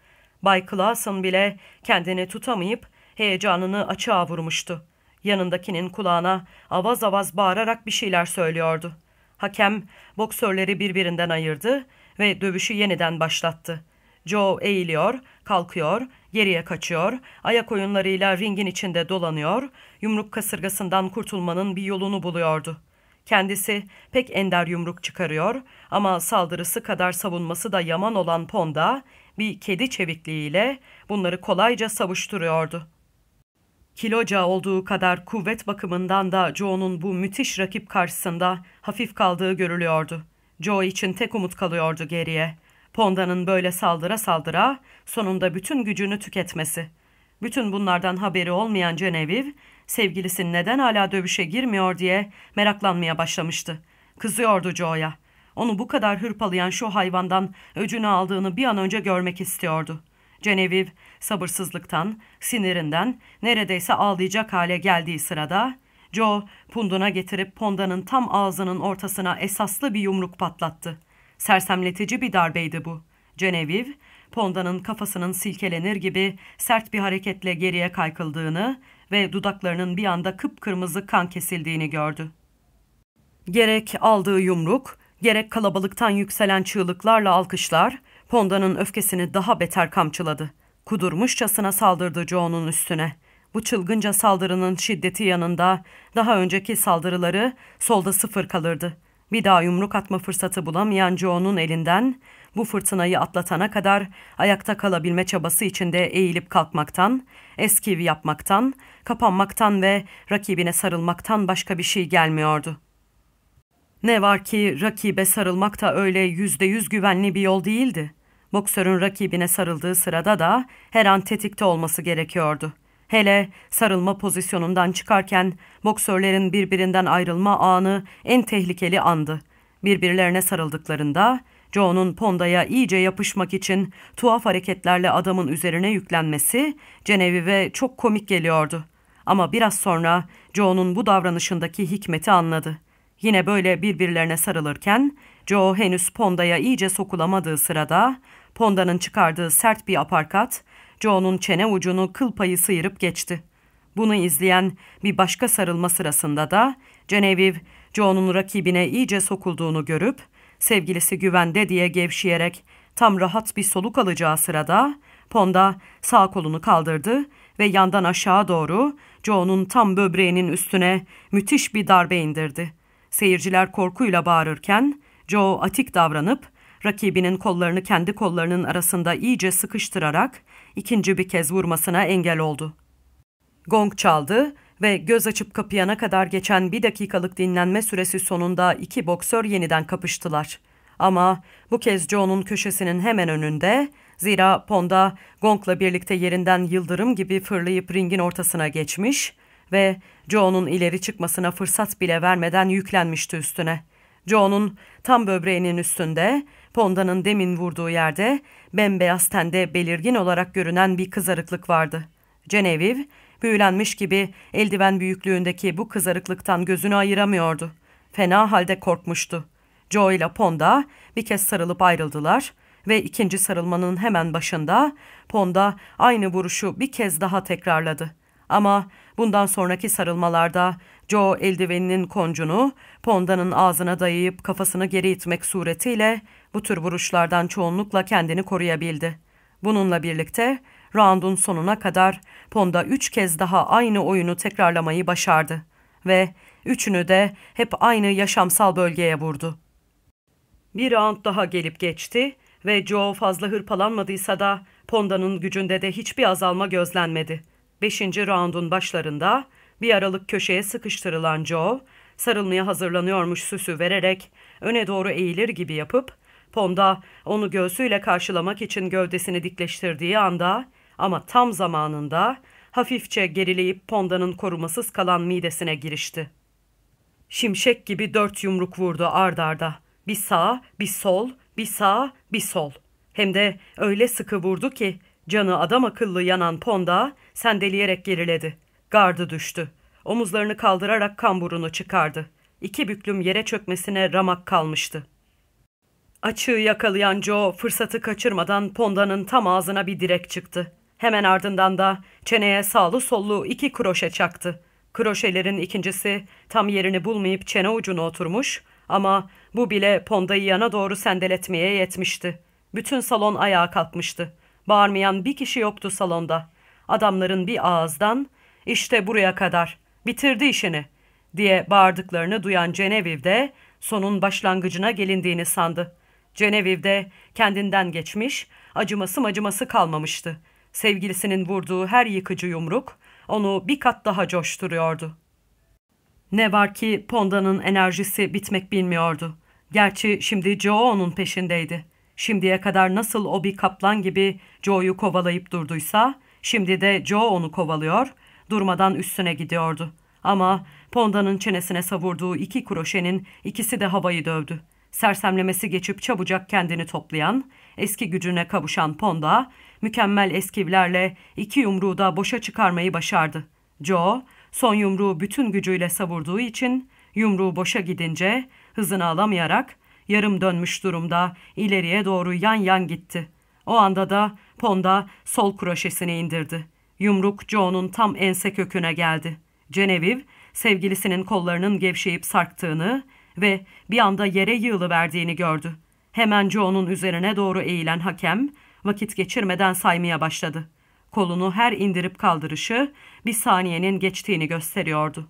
Bay Clausen bile kendini tutamayıp heyecanını açığa vurmuştu. Yanındakinin kulağına avaz avaz bağırarak bir şeyler söylüyordu. Hakem boksörleri birbirinden ayırdı ve dövüşü yeniden başlattı. Joe eğiliyor, kalkıyor, geriye kaçıyor, ayak oyunlarıyla ringin içinde dolanıyor, yumruk kasırgasından kurtulmanın bir yolunu buluyordu. Kendisi pek ender yumruk çıkarıyor ama saldırısı kadar savunması da yaman olan Ponda bir kedi çevikliğiyle bunları kolayca savuşturuyordu. Kiloca olduğu kadar kuvvet bakımından da Joe'nun bu müthiş rakip karşısında hafif kaldığı görülüyordu. Joe için tek umut kalıyordu geriye. Ponda'nın böyle saldıra saldıra sonunda bütün gücünü tüketmesi. Bütün bunlardan haberi olmayan Genevieve, sevgilisinin neden hala dövüşe girmiyor diye meraklanmaya başlamıştı. Kızıyordu Joe'ya. Onu bu kadar hırpalayan şu hayvandan öcünü aldığını bir an önce görmek istiyordu. Genevieve sabırsızlıktan, sinirinden neredeyse ağlayacak hale geldiği sırada Joe punduna getirip Ponda'nın tam ağzının ortasına esaslı bir yumruk patlattı. Sersemletici bir darbeydi bu. Genevieve, Ponda'nın kafasının silkelenir gibi sert bir hareketle geriye kaykıldığını ve dudaklarının bir anda kıpkırmızı kan kesildiğini gördü. Gerek aldığı yumruk, Gerek kalabalıktan yükselen çığlıklarla alkışlar, Ponda'nın öfkesini daha beter kamçıladı. Kudurmuşçasına saldırdı Joe'nun üstüne. Bu çılgınca saldırının şiddeti yanında daha önceki saldırıları solda sıfır kalırdı. Bir daha yumruk atma fırsatı bulamayan Joe'nun elinden bu fırtınayı atlatana kadar ayakta kalabilme çabası içinde eğilip kalkmaktan, eskivi yapmaktan, kapanmaktan ve rakibine sarılmaktan başka bir şey gelmiyordu.'' Ne var ki rakibe sarılmak da öyle yüzde yüz güvenli bir yol değildi. Boksörün rakibine sarıldığı sırada da her an tetikte olması gerekiyordu. Hele sarılma pozisyonundan çıkarken boksörlerin birbirinden ayrılma anı en tehlikeli andı. Birbirlerine sarıldıklarında Joe'nun Ponda'ya iyice yapışmak için tuhaf hareketlerle adamın üzerine yüklenmesi Genevieve'e çok komik geliyordu. Ama biraz sonra Joe'nun bu davranışındaki hikmeti anladı. Yine böyle birbirlerine sarılırken Joe henüz Ponda'ya iyice sokulamadığı sırada Ponda'nın çıkardığı sert bir aparkat Joe'nun çene ucunu kıl payı sıyırıp geçti. Bunu izleyen bir başka sarılma sırasında da Genevieve Joe'nun rakibine iyice sokulduğunu görüp, sevgilisi güvende diye gevşeyerek tam rahat bir soluk alacağı sırada, Ponda sağ kolunu kaldırdı ve yandan aşağı doğru Joe'nun tam böbreğinin üstüne müthiş bir darbe indirdi. Seyirciler korkuyla bağırırken Joe atik davranıp rakibinin kollarını kendi kollarının arasında iyice sıkıştırarak ikinci bir kez vurmasına engel oldu. Gong çaldı ve göz açıp kapayana kadar geçen bir dakikalık dinlenme süresi sonunda iki boksör yeniden kapıştılar. Ama bu kez Joe'nun köşesinin hemen önünde, zira Ponda Gong'la birlikte yerinden yıldırım gibi fırlayıp ringin ortasına geçmiş ve Joe'nun ileri çıkmasına fırsat bile vermeden yüklenmişti üstüne. Joe'nun tam böbreğinin üstünde, Ponda'nın demin vurduğu yerde bembeyaz tende belirgin olarak görünen bir kızarıklık vardı. Genevieve, büyülenmiş gibi eldiven büyüklüğündeki bu kızarıklıktan gözünü ayıramıyordu. Fena halde korkmuştu. Joe ile Ponda bir kez sarılıp ayrıldılar ve ikinci sarılmanın hemen başında Ponda aynı vuruşu bir kez daha tekrarladı. Ama bundan sonraki sarılmalarda Joe eldiveninin koncunu Ponda'nın ağzına dayayıp kafasını geri itmek suretiyle bu tür vuruşlardan çoğunlukla kendini koruyabildi. Bununla birlikte roundun sonuna kadar Ponda üç kez daha aynı oyunu tekrarlamayı başardı ve üçünü de hep aynı yaşamsal bölgeye vurdu. Bir round daha gelip geçti ve Joe fazla hırpalanmadıysa da Ponda'nın gücünde de hiçbir azalma gözlenmedi. Beşinci roundun başlarında bir aralık köşeye sıkıştırılan Joe, sarılmaya hazırlanıyormuş süsü vererek öne doğru eğilir gibi yapıp, Ponda onu göğsüyle karşılamak için gövdesini dikleştirdiği anda ama tam zamanında hafifçe gerileyip Ponda'nın korumasız kalan midesine girişti. Şimşek gibi dört yumruk vurdu ard arda. Bir sağ, bir sol, bir sağ, bir sol. Hem de öyle sıkı vurdu ki canı adam akıllı yanan Ponda sendeleyerek geriledi. Gardı düştü. Omuzlarını kaldırarak kamburunu çıkardı. İki büklüm yere çökmesine ramak kalmıştı. Açığı yakalayan Joe fırsatı kaçırmadan Ponda'nın tam ağzına bir direk çıktı. Hemen ardından da çeneye sağlı sollu iki kroşe çaktı. Kroşelerin ikincisi tam yerini bulmayıp çene ucuna oturmuş ama bu bile Ponda'yı yana doğru sendeletmeye yetmişti. Bütün salon ayağa kalkmıştı. Bağırmayan bir kişi yoktu salonda. Adamların bir ağızdan işte buraya kadar bitirdi işini diye bağırdıklarını duyan Genevieve de sonun başlangıcına gelindiğini sandı. Genevieve de kendinden geçmiş, acıması acıması kalmamıştı. Sevgilisinin vurduğu her yıkıcı yumruk onu bir kat daha coşturuyordu. Ne var ki Ponda'nın enerjisi bitmek bilmiyordu. Gerçi şimdi Joe onun peşindeydi. Şimdiye kadar nasıl o bir kaplan gibi Joe'yu kovalayıp durduysa, şimdi de Joe onu kovalıyor, durmadan üstüne gidiyordu. Ama Ponda'nın çenesine savurduğu iki kroşenin ikisi de havayı dövdü. Sersemlemesi geçip çabucak kendini toplayan, eski gücüne kavuşan Ponda, mükemmel eskivlerle iki yumruğu da boşa çıkarmayı başardı. Joe, son yumruğu bütün gücüyle savurduğu için, yumruğu boşa gidince hızını alamayarak yarım dönmüş durumda ileriye doğru yan yan gitti. O anda da Ponda sol kroşesini indirdi. Yumruk Joe'nun tam ense köküne geldi. Genevieve, sevgilisinin kollarının gevşeyip sarktığını ve bir anda yere yığılıverdiğini gördü. Hemen Joe'nun üzerine doğru eğilen hakem, vakit geçirmeden saymaya başladı. Kolunu her indirip kaldırışı bir saniyenin geçtiğini gösteriyordu.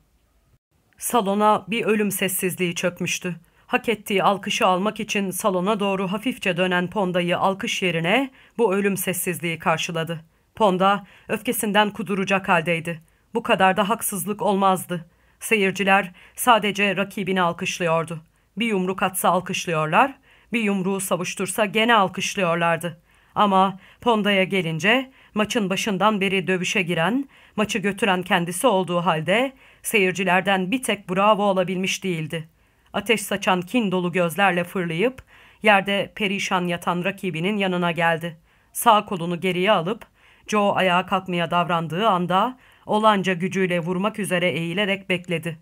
Salona bir ölüm sessizliği çökmüştü. Hak ettiği alkışı almak için salona doğru hafifçe dönen Ponda'yı alkış yerine bu ölüm sessizliği karşıladı. Ponda öfkesinden kuduracak haldeydi. Bu kadar da haksızlık olmazdı. Seyirciler sadece rakibini alkışlıyordu. Bir yumruk atsa alkışlıyorlar, bir yumruğu savuştursa gene alkışlıyorlardı. Ama Ponda'ya gelince maçın başından beri dövüşe giren, maçı götüren kendisi olduğu halde seyircilerden bir tek bravo olabilmiş değildi. Ateş saçan kin dolu gözlerle fırlayıp yerde perişan yatan rakibinin yanına geldi. Sağ kolunu geriye alıp Joe ayağa kalkmaya davrandığı anda olanca gücüyle vurmak üzere eğilerek bekledi.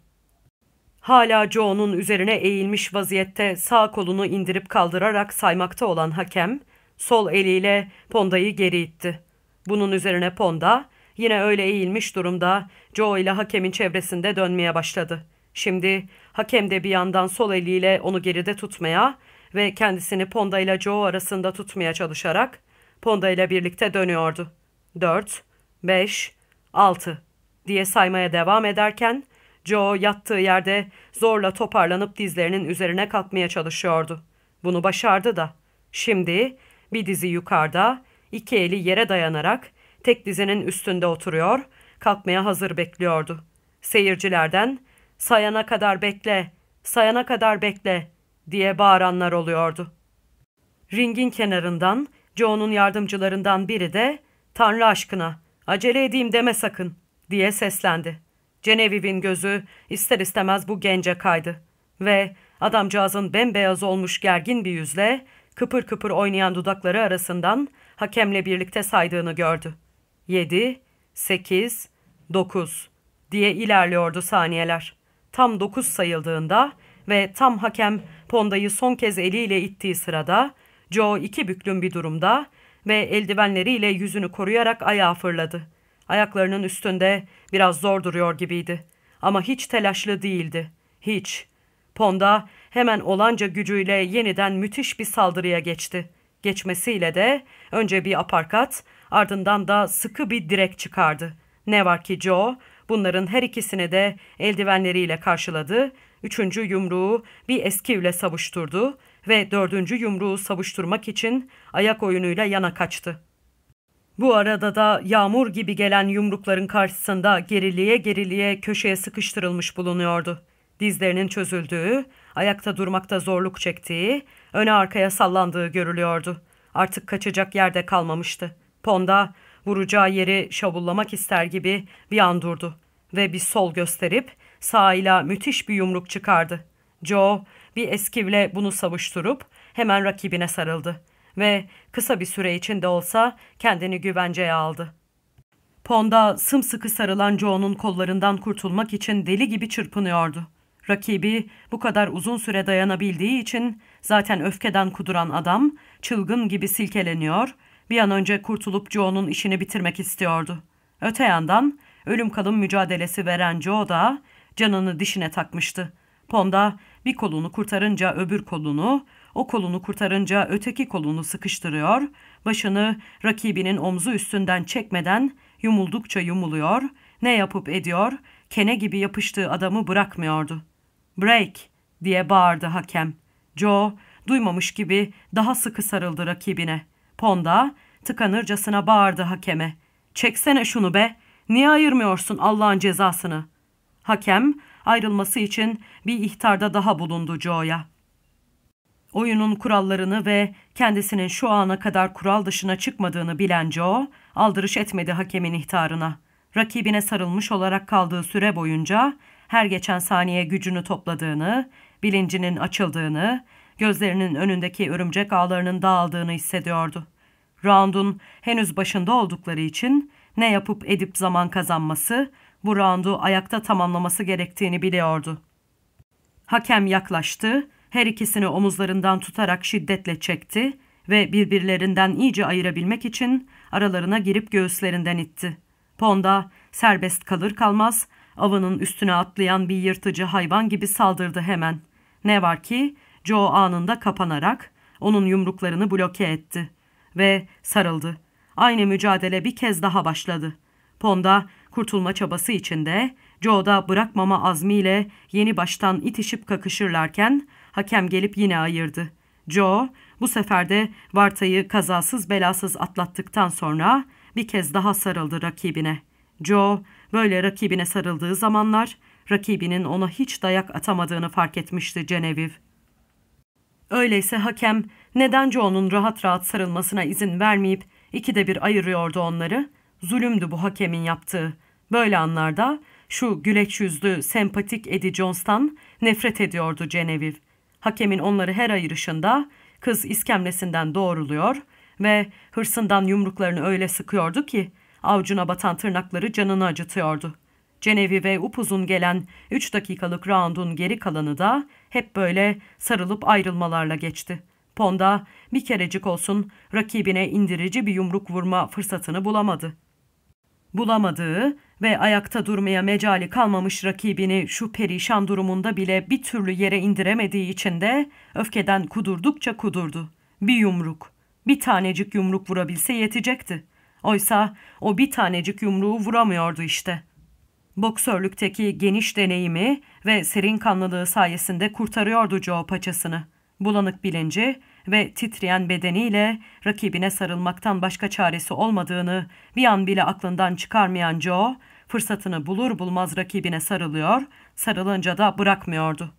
Hala Joe'nun üzerine eğilmiş vaziyette sağ kolunu indirip kaldırarak saymakta olan hakem, sol eliyle Ponda'yı geri itti. Bunun üzerine Ponda, yine öyle eğilmiş durumda Joe ile hakemin çevresinde dönmeye başladı. Şimdi hakem de bir yandan sol eliyle onu geride tutmaya ve kendisini Ponda ile Joe arasında tutmaya çalışarak Ponda ile birlikte dönüyordu. 4, 5, 6 diye saymaya devam ederken Joe yattığı yerde zorla toparlanıp dizlerinin üzerine kalkmaya çalışıyordu. Bunu başardı da. Şimdi bir dizi yukarıda, iki eli yere dayanarak tek dizinin üstünde oturuyor, kalkmaya hazır bekliyordu. Seyircilerden sayana kadar bekle, sayana kadar bekle diye bağıranlar oluyordu. Ringin kenarından Joe'nun yardımcılarından biri de Tanrı aşkına acele edeyim deme sakın diye seslendi. Genevieve'in gözü ister istemez bu gence kaydı ve adamcağızın bembeyaz olmuş gergin bir yüzle kıpır kıpır oynayan dudakları arasından hakemle birlikte saydığını gördü. Yedi, sekiz, dokuz diye ilerliyordu saniyeler. Tam dokuz sayıldığında ve tam hakem Ponda'yı son kez eliyle ittiği sırada Joe iki büklüm bir durumda ve eldivenleriyle yüzünü koruyarak ayağa fırladı. Ayaklarının üstünde biraz zor duruyor gibiydi. Ama hiç telaşlı değildi. Hiç. Ponda hemen olanca gücüyle yeniden müthiş bir saldırıya geçti. Geçmesiyle de önce bir aparkat ardından da sıkı bir direk çıkardı. Ne var ki Joe bunların her ikisini de eldivenleriyle karşıladı. Üçüncü yumruğu bir eskivle savuşturdu ve dördüncü yumruğu savuşturmak için ayak oyunuyla yana kaçtı. Bu arada da yağmur gibi gelen yumrukların karşısında geriliğe geriliğe köşeye sıkıştırılmış bulunuyordu. Dizlerinin çözüldüğü, ayakta durmakta zorluk çektiği, öne arkaya sallandığı görülüyordu. Artık kaçacak yerde kalmamıştı. Ponda vuracağı yeri şavullamak ister gibi bir an durdu ve bir sol gösterip sağıyla müthiş bir yumruk çıkardı. Joe bir eskivle bunu savuşturup hemen rakibine sarıldı ve kısa bir süre içinde olsa kendini güvenceye aldı. Ponda sımsıkı sarılan Joe'nun kollarından kurtulmak için deli gibi çırpınıyordu. Rakibi bu kadar uzun süre dayanabildiği için zaten öfkeden kuduran adam çılgın gibi silkeleniyor, bir an önce kurtulup Joe'nun işini bitirmek istiyordu. Öte yandan ölüm kalım mücadelesi veren Joe da canını dişine takmıştı. Ponda bir kolunu kurtarınca öbür kolunu, o kolunu kurtarınca öteki kolunu sıkıştırıyor, başını rakibinin omzu üstünden çekmeden yumuldukça yumuluyor, ne yapıp ediyor, kene gibi yapıştığı adamı bırakmıyordu. Break diye bağırdı hakem. Joe duymamış gibi daha sıkı sarıldı rakibine. Ponda tıkanırcasına bağırdı hakeme. Çeksene şunu be, niye ayırmıyorsun Allah'ın cezasını? Hakem ayrılması için bir ihtarda daha bulundu Joe'ya. Oyunun kurallarını ve kendisinin şu ana kadar kural dışına çıkmadığını bilen Joe, aldırış etmedi hakemin ihtarına. Rakibine sarılmış olarak kaldığı süre boyunca her geçen saniye gücünü topladığını, bilincinin açıldığını, gözlerinin önündeki örümcek ağlarının dağıldığını hissediyordu. Round'un henüz başında oldukları için ne yapıp edip zaman kazanması, bu roundu ayakta tamamlaması gerektiğini biliyordu. Hakem yaklaştı, her ikisini omuzlarından tutarak şiddetle çekti ve birbirlerinden iyice ayırabilmek için aralarına girip göğüslerinden itti. Ponda serbest kalır kalmaz avının üstüne atlayan bir yırtıcı hayvan gibi saldırdı hemen. Ne var ki Joe anında kapanarak onun yumruklarını bloke etti ve sarıldı. Aynı mücadele bir kez daha başladı. Ponda kurtulma çabası içinde Joe'da bırakmama azmiyle yeni baştan itişip kakışırlarken hakem gelip yine ayırdı. Joe bu sefer de Varta'yı kazasız belasız atlattıktan sonra bir kez daha sarıldı rakibine. Joe böyle rakibine sarıldığı zamanlar rakibinin ona hiç dayak atamadığını fark etmişti Genevieve. Öyleyse hakem neden Joe'nun rahat rahat sarılmasına izin vermeyip ikide bir ayırıyordu onları? Zulümdü bu hakemin yaptığı. Böyle anlarda şu güleç yüzlü, sempatik Eddie Jones'tan nefret ediyordu Genevieve. Hakemin onları her ayırışında kız iskemlesinden doğruluyor ve hırsından yumruklarını öyle sıkıyordu ki avcuna batan tırnakları canını acıtıyordu. Genevieve upuzun gelen 3 dakikalık roundun geri kalanı da hep böyle sarılıp ayrılmalarla geçti. Ponda bir kerecik olsun rakibine indirici bir yumruk vurma fırsatını bulamadı. Bulamadığı ve ayakta durmaya mecali kalmamış rakibini şu perişan durumunda bile bir türlü yere indiremediği için de öfkeden kudurdukça kudurdu. Bir yumruk, bir tanecik yumruk vurabilse yetecekti. Oysa o bir tanecik yumruğu vuramıyordu işte. Boksörlükteki geniş deneyimi ve serin kanlılığı sayesinde kurtarıyordu Joe paçasını. Bulanık bilinci ve titreyen bedeniyle rakibine sarılmaktan başka çaresi olmadığını bir an bile aklından çıkarmayan Joe, fırsatını bulur bulmaz rakibine sarılıyor, sarılınca da bırakmıyordu.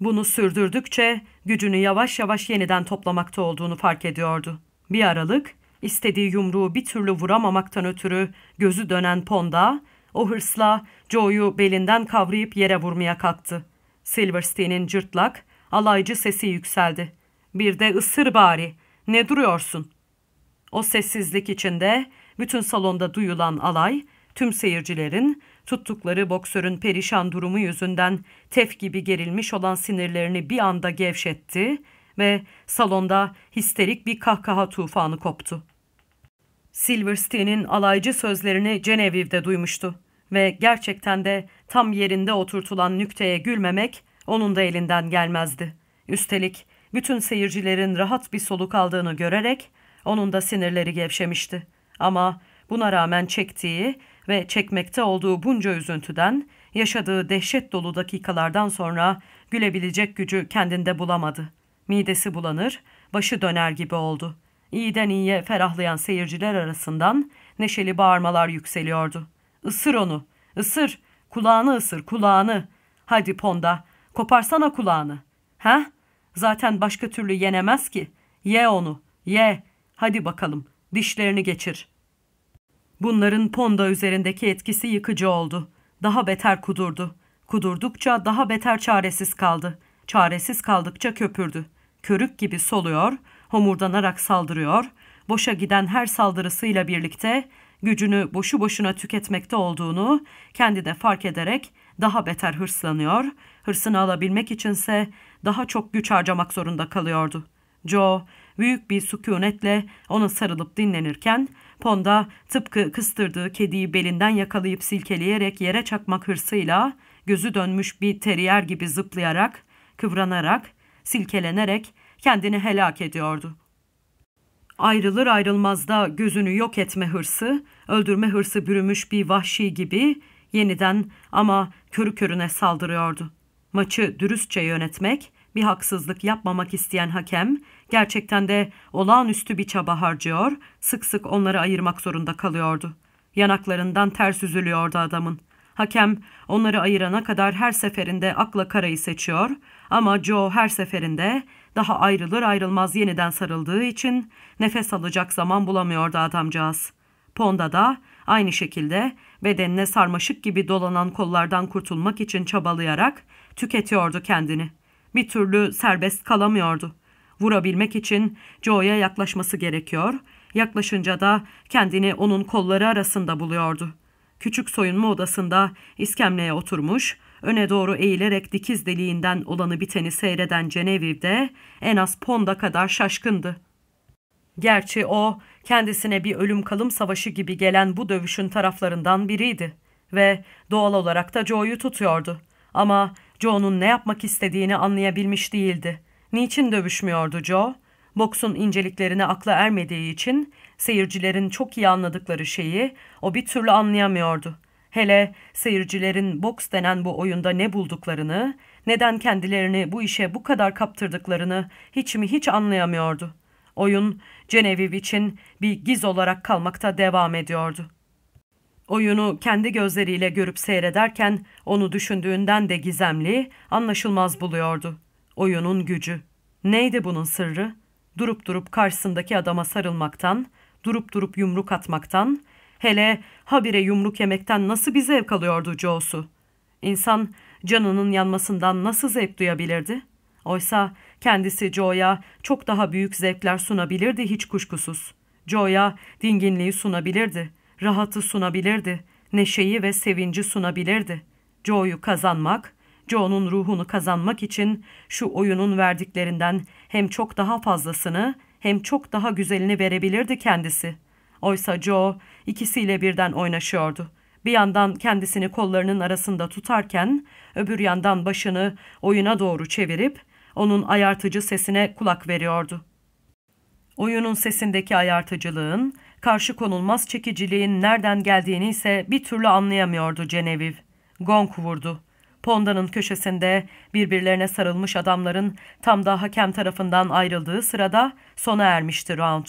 Bunu sürdürdükçe gücünü yavaş yavaş yeniden toplamakta olduğunu fark ediyordu. Bir aralık, istediği yumruğu bir türlü vuramamaktan ötürü gözü dönen Ponda, o hırsla Joe'yu belinden kavrayıp yere vurmaya kalktı. Silverstein'in cırtlak, alaycı sesi yükseldi. Bir de ısır bari. Ne duruyorsun? O sessizlik içinde bütün salonda duyulan alay, tüm seyircilerin tuttukları boksörün perişan durumu yüzünden tef gibi gerilmiş olan sinirlerini bir anda gevşetti ve salonda histerik bir kahkaha tufanı koptu. Silverstein'in alaycı sözlerini Genevieve'de duymuştu ve gerçekten de tam yerinde oturtulan nükteye gülmemek onun da elinden gelmezdi. Üstelik bütün seyircilerin rahat bir soluk aldığını görerek onun da sinirleri gevşemişti. Ama buna rağmen çektiği ve çekmekte olduğu bunca üzüntüden, yaşadığı dehşet dolu dakikalardan sonra gülebilecek gücü kendinde bulamadı. Midesi bulanır, başı döner gibi oldu. İyiden iyiye ferahlayan seyirciler arasından neşeli bağırmalar yükseliyordu. Isır onu, ısır, kulağını ısır, kulağını. Hadi Ponda, koparsana kulağını. Ha? Zaten başka türlü yenemez ki. Ye onu, ye. Hadi bakalım, dişlerini geçir. Bunların Ponda üzerindeki etkisi yıkıcı oldu. Daha beter kudurdu. Kudurdukça daha beter çaresiz kaldı. Çaresiz kaldıkça köpürdü. Körük gibi soluyor, homurdanarak saldırıyor, boşa giden her saldırısıyla birlikte gücünü boşu boşuna tüketmekte olduğunu kendi de fark ederek daha beter hırslanıyor, hırsını alabilmek içinse daha çok güç harcamak zorunda kalıyordu. Joe büyük bir sükunetle ona sarılıp dinlenirken Ponda tıpkı kıstırdığı kediyi belinden yakalayıp silkeleyerek yere çakmak hırsıyla gözü dönmüş bir teriyer gibi zıplayarak, kıvranarak, silkelenerek kendini helak ediyordu. Ayrılır ayrılmaz da gözünü yok etme hırsı, öldürme hırsı bürümüş bir vahşi gibi yeniden ama körü körüne saldırıyordu. Maçı dürüstçe yönetmek, bir haksızlık yapmamak isteyen hakem gerçekten de olağanüstü bir çaba harcıyor, sık sık onları ayırmak zorunda kalıyordu. Yanaklarından ters üzülüyordu adamın. Hakem onları ayırana kadar her seferinde akla karayı seçiyor ama Joe her seferinde daha ayrılır ayrılmaz yeniden sarıldığı için nefes alacak zaman bulamıyordu adamcağız. Ponda da aynı şekilde bedenine sarmaşık gibi dolanan kollardan kurtulmak için çabalayarak tüketiyordu kendini. Bir türlü serbest kalamıyordu. Vurabilmek için Joe'ya yaklaşması gerekiyor, yaklaşınca da kendini onun kolları arasında buluyordu. Küçük soyunma odasında iskemleye oturmuş, öne doğru eğilerek dikiz deliğinden olanı biteni seyreden Ceneviv'de en az Ponda kadar şaşkındı. Gerçi o kendisine bir ölüm kalım savaşı gibi gelen bu dövüşün taraflarından biriydi ve doğal olarak da Joe'yu tutuyordu. Ama Joe'nun ne yapmak istediğini anlayabilmiş değildi. Niçin dövüşmüyordu Joe? Boksun inceliklerine akla ermediği için seyircilerin çok iyi anladıkları şeyi o bir türlü anlayamıyordu. Hele seyircilerin boks denen bu oyunda ne bulduklarını, neden kendilerini bu işe bu kadar kaptırdıklarını hiç mi hiç anlayamıyordu. Oyun Genevieve için bir giz olarak kalmakta devam ediyordu. Oyunu kendi gözleriyle görüp seyrederken onu düşündüğünden de gizemli, anlaşılmaz buluyordu. Oyunun gücü. Neydi bunun sırrı? Durup durup karşısındaki adama sarılmaktan, durup durup yumruk atmaktan, hele habire yumruk yemekten nasıl bir zevk alıyordu Joe'su? İnsan canının yanmasından nasıl zevk duyabilirdi? Oysa kendisi Joe'ya çok daha büyük zevkler sunabilirdi hiç kuşkusuz. Joe'ya dinginliği sunabilirdi, rahatı sunabilirdi, neşeyi ve sevinci sunabilirdi. Joe'yu kazanmak, Joe'nun ruhunu kazanmak için şu oyunun verdiklerinden hem çok daha fazlasını hem çok daha güzelini verebilirdi kendisi. Oysa Joe ikisiyle birden oynaşıyordu. Bir yandan kendisini kollarının arasında tutarken öbür yandan başını oyuna doğru çevirip onun ayartıcı sesine kulak veriyordu. Oyunun sesindeki ayartıcılığın, karşı konulmaz çekiciliğin nereden geldiğini ise bir türlü anlayamıyordu Genevieve. Gong vurdu. Ponda'nın köşesinde birbirlerine sarılmış adamların tam da hakem tarafından ayrıldığı sırada sona ermişti round.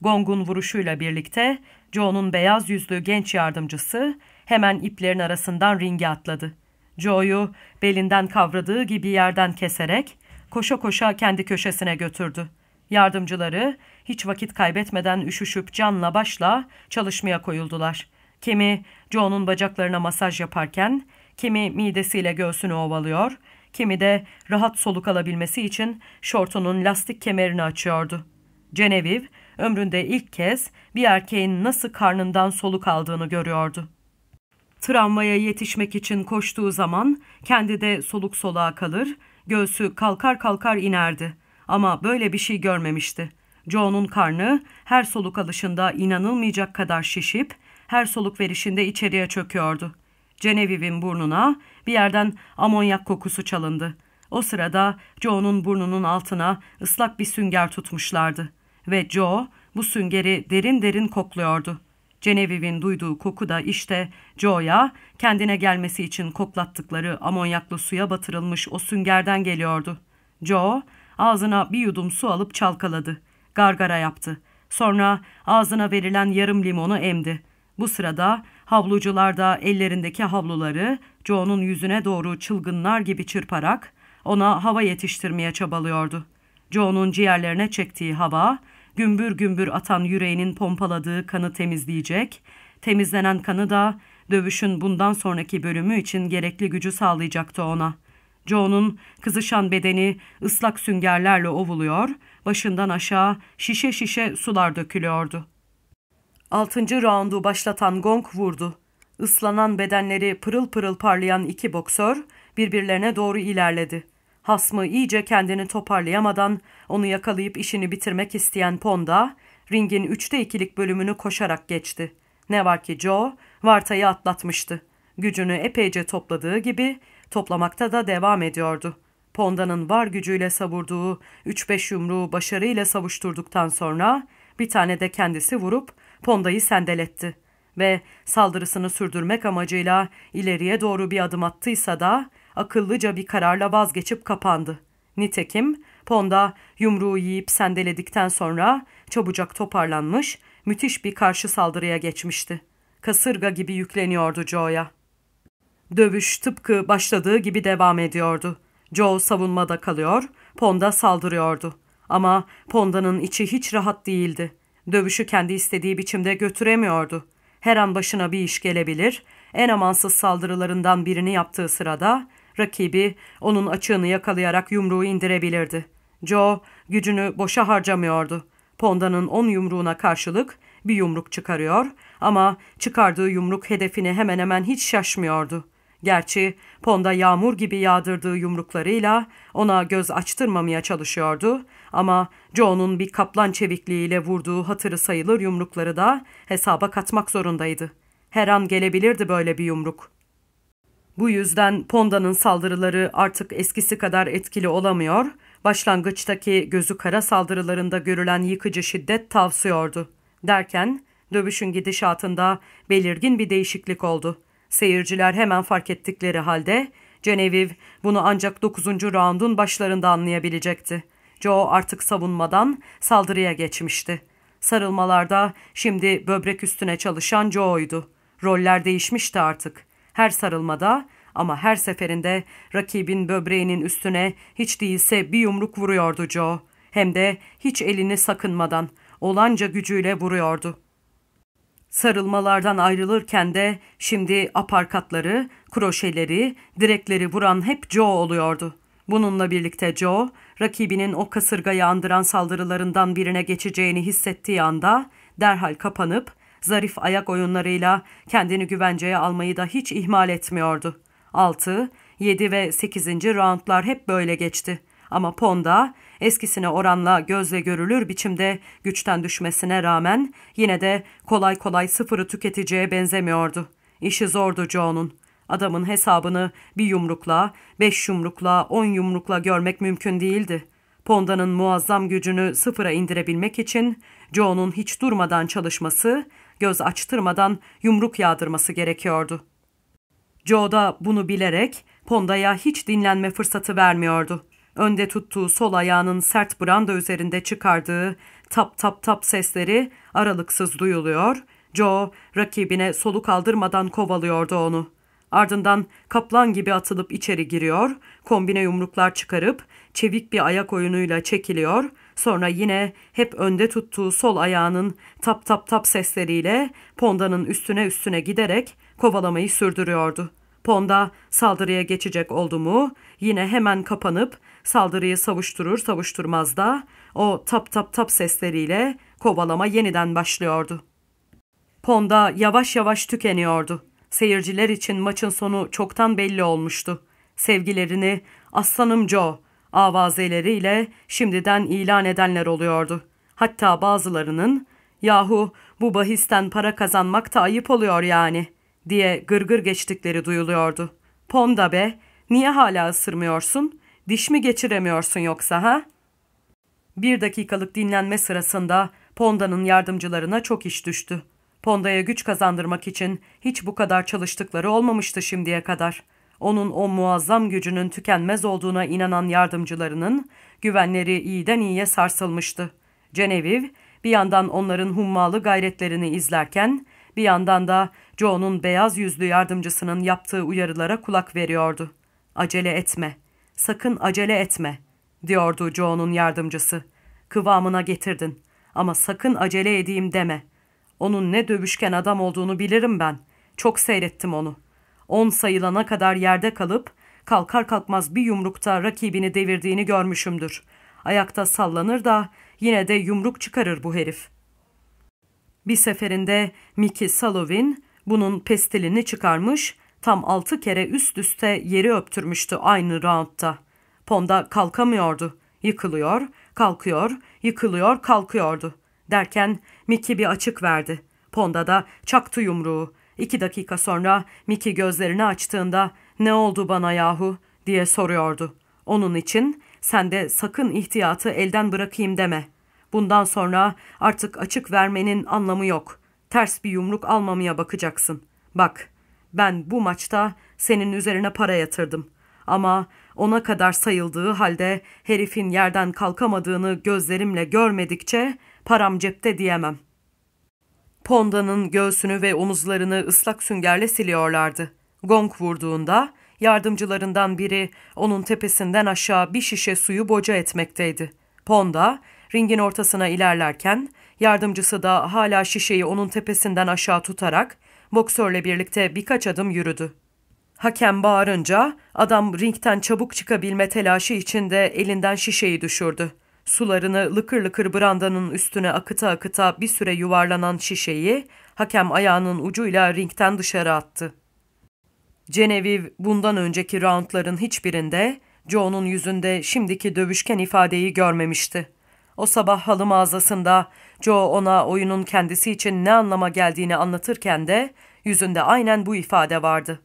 Gong'un vuruşuyla birlikte Joe'nun beyaz yüzlü genç yardımcısı hemen iplerin arasından ringe atladı. Joe'yu belinden kavradığı gibi yerden keserek koşa koşa kendi köşesine götürdü. Yardımcıları hiç vakit kaybetmeden üşüşüp canla başla çalışmaya koyuldular. Kimi Joe'nun bacaklarına masaj yaparken, kimi midesiyle göğsünü ovalıyor, kimi de rahat soluk alabilmesi için şortunun lastik kemerini açıyordu. Genevieve ömründe ilk kez bir erkeğin nasıl karnından soluk aldığını görüyordu. Tramvaya yetişmek için koştuğu zaman kendi de soluk soluğa kalır, göğsü kalkar kalkar inerdi. Ama böyle bir şey görmemişti. Joe'nun karnı her soluk alışında inanılmayacak kadar şişip her soluk verişinde içeriye çöküyordu. Genevieve'in burnuna bir yerden amonyak kokusu çalındı. O sırada Joe'nun burnunun altına ıslak bir sünger tutmuşlardı ve Joe bu süngeri derin derin kokluyordu. Genevieve'in duyduğu koku da işte Joe'ya kendine gelmesi için koklattıkları amonyaklı suya batırılmış o süngerden geliyordu. Joe ağzına bir yudum su alıp çalkaladı. Gargara yaptı. Sonra ağzına verilen yarım limonu emdi. Bu sırada havlucular da ellerindeki havluları Joe'nun yüzüne doğru çılgınlar gibi çırparak ona hava yetiştirmeye çabalıyordu. Joe'nun ciğerlerine çektiği hava gümbür gümbür atan yüreğinin pompaladığı kanı temizleyecek, temizlenen kanı da dövüşün bundan sonraki bölümü için gerekli gücü sağlayacaktı ona. Joe'nun kızışan bedeni ıslak süngerlerle ovuluyor, başından aşağı şişe şişe sular dökülüyordu. Altıncı raundu başlatan gong vurdu. Islanan bedenleri pırıl pırıl parlayan iki boksör birbirlerine doğru ilerledi. Hasmı iyice kendini toparlayamadan onu yakalayıp işini bitirmek isteyen Ponda, ringin üçte ikilik bölümünü koşarak geçti. Ne var ki Joe, Varta'yı atlatmıştı. Gücünü epeyce topladığı gibi toplamakta da devam ediyordu. Ponda'nın var gücüyle savurduğu 3-5 yumruğu başarıyla savuşturduktan sonra bir tane de kendisi vurup Ponda'yı sendeletti ve saldırısını sürdürmek amacıyla ileriye doğru bir adım attıysa da akıllıca bir kararla vazgeçip kapandı. Nitekim Ponda yumruğu yiyip sendeledikten sonra çabucak toparlanmış, müthiş bir karşı saldırıya geçmişti. Kasırga gibi yükleniyordu Joe'ya. Dövüş tıpkı başladığı gibi devam ediyordu. Joe savunmada kalıyor, Ponda saldırıyordu. Ama Ponda'nın içi hiç rahat değildi. Dövüşü kendi istediği biçimde götüremiyordu. Her an başına bir iş gelebilir, en amansız saldırılarından birini yaptığı sırada rakibi onun açığını yakalayarak yumruğu indirebilirdi. Joe gücünü boşa harcamıyordu. Ponda'nın on yumruğuna karşılık bir yumruk çıkarıyor ama çıkardığı yumruk hedefini hemen hemen hiç şaşmıyordu. Gerçi Ponda yağmur gibi yağdırdığı yumruklarıyla ona göz açtırmamaya çalışıyordu ama Joe'nun bir kaplan çevikliğiyle vurduğu hatırı sayılır yumrukları da hesaba katmak zorundaydı. Her an gelebilirdi böyle bir yumruk. Bu yüzden Ponda'nın saldırıları artık eskisi kadar etkili olamıyor, başlangıçtaki gözü kara saldırılarında görülen yıkıcı şiddet tavsıyordu. Derken dövüşün gidişatında belirgin bir değişiklik oldu. Seyirciler hemen fark ettikleri halde Genevieve bunu ancak 9. raundun başlarında anlayabilecekti. Joe artık savunmadan saldırıya geçmişti. Sarılmalarda şimdi böbrek üstüne çalışan Joe'ydu. Roller değişmişti artık. Her sarılmada ama her seferinde rakibin böbreğinin üstüne hiç değilse bir yumruk vuruyordu Joe. Hem de hiç elini sakınmadan, olanca gücüyle vuruyordu. Sarılmalardan ayrılırken de şimdi aparkatları, kroşeleri, direkleri vuran hep Joe oluyordu. Bununla birlikte Joe, rakibinin o kasırgayı andıran saldırılarından birine geçeceğini hissettiği anda derhal kapanıp zarif ayak oyunlarıyla kendini güvenceye almayı da hiç ihmal etmiyordu. 6, 7 ve 8. roundlar hep böyle geçti. Ama Ponda eskisine oranla gözle görülür biçimde güçten düşmesine rağmen yine de kolay kolay sıfırı tüketeceğe benzemiyordu. İşi zordu Joe'nun. Adamın hesabını bir yumrukla, beş yumrukla, on yumrukla görmek mümkün değildi. Ponda'nın muazzam gücünü sıfıra indirebilmek için Joe'nun hiç durmadan çalışması, göz açtırmadan yumruk yağdırması gerekiyordu. Joe da bunu bilerek Ponda'ya hiç dinlenme fırsatı vermiyordu. Önde tuttuğu sol ayağının sert branda üzerinde çıkardığı tap tap tap sesleri aralıksız duyuluyor, Joe rakibine soluk aldırmadan kovalıyordu onu. Ardından kaplan gibi atılıp içeri giriyor, kombine yumruklar çıkarıp çevik bir ayak oyunuyla çekiliyor, sonra yine hep önde tuttuğu sol ayağının tap tap tap sesleriyle Ponda'nın üstüne üstüne giderek kovalamayı sürdürüyordu. Ponda saldırıya geçecek oldu mu yine hemen kapanıp saldırıyı savuşturur savuşturmaz da o tap tap tap sesleriyle kovalama yeniden başlıyordu. Ponda yavaş yavaş tükeniyordu. Seyirciler için maçın sonu çoktan belli olmuştu. Sevgilerini aslanım Joe avazeleriyle şimdiden ilan edenler oluyordu. Hatta bazılarının yahu bu bahisten para kazanmak da ayıp oluyor yani diye gırgır geçtikleri duyuluyordu. Ponda be niye hala ısırmıyorsun? Diş mi geçiremiyorsun yoksa ha? Bir dakikalık dinlenme sırasında Ponda'nın yardımcılarına çok iş düştü. Ponda'ya güç kazandırmak için hiç bu kadar çalıştıkları olmamıştı şimdiye kadar. Onun o muazzam gücünün tükenmez olduğuna inanan yardımcılarının güvenleri iyiden iyiye sarsılmıştı. Genevieve bir yandan onların hummalı gayretlerini izlerken bir yandan da Joe'nun beyaz yüzlü yardımcısının yaptığı uyarılara kulak veriyordu. Acele etme, sakın acele etme, diyordu Joe'nun yardımcısı. Kıvamına getirdin ama sakın acele edeyim deme. Onun ne dövüşken adam olduğunu bilirim ben. Çok seyrettim onu. On sayılana kadar yerde kalıp kalkar kalkmaz bir yumrukta rakibini devirdiğini görmüşümdür. Ayakta sallanır da yine de yumruk çıkarır bu herif. Bir seferinde Mickey Salovin bunun pestilini çıkarmış, tam altı kere üst üste yeri öptürmüştü aynı roundda. Ponda kalkamıyordu. Yıkılıyor, kalkıyor, yıkılıyor, kalkıyordu. Derken Mickey bir açık verdi. Ponda da çaktı yumruğu. İki dakika sonra Mickey gözlerini açtığında ne oldu bana yahu diye soruyordu. Onun için sen de sakın ihtiyatı elden bırakayım deme. Bundan sonra artık açık vermenin anlamı yok. Ters bir yumruk almamaya bakacaksın. Bak, ben bu maçta senin üzerine para yatırdım. Ama ona kadar sayıldığı halde herifin yerden kalkamadığını gözlerimle görmedikçe param cepte diyemem. Ponda'nın göğsünü ve omuzlarını ıslak süngerle siliyorlardı. Gong vurduğunda yardımcılarından biri onun tepesinden aşağı bir şişe suyu boca etmekteydi. Ponda ringin ortasına ilerlerken yardımcısı da hala şişeyi onun tepesinden aşağı tutarak boksörle birlikte birkaç adım yürüdü. Hakem bağırınca adam ringten çabuk çıkabilme telaşı içinde elinden şişeyi düşürdü. Sularını lıkır lıkır brandanın üstüne akıta akıta bir süre yuvarlanan şişeyi hakem ayağının ucuyla ringten dışarı attı. Genevieve bundan önceki roundların hiçbirinde Joe'nun yüzünde şimdiki dövüşken ifadeyi görmemişti. O sabah halı mağazasında Joe ona oyunun kendisi için ne anlama geldiğini anlatırken de yüzünde aynen bu ifade vardı.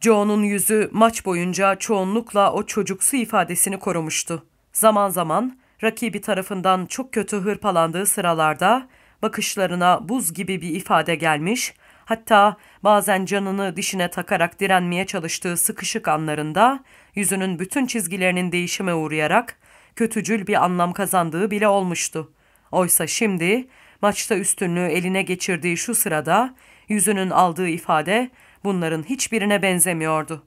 Joe'nun yüzü maç boyunca çoğunlukla o çocuksu ifadesini korumuştu. Zaman zaman rakibi tarafından çok kötü hırpalandığı sıralarda bakışlarına buz gibi bir ifade gelmiş, hatta bazen canını dişine takarak direnmeye çalıştığı sıkışık anlarında yüzünün bütün çizgilerinin değişime uğrayarak kötücül bir anlam kazandığı bile olmuştu. Oysa şimdi maçta üstünlüğü eline geçirdiği şu sırada yüzünün aldığı ifade bunların hiçbirine benzemiyordu.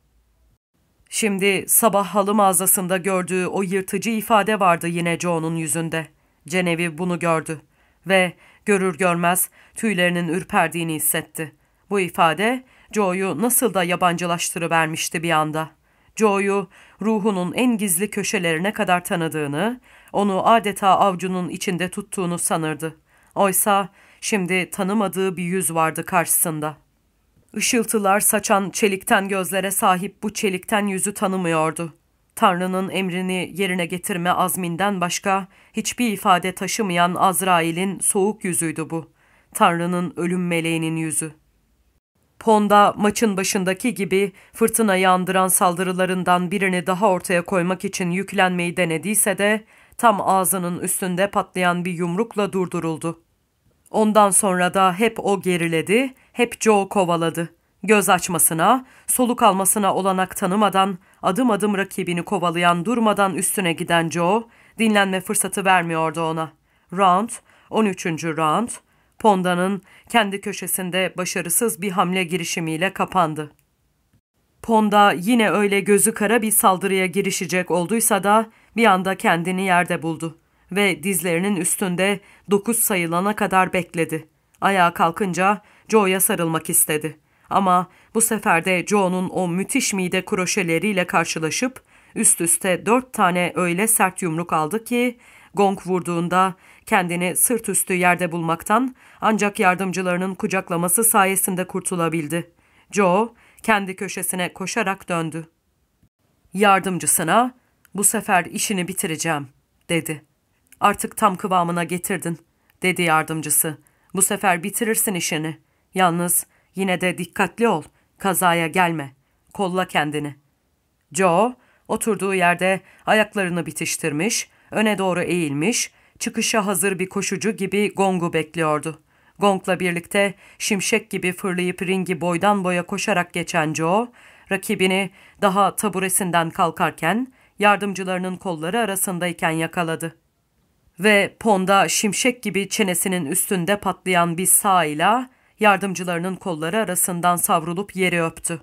Şimdi sabah halı mağazasında gördüğü o yırtıcı ifade vardı yine Joe'nun yüzünde. Genevieve bunu gördü ve görür görmez tüylerinin ürperdiğini hissetti. Bu ifade Joe'yu nasıl da yabancılaştırıvermişti bir anda. Joe'yu ruhunun en gizli köşelerine kadar tanıdığını, onu adeta avcunun içinde tuttuğunu sanırdı. Oysa şimdi tanımadığı bir yüz vardı karşısında. Işıltılar saçan çelikten gözlere sahip bu çelikten yüzü tanımıyordu. Tanrı'nın emrini yerine getirme azminden başka hiçbir ifade taşımayan Azrail'in soğuk yüzüydü bu. Tanrı'nın ölüm meleğinin yüzü. Ponda maçın başındaki gibi fırtınayı andıran saldırılarından birini daha ortaya koymak için yüklenmeyi denediyse de tam ağzının üstünde patlayan bir yumrukla durduruldu. Ondan sonra da hep o geriledi, hep Joe kovaladı. Göz açmasına, soluk almasına olanak tanımadan, adım adım rakibini kovalayan durmadan üstüne giden Joe, dinlenme fırsatı vermiyordu ona. Round, 13. round, Ponda'nın kendi köşesinde başarısız bir hamle girişimiyle kapandı. Ponda yine öyle gözü kara bir saldırıya girişecek olduysa da bir anda kendini yerde buldu ve dizlerinin üstünde dokuz sayılana kadar bekledi. Ayağa kalkınca Joe'ya sarılmak istedi. Ama bu sefer de Joe'nun o müthiş mide kroşeleriyle karşılaşıp üst üste dört tane öyle sert yumruk aldı ki gong vurduğunda kendini sırt üstü yerde bulmaktan ancak yardımcılarının kucaklaması sayesinde kurtulabildi. Joe kendi köşesine koşarak döndü. Yardımcısına bu sefer işini bitireceğim dedi. Artık tam kıvamına getirdin dedi yardımcısı. Bu sefer bitirirsin işini. Yalnız yine de dikkatli ol. Kazaya gelme. Kolla kendini. Joe oturduğu yerde ayaklarını bitiştirmiş, öne doğru eğilmiş, çıkışa hazır bir koşucu gibi gongu bekliyordu. Gongla birlikte şimşek gibi fırlayıp ringi boydan boya koşarak geçen Joe, rakibini daha taburesinden kalkarken yardımcılarının kolları arasındayken yakaladı. Ve Ponda şimşek gibi çenesinin üstünde patlayan bir sağ ile yardımcılarının kolları arasından savrulup yeri öptü.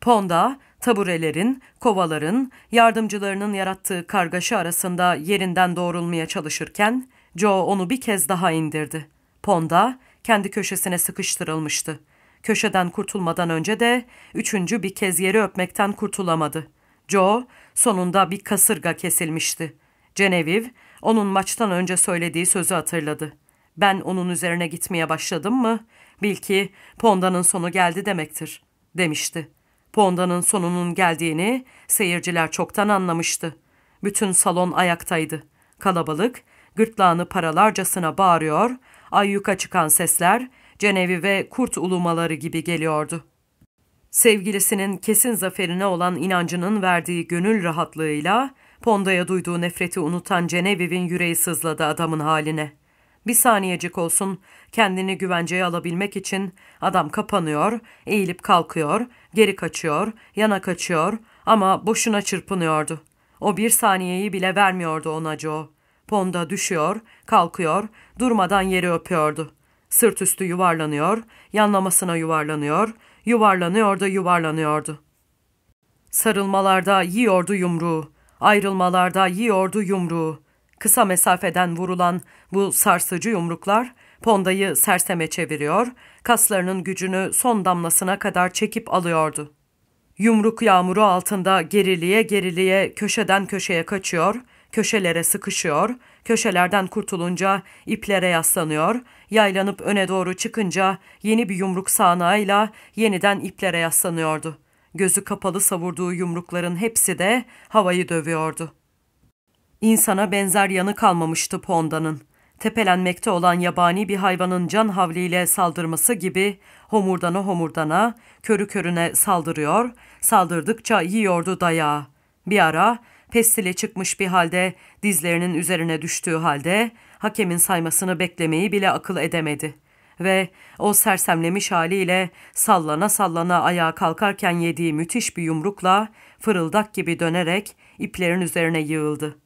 Ponda, taburelerin, kovaların, yardımcılarının yarattığı kargaşa arasında yerinden doğrulmaya çalışırken Joe onu bir kez daha indirdi. Ponda kendi köşesine sıkıştırılmıştı. Köşeden kurtulmadan önce de üçüncü bir kez yeri öpmekten kurtulamadı. Joe sonunda bir kasırga kesilmişti. Genevieve onun maçtan önce söylediği sözü hatırladı. Ben onun üzerine gitmeye başladım mı bil ki Ponda'nın sonu geldi demektir demişti. Ponda'nın sonunun geldiğini seyirciler çoktan anlamıştı. Bütün salon ayaktaydı. Kalabalık gırtlağını paralarcasına bağırıyor, ayyuka çıkan sesler Cenevi ve kurt ulumaları gibi geliyordu. Sevgilisinin kesin zaferine olan inancının verdiği gönül rahatlığıyla Ponda'ya duyduğu nefreti unutan Ceneviv'in yüreği sızladı adamın haline. Bir saniyecik olsun kendini güvenceye alabilmek için adam kapanıyor, eğilip kalkıyor, geri kaçıyor, yana kaçıyor ama boşuna çırpınıyordu. O bir saniyeyi bile vermiyordu ona Joe. Ponda düşüyor, kalkıyor, durmadan yeri öpüyordu. Sırt üstü yuvarlanıyor, yanlamasına yuvarlanıyor, yuvarlanıyor da yuvarlanıyordu. Sarılmalarda yiyordu yumruğu, ayrılmalarda yiyordu yumruğu. Kısa mesafeden vurulan bu sarsıcı yumruklar Ponda'yı serseme çeviriyor, kaslarının gücünü son damlasına kadar çekip alıyordu. Yumruk yağmuru altında geriliye geriliye köşeden köşeye kaçıyor, köşelere sıkışıyor, köşelerden kurtulunca iplere yaslanıyor, yaylanıp öne doğru çıkınca yeni bir yumruk sağanağıyla yeniden iplere yaslanıyordu. Gözü kapalı savurduğu yumrukların hepsi de havayı dövüyordu. İnsana benzer yanı kalmamıştı Ponda'nın. Tepelenmekte olan yabani bir hayvanın can havliyle saldırması gibi homurdana homurdana, körü körüne saldırıyor, saldırdıkça yiyordu dayağı. Bir ara pestile çıkmış bir halde dizlerinin üzerine düştüğü halde hakemin saymasını beklemeyi bile akıl edemedi. Ve o sersemlemiş haliyle sallana sallana ayağa kalkarken yediği müthiş bir yumrukla fırıldak gibi dönerek iplerin üzerine yığıldı.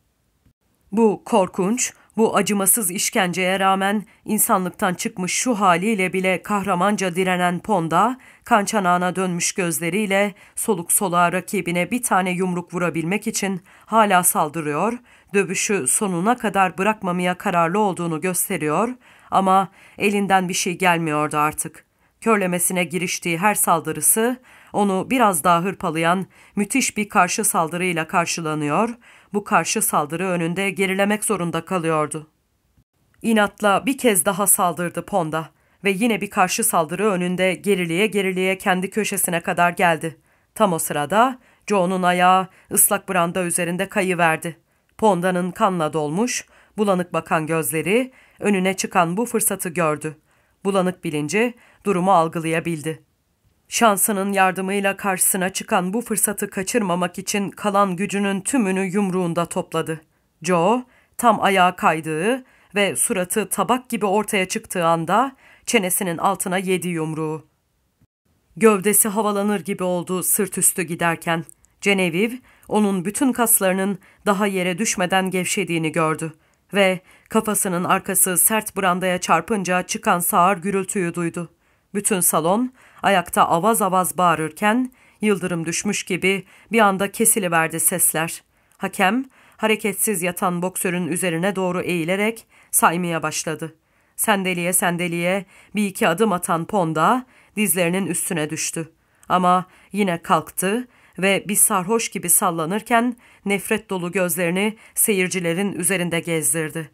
Bu korkunç, bu acımasız işkenceye rağmen insanlıktan çıkmış şu haliyle bile kahramanca direnen Ponda, kan çanağına dönmüş gözleriyle soluk soluğa rakibine bir tane yumruk vurabilmek için hala saldırıyor, dövüşü sonuna kadar bırakmamaya kararlı olduğunu gösteriyor ama elinden bir şey gelmiyordu artık. Körlemesine giriştiği her saldırısı onu biraz daha hırpalayan müthiş bir karşı saldırıyla karşılanıyor, bu karşı saldırı önünde gerilemek zorunda kalıyordu. İnatla bir kez daha saldırdı Ponda ve yine bir karşı saldırı önünde geriliye geriliye kendi köşesine kadar geldi. Tam o sırada Joe'nun ayağı ıslak branda üzerinde kayıverdi. Ponda'nın kanla dolmuş, bulanık bakan gözleri önüne çıkan bu fırsatı gördü. Bulanık bilinci durumu algılayabildi. Şansının yardımıyla karşısına çıkan bu fırsatı kaçırmamak için kalan gücünün tümünü yumruğunda topladı. Joe tam ayağa kaydığı ve suratı tabak gibi ortaya çıktığı anda çenesinin altına yedi yumruğu. Gövdesi havalanır gibi oldu sırt üstü giderken. Genevieve onun bütün kaslarının daha yere düşmeden gevşediğini gördü ve kafasının arkası sert brandaya çarpınca çıkan sağır gürültüyü duydu. Bütün salon ayakta avaz avaz bağırırken yıldırım düşmüş gibi bir anda kesiliverdi sesler. Hakem hareketsiz yatan boksörün üzerine doğru eğilerek saymaya başladı. Sendeliye sendeliye bir iki adım atan Ponda dizlerinin üstüne düştü. Ama yine kalktı ve bir sarhoş gibi sallanırken nefret dolu gözlerini seyircilerin üzerinde gezdirdi.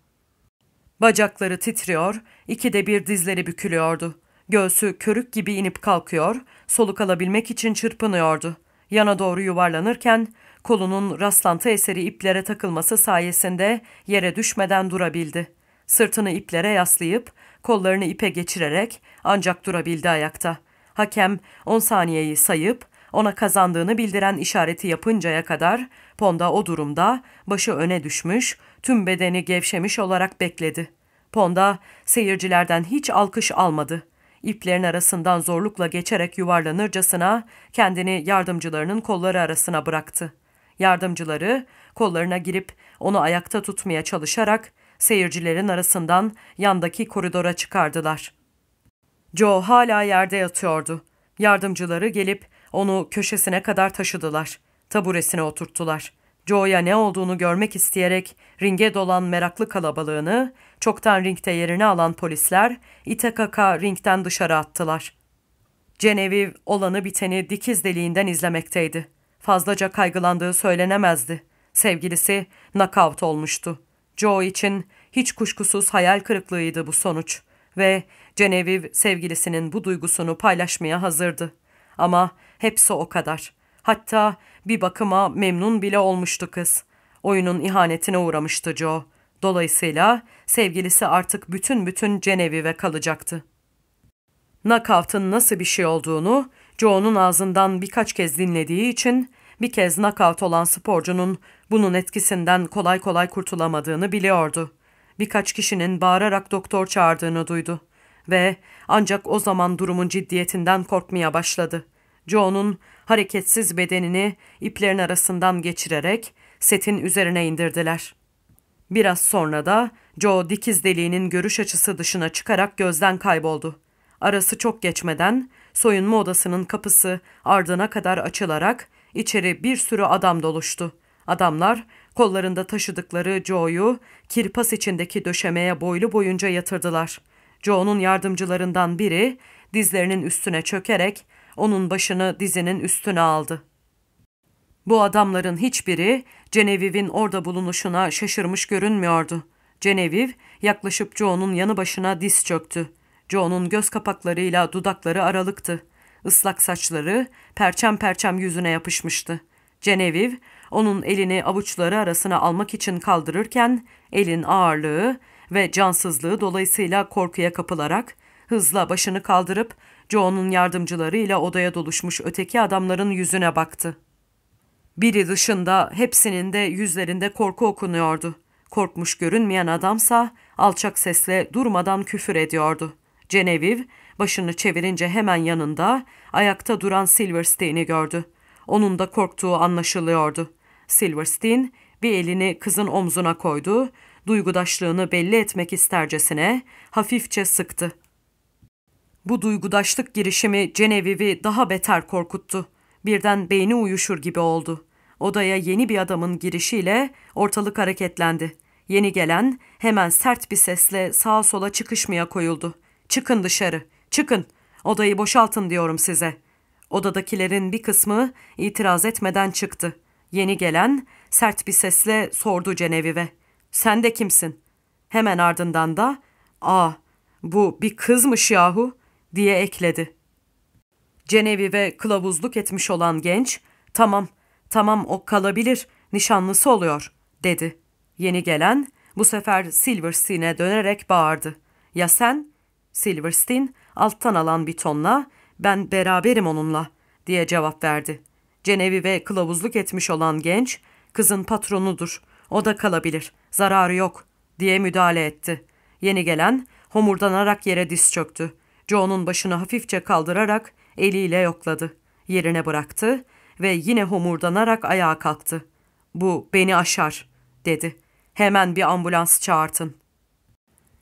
Bacakları titriyor, ikide bir dizleri bükülüyordu. Göğsü körük gibi inip kalkıyor, soluk alabilmek için çırpınıyordu. Yana doğru yuvarlanırken kolunun rastlantı eseri iplere takılması sayesinde yere düşmeden durabildi. Sırtını iplere yaslayıp kollarını ipe geçirerek ancak durabildi ayakta. Hakem 10 saniyeyi sayıp ona kazandığını bildiren işareti yapıncaya kadar Ponda o durumda başı öne düşmüş, tüm bedeni gevşemiş olarak bekledi. Ponda seyircilerden hiç alkış almadı. İplerin arasından zorlukla geçerek yuvarlanırcasına kendini yardımcılarının kolları arasına bıraktı. Yardımcıları kollarına girip onu ayakta tutmaya çalışarak seyircilerin arasından yandaki koridora çıkardılar. Joe hala yerde yatıyordu. Yardımcıları gelip onu köşesine kadar taşıdılar. Taburesine oturttular. Joe'ya ne olduğunu görmek isteyerek ringe dolan meraklı kalabalığını, çoktan ringte yerini alan polisler ite kaka ringten dışarı attılar. Genevieve olanı biteni dikiz deliğinden izlemekteydi. Fazlaca kaygılandığı söylenemezdi. Sevgilisi knockout olmuştu. Joe için hiç kuşkusuz hayal kırıklığıydı bu sonuç ve Genevieve sevgilisinin bu duygusunu paylaşmaya hazırdı. Ama hepsi o kadar. Hatta bir bakıma memnun bile olmuştu kız. Oyunun ihanetine uğramıştı Joe. Dolayısıyla sevgilisi artık bütün bütün Genevieve'e kalacaktı. Knockout'ın nasıl bir şey olduğunu Joe'nun ağzından birkaç kez dinlediği için bir kez knockout olan sporcunun bunun etkisinden kolay kolay kurtulamadığını biliyordu. Birkaç kişinin bağırarak doktor çağırdığını duydu ve ancak o zaman durumun ciddiyetinden korkmaya başladı. Joe'nun hareketsiz bedenini iplerin arasından geçirerek setin üzerine indirdiler. Biraz sonra da Joe dikiz deliğinin görüş açısı dışına çıkarak gözden kayboldu. Arası çok geçmeden soyunma odasının kapısı ardına kadar açılarak içeri bir sürü adam doluştu. Adamlar kollarında taşıdıkları Joe'yu kirpas içindeki döşemeye boylu boyunca yatırdılar. Joe'nun yardımcılarından biri dizlerinin üstüne çökerek onun başını dizinin üstüne aldı. Bu adamların hiçbiri Genevieve'in orada bulunuşuna şaşırmış görünmüyordu. Genevieve yaklaşıp Joe'nun yanı başına diz çöktü. Joe'nun göz kapaklarıyla dudakları aralıktı. Islak saçları perçem perçem yüzüne yapışmıştı. Genevieve onun elini avuçları arasına almak için kaldırırken elin ağırlığı ve cansızlığı dolayısıyla korkuya kapılarak hızla başını kaldırıp Joe'nun yardımcılarıyla odaya doluşmuş öteki adamların yüzüne baktı. Biri dışında hepsinin de yüzlerinde korku okunuyordu. Korkmuş görünmeyen adamsa alçak sesle durmadan küfür ediyordu. Genevieve başını çevirince hemen yanında ayakta duran Silverstein'i gördü. Onun da korktuğu anlaşılıyordu. Silverstein bir elini kızın omzuna koydu, duygudaşlığını belli etmek istercesine hafifçe sıktı. Bu duygudaşlık girişimi Genevieve'i daha beter korkuttu. Birden beyni uyuşur gibi oldu. Odaya yeni bir adamın girişiyle ortalık hareketlendi. Yeni gelen hemen sert bir sesle sağa sola çıkışmaya koyuldu. Çıkın dışarı, çıkın, odayı boşaltın diyorum size. Odadakilerin bir kısmı itiraz etmeden çıktı. Yeni gelen sert bir sesle sordu Ceneviv'e. Sen de kimsin? Hemen ardından da ''Aa, bu bir kızmış yahu.'' Diye ekledi. Cenevive kılavuzluk etmiş olan genç ''Tamam, Tamam o kalabilir, nişanlısı oluyor, dedi. Yeni gelen bu sefer Silverstein'e dönerek bağırdı. Ya sen? Silverstein alttan alan bir tonla ben beraberim onunla diye cevap verdi. Cenevi kılavuzluk etmiş olan genç kızın patronudur. O da kalabilir. Zararı yok diye müdahale etti. Yeni gelen homurdanarak yere diz çöktü. Joe'nun başını hafifçe kaldırarak eliyle yokladı. Yerine bıraktı ve yine homurdanarak ayağa kalktı. Bu beni aşar dedi. Hemen bir ambulans çağırtın.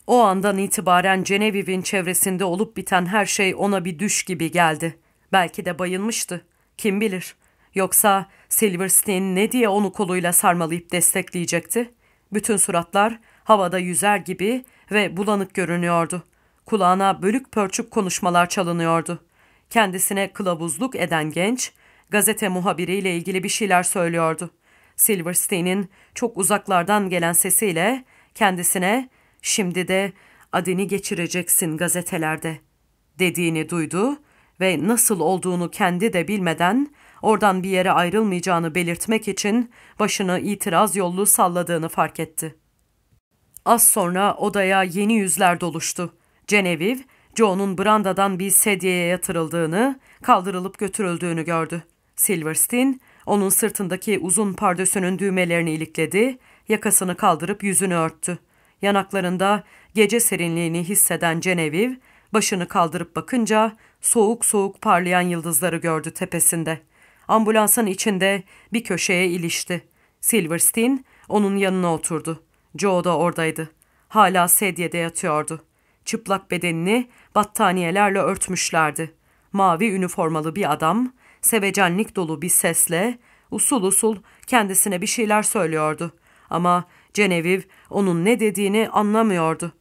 O andan itibaren Genevieve'in çevresinde olup biten her şey ona bir düş gibi geldi. Belki de bayılmıştı. Kim bilir. Yoksa Silverstein ne diye onu koluyla sarmalayıp destekleyecekti? Bütün suratlar havada yüzer gibi ve bulanık görünüyordu. Kulağına bölük pörçük konuşmalar çalınıyordu. Kendisine kılavuzluk eden genç, gazete muhabiriyle ilgili bir şeyler söylüyordu. Silverstein'in çok uzaklardan gelen sesiyle kendisine şimdi de adını geçireceksin gazetelerde dediğini duydu ve nasıl olduğunu kendi de bilmeden oradan bir yere ayrılmayacağını belirtmek için başını itiraz yollu salladığını fark etti. Az sonra odaya yeni yüzler doluştu. Genevieve, Joe'nun brandadan bir sedyeye yatırıldığını, kaldırılıp götürüldüğünü gördü. Silverstein, onun sırtındaki uzun pardösünün düğmelerini ilikledi, yakasını kaldırıp yüzünü örttü. Yanaklarında gece serinliğini hisseden Genevieve, başını kaldırıp bakınca soğuk soğuk parlayan yıldızları gördü tepesinde. Ambulansın içinde bir köşeye ilişti. Silverstein onun yanına oturdu. Joe da oradaydı. Hala sedyede yatıyordu. Çıplak bedenini battaniyelerle örtmüşlerdi. Mavi üniformalı bir adam, sevecenlik dolu bir sesle, usul usul kendisine bir şeyler söylüyordu. Ama Genevieve onun ne dediğini anlamıyordu.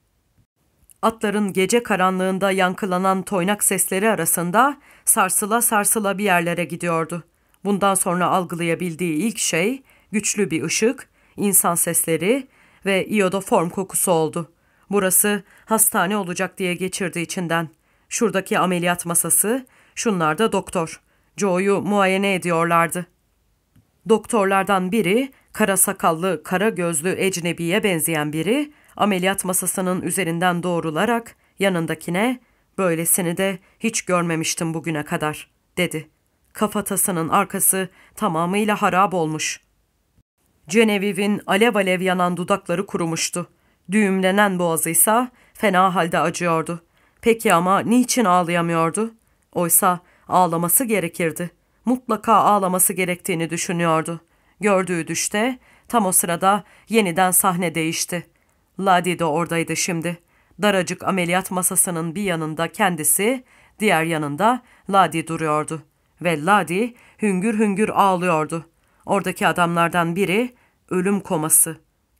Atların gece karanlığında yankılanan toynak sesleri arasında sarsıla sarsıla bir yerlere gidiyordu. Bundan sonra algılayabildiği ilk şey güçlü bir ışık, insan sesleri ve iodoform kokusu oldu. Burası hastane olacak diye geçirdi içinden. Şuradaki ameliyat masası, şunlar da doktor. Joe'yu muayene ediyorlardı. Doktorlardan biri, kara sakallı, kara gözlü ecnebiye benzeyen biri, ameliyat masasının üzerinden doğrularak yanındakine böylesini de hiç görmemiştim bugüne kadar dedi. Kafatasının arkası tamamıyla harap olmuş. Genevieve'in alev alev yanan dudakları kurumuştu. Düğümlenen boğazı ise fena halde acıyordu. Peki ama niçin ağlayamıyordu? Oysa ağlaması gerekirdi. Mutlaka ağlaması gerektiğini düşünüyordu. Gördüğü düşte tam o sırada yeniden sahne değişti. Ladi de oradaydı şimdi. Daracık ameliyat masasının bir yanında kendisi, diğer yanında Ladi duruyordu. Ve Ladi hüngür hüngür ağlıyordu. Oradaki adamlardan biri ölüm koması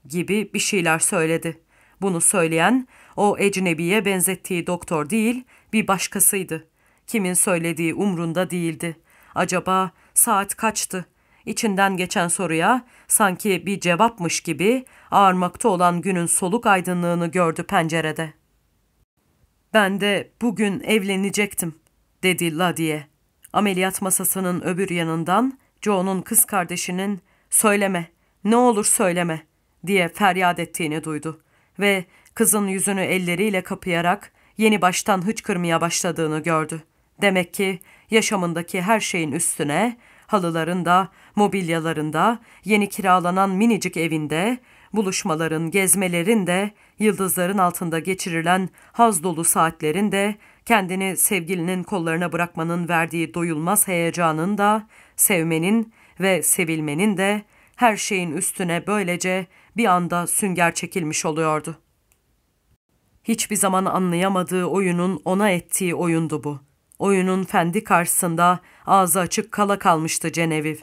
gibi bir şeyler söyledi. Bunu söyleyen o ecnebiye benzettiği doktor değil bir başkasıydı. Kimin söylediği umrunda değildi. Acaba saat kaçtı? İçinden geçen soruya sanki bir cevapmış gibi ağarmakta olan günün soluk aydınlığını gördü pencerede. Ben de bugün evlenecektim, dedi Ladiye. Ameliyat masasının öbür yanından Joe'nun kız kardeşinin söyleme, ne olur söyleme diye feryat ettiğini duydu ve kızın yüzünü elleriyle kapayarak yeni baştan hıçkırmaya başladığını gördü. Demek ki yaşamındaki her şeyin üstüne halılarında, mobilyalarında, yeni kiralanan minicik evinde, buluşmaların, gezmelerin de, yıldızların altında geçirilen haz dolu saatlerin de, kendini sevgilinin kollarına bırakmanın verdiği doyulmaz heyecanın da, sevmenin ve sevilmenin de her şeyin üstüne böylece bir anda sünger çekilmiş oluyordu. Hiçbir zaman anlayamadığı oyunun ona ettiği oyundu bu. Oyunun fendi karşısında ağzı açık kala kalmıştı Ceneviv.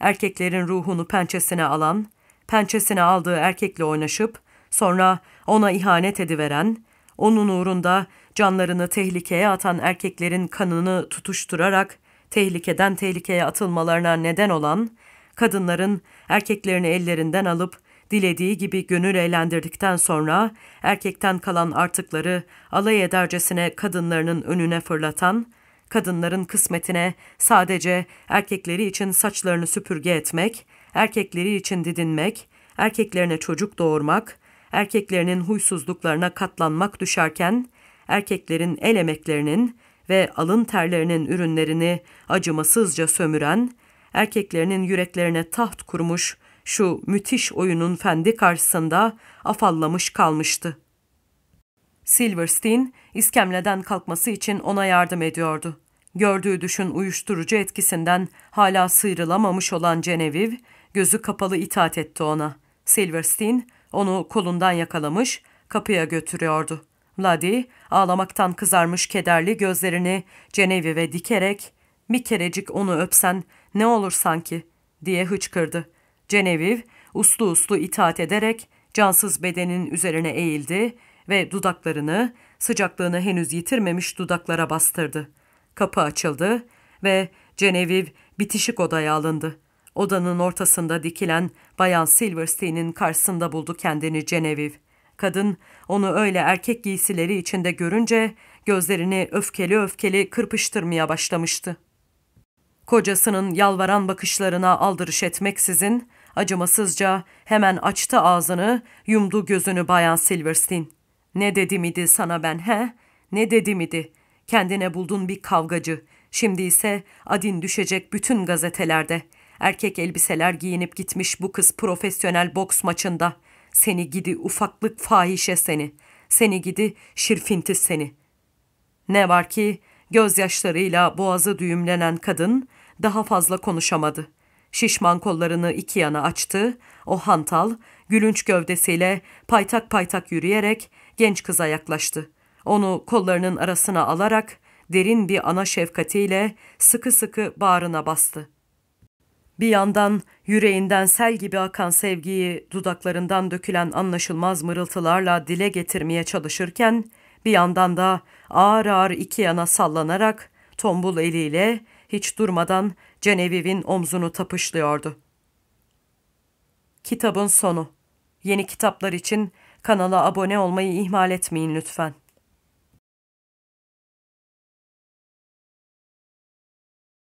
Erkeklerin ruhunu pençesine alan, pençesine aldığı erkekle oynaşıp, sonra ona ihanet ediveren, onun uğrunda canlarını tehlikeye atan erkeklerin kanını tutuşturarak tehlikeden tehlikeye atılmalarına neden olan, kadınların erkeklerini ellerinden alıp dilediği gibi gönül eğlendirdikten sonra erkekten kalan artıkları alay edercesine kadınlarının önüne fırlatan, kadınların kısmetine sadece erkekleri için saçlarını süpürge etmek, erkekleri için didinmek, erkeklerine çocuk doğurmak, erkeklerinin huysuzluklarına katlanmak düşerken, erkeklerin el emeklerinin ve alın terlerinin ürünlerini acımasızca sömüren, erkeklerinin yüreklerine taht kurmuş şu müthiş oyunun fendi karşısında afallamış kalmıştı. Silverstein, iskemleden kalkması için ona yardım ediyordu. Gördüğü düşün uyuşturucu etkisinden hala sıyrılamamış olan Genevieve, gözü kapalı itaat etti ona. Silverstein, onu kolundan yakalamış, kapıya götürüyordu. Ladi, ağlamaktan kızarmış kederli gözlerini Genevieve'e dikerek, ''Bir kerecik onu öpsen ne olur sanki?'' diye hıçkırdı. Genevieve, uslu uslu itaat ederek cansız bedenin üzerine eğildi ve dudaklarını, sıcaklığını henüz yitirmemiş dudaklara bastırdı. Kapı açıldı ve Genevieve bitişik odaya alındı. Odanın ortasında dikilen Bayan Silverstein'in karşısında buldu kendini Genevieve. Kadın onu öyle erkek giysileri içinde görünce gözlerini öfkeli öfkeli kırpıştırmaya başlamıştı. Kocasının yalvaran bakışlarına aldırış etmeksizin acımasızca hemen açtı ağzını, yumdu gözünü Bayan Silverstein. Ne dedim idi sana ben he? Ne dedim idi? Kendine buldun bir kavgacı. Şimdi ise adin düşecek bütün gazetelerde. Erkek elbiseler giyinip gitmiş bu kız profesyonel boks maçında. Seni gidi ufaklık fahişe seni. Seni gidi şirfinti seni. Ne var ki gözyaşlarıyla boğazı düğümlenen kadın daha fazla konuşamadı. Şişman kollarını iki yana açtı, o hantal, gülünç gövdesiyle paytak paytak yürüyerek genç kıza yaklaştı. Onu kollarının arasına alarak derin bir ana şefkatiyle sıkı sıkı bağrına bastı. Bir yandan yüreğinden sel gibi akan sevgiyi dudaklarından dökülen anlaşılmaz mırıltılarla dile getirmeye çalışırken, bir yandan da ağır ağır iki yana sallanarak tombul eliyle hiç durmadan Genevieve'in omzunu tapışlıyordu. Kitabın sonu. Yeni kitaplar için kanala abone olmayı ihmal etmeyin lütfen.